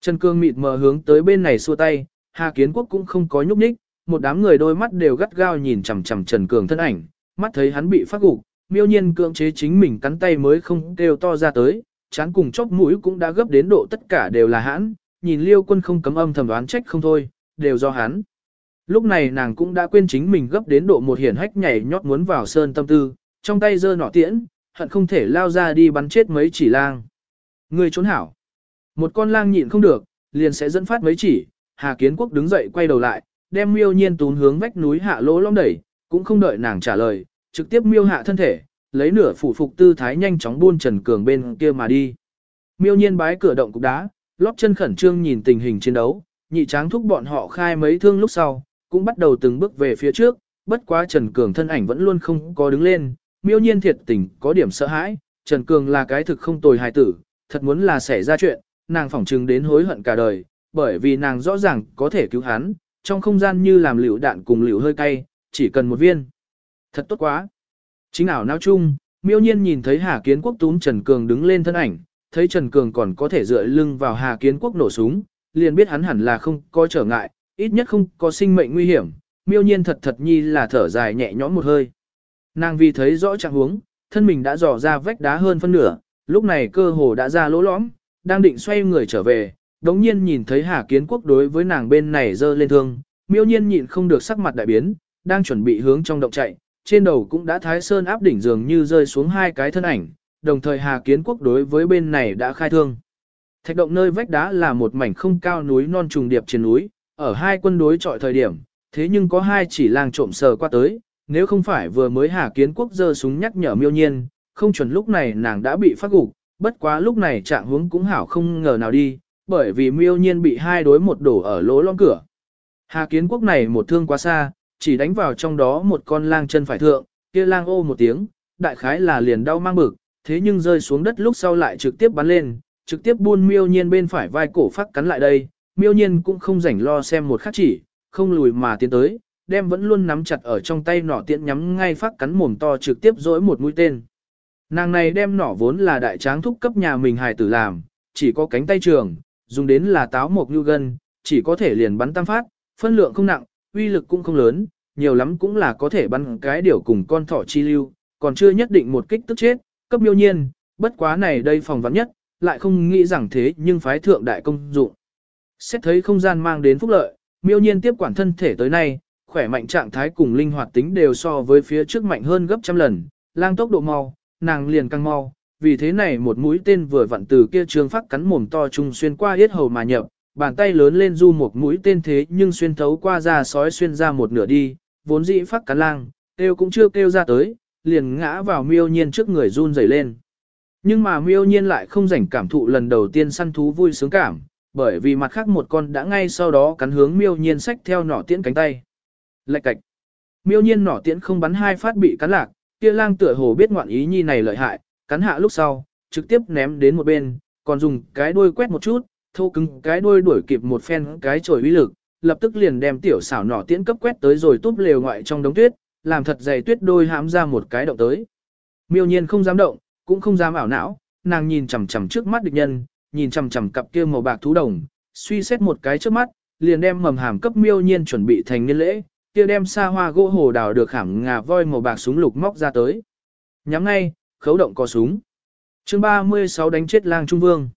Trần Cương mịt mờ hướng tới bên này xua tay, Hà Kiến Quốc cũng không có nhúc nhích, một đám người đôi mắt đều gắt gao nhìn chằm chằm Trần Cường thân ảnh, mắt thấy hắn bị phát gục, miêu nhiên cưỡng chế chính mình cắn tay mới không kêu to ra tới, chán cùng chóp mũi cũng đã gấp đến độ tất cả đều là hãn, nhìn liêu quân không cấm âm thầm đoán trách không thôi, đều do hắn. Lúc này nàng cũng đã quên chính mình gấp đến độ một hiển hách nhảy nhót muốn vào sơn tâm tư, trong tay giơ nỏ tiễn, hận không thể lao ra đi bắn chết mấy chỉ lang. Người trốn hảo. Một con lang nhịn không được, liền sẽ dẫn phát mấy chỉ, Hà Kiến Quốc đứng dậy quay đầu lại, đem miêu nhiên tún hướng vách núi hạ lỗ lõm đẩy, cũng không đợi nàng trả lời, trực tiếp miêu hạ thân thể, lấy nửa phủ phục tư thái nhanh chóng buôn Trần Cường bên kia mà đi. Miêu nhiên bái cửa động cục đá, lóp chân khẩn trương nhìn tình hình chiến đấu, nhị tráng thúc bọn họ khai mấy thương lúc sau, cũng bắt đầu từng bước về phía trước, bất quá Trần Cường thân ảnh vẫn luôn không có đứng lên, miêu nhiên thiệt tình có điểm sợ hãi, Trần Cường là cái thực không tồi hài tử, thật muốn là xảy ra chuyện, nàng phỏng chừng đến hối hận cả đời, bởi vì nàng rõ ràng có thể cứu hắn, trong không gian như làm liều đạn cùng liều hơi cay, chỉ cần một viên. Thật tốt quá. Chính ảo não chung, miêu nhiên nhìn thấy Hà Kiến Quốc túm Trần Cường đứng lên thân ảnh, thấy Trần Cường còn có thể dựa lưng vào Hà Kiến Quốc nổ súng, liền biết hắn hẳn là không có trở ngại, ít nhất không có sinh mệnh nguy hiểm, miêu nhiên thật thật nhi là thở dài nhẹ nhõm một hơi. Nàng vì thấy rõ trạng huống, thân mình đã dò ra vách đá hơn phân nửa, lúc này cơ hồ đã ra lỗ lõm, đang định xoay người trở về, đống nhiên nhìn thấy Hà Kiến Quốc đối với nàng bên này dơ lên thương, miêu nhiên nhịn không được sắc mặt đại biến, đang chuẩn bị hướng trong động chạy, trên đầu cũng đã thái sơn áp đỉnh dường như rơi xuống hai cái thân ảnh, đồng thời Hà Kiến Quốc đối với bên này đã khai thương. Thạch động nơi vách đá là một mảnh không cao núi non trùng điệp trên núi, ở hai quân đối trọi thời điểm, thế nhưng có hai chỉ lang trộm sờ qua tới, nếu không phải vừa mới Hà Kiến Quốc giơ súng nhắc nhở miêu nhiên, không chuẩn lúc này nàng đã bị phát gục, bất quá lúc này trạng hướng cũng hảo không ngờ nào đi, bởi vì miêu nhiên bị hai đối một đổ ở lỗ lõm cửa. Hà Kiến Quốc này một thương quá xa, chỉ đánh vào trong đó một con lang chân phải thượng, kia lang ô một tiếng, đại khái là liền đau mang bực, thế nhưng rơi xuống đất lúc sau lại trực tiếp bắn lên, trực tiếp buôn miêu nhiên bên phải vai cổ phát cắn lại đây, miêu nhiên cũng không rảnh lo xem một khắc chỉ, không lùi mà tiến tới, đem vẫn luôn nắm chặt ở trong tay nỏ tiện nhắm ngay phát cắn mồm to trực tiếp dỗi một mũi tên. Nàng này đem nỏ vốn là đại tráng thúc cấp nhà mình hài tử làm, chỉ có cánh tay trường, dùng đến là táo mộc như gân, chỉ có thể liền bắn tam phát, phân lượng không nặng, uy lực cũng không lớn, nhiều lắm cũng là có thể bắn cái điều cùng con thỏ chi lưu, còn chưa nhất định một kích tức chết, cấp miêu nhiên, bất quá này đây phòng vắng nhất, lại không nghĩ rằng thế nhưng phái thượng đại công dụng. Xét thấy không gian mang đến phúc lợi, miêu nhiên tiếp quản thân thể tới nay, khỏe mạnh trạng thái cùng linh hoạt tính đều so với phía trước mạnh hơn gấp trăm lần, lang tốc độ mau, nàng liền căng mau, vì thế này một mũi tên vừa vặn từ kia trường phát cắn mồm to trung xuyên qua yết hầu mà nhập, bàn tay lớn lên du một mũi tên thế nhưng xuyên thấu qua ra sói xuyên ra một nửa đi, vốn dĩ phát cắn lang, kêu cũng chưa kêu ra tới, liền ngã vào miêu nhiên trước người run rẩy lên. Nhưng mà miêu nhiên lại không rảnh cảm thụ lần đầu tiên săn thú vui sướng cảm, bởi vì mặt khác một con đã ngay sau đó cắn hướng miêu nhiên sách theo nỏ tiễn cánh tay. Lạch cạch. Miêu nhiên nỏ tiễn không bắn hai phát bị cắn lạc, kia lang tựa hồ biết ngoạn ý nhi này lợi hại, cắn hạ lúc sau, trực tiếp ném đến một bên, còn dùng cái đuôi quét một chút, thô cứng cái đuôi đuổi kịp một phen cái chổi uy lực, lập tức liền đem tiểu xảo nỏ tiễn cấp quét tới rồi túp lều ngoại trong đống tuyết, làm thật dày tuyết đôi hãm ra một cái động tới. Miêu nhiên không dám động, cũng không dám ảo não, nàng nhìn chằm chằm trước mắt địch nhân, nhìn chằm chằm cặp kia màu bạc thú đồng, suy xét một cái trước mắt, liền đem mầm hàm cấp miêu nhiên chuẩn bị thành niên lễ, kia đem xa hoa gỗ hồ đào được khảm ngà voi màu bạc súng lục móc ra tới. Nhắm ngay, khấu động có súng. chương 36 đánh chết lang trung vương.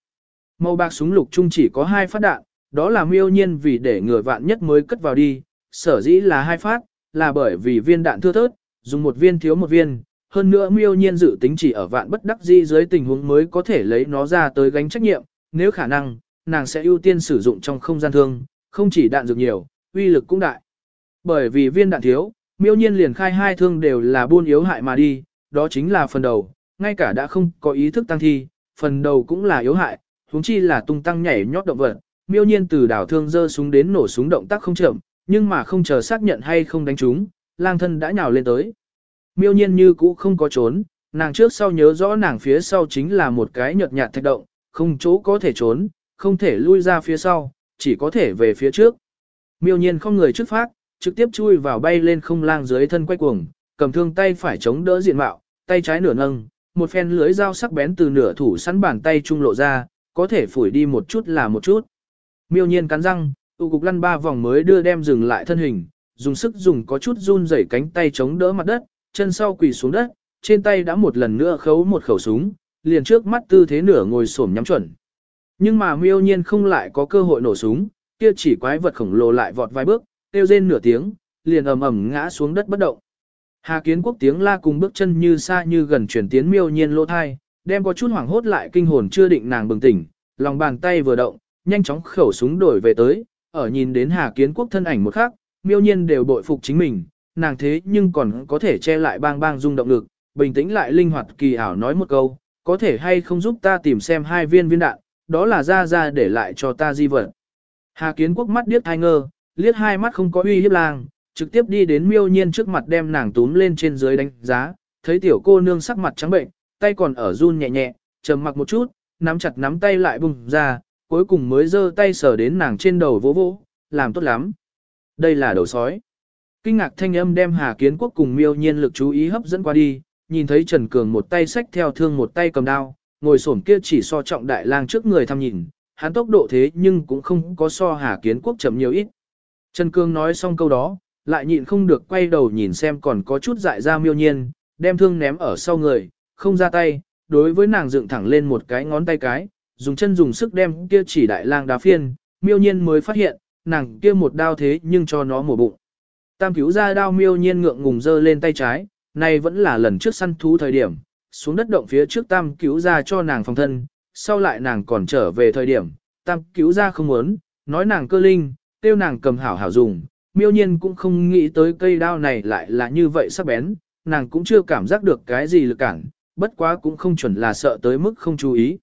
Màu bạc súng lục trung chỉ có hai phát đạn, đó là miêu nhiên vì để người vạn nhất mới cất vào đi, sở dĩ là hai phát, là bởi vì viên đạn thưa thớt, dùng một viên thiếu một viên, hơn nữa miêu nhiên dự tính chỉ ở vạn bất đắc di dưới tình huống mới có thể lấy nó ra tới gánh trách nhiệm, nếu khả năng, nàng sẽ ưu tiên sử dụng trong không gian thương, không chỉ đạn dược nhiều, uy lực cũng đại. Bởi vì viên đạn thiếu, miêu nhiên liền khai hai thương đều là buôn yếu hại mà đi, đó chính là phần đầu, ngay cả đã không có ý thức tăng thi, phần đầu cũng là yếu hại, huống chi là tung tăng nhảy nhót động vật. Miêu nhiên từ đảo thương dơ súng đến nổ súng động tác không chậm, nhưng mà không chờ xác nhận hay không đánh chúng, lang thân đã nhào lên tới. Miêu nhiên như cũ không có trốn, nàng trước sau nhớ rõ nàng phía sau chính là một cái nhợt nhạt thạch động, không chỗ có thể trốn, không thể lui ra phía sau, chỉ có thể về phía trước. Miêu nhiên không người trước phát, trực tiếp chui vào bay lên không lang dưới thân quay cuồng, cầm thương tay phải chống đỡ diện mạo, tay trái nửa nâng, một phen lưới dao sắc bén từ nửa thủ sẵn bàn tay trung lộ ra, có thể phủi đi một chút là một chút. Miêu nhiên cắn răng, tụ cục lăn ba vòng mới đưa đem dừng lại thân hình, dùng sức dùng có chút run rẩy cánh tay chống đỡ mặt đất, chân sau quỳ xuống đất, trên tay đã một lần nữa khấu một khẩu súng, liền trước mắt tư thế nửa ngồi xổm nhắm chuẩn. Nhưng mà miêu nhiên không lại có cơ hội nổ súng, kia chỉ quái vật khổng lồ lại vọt vài bước, kêu rên nửa tiếng, liền ầm ầm ngã xuống đất bất động. Hà kiến quốc tiếng la cùng bước chân như xa như gần chuyển tiến miêu nhiên lỗ thai, đem có chút hoảng hốt lại kinh hồn chưa định nàng bừng tỉnh, lòng bàn tay vừa động, nhanh chóng khẩu súng đổi về tới, ở nhìn đến Hà kiến quốc thân ảnh một khắc, miêu nhiên đều bội phục chính mình, nàng thế nhưng còn có thể che lại bang bang rung động lực, bình tĩnh lại linh hoạt kỳ ảo nói một câu, có thể hay không giúp ta tìm xem hai viên viên đạn, đó là ra ra để lại cho ta di vật. Hà kiến quốc mắt điếc hai ngơ, liếc hai mắt không có uy hiếp lang, trực tiếp đi đến miêu nhiên trước mặt đem nàng túm lên trên dưới đánh giá, thấy tiểu cô nương sắc mặt trắng bệnh, tay còn ở run nhẹ nhẹ, trầm mặc một chút, nắm chặt nắm tay lại bùng ra, cuối cùng mới giơ tay sờ đến nàng trên đầu vỗ vỗ, làm tốt lắm. Đây là đầu sói. Kinh ngạc thanh âm đem Hà Kiến Quốc cùng miêu nhiên lực chú ý hấp dẫn qua đi, nhìn thấy Trần Cường một tay xách theo thương một tay cầm đao, ngồi xổm kia chỉ so trọng đại lang trước người thăm nhìn, hắn tốc độ thế nhưng cũng không có so Hà Kiến Quốc chậm nhiều ít. Trần Cường nói xong câu đó, lại nhịn không được quay đầu nhìn xem còn có chút dại ra miêu nhiên, đem thương ném ở sau người, không ra tay, đối với nàng dựng thẳng lên một cái ngón tay cái, dùng chân dùng sức đem kia chỉ đại lang đá phiên, miêu nhiên mới phát hiện, nàng kia một đao thế nhưng cho nó mổ bụng. Tam cứu ra đao miêu nhiên ngượng ngùng dơ lên tay trái, này vẫn là lần trước săn thú thời điểm, xuống đất động phía trước tam cứu ra cho nàng phòng thân, sau lại nàng còn trở về thời điểm, tam cứu ra không muốn, nói nàng cơ linh, tiêu nàng cầm hảo hảo dùng, miêu nhiên cũng không nghĩ tới cây đao này lại là như vậy sắc bén, nàng cũng chưa cảm giác được cái gì lực cản, bất quá cũng không chuẩn là sợ tới mức không chú ý.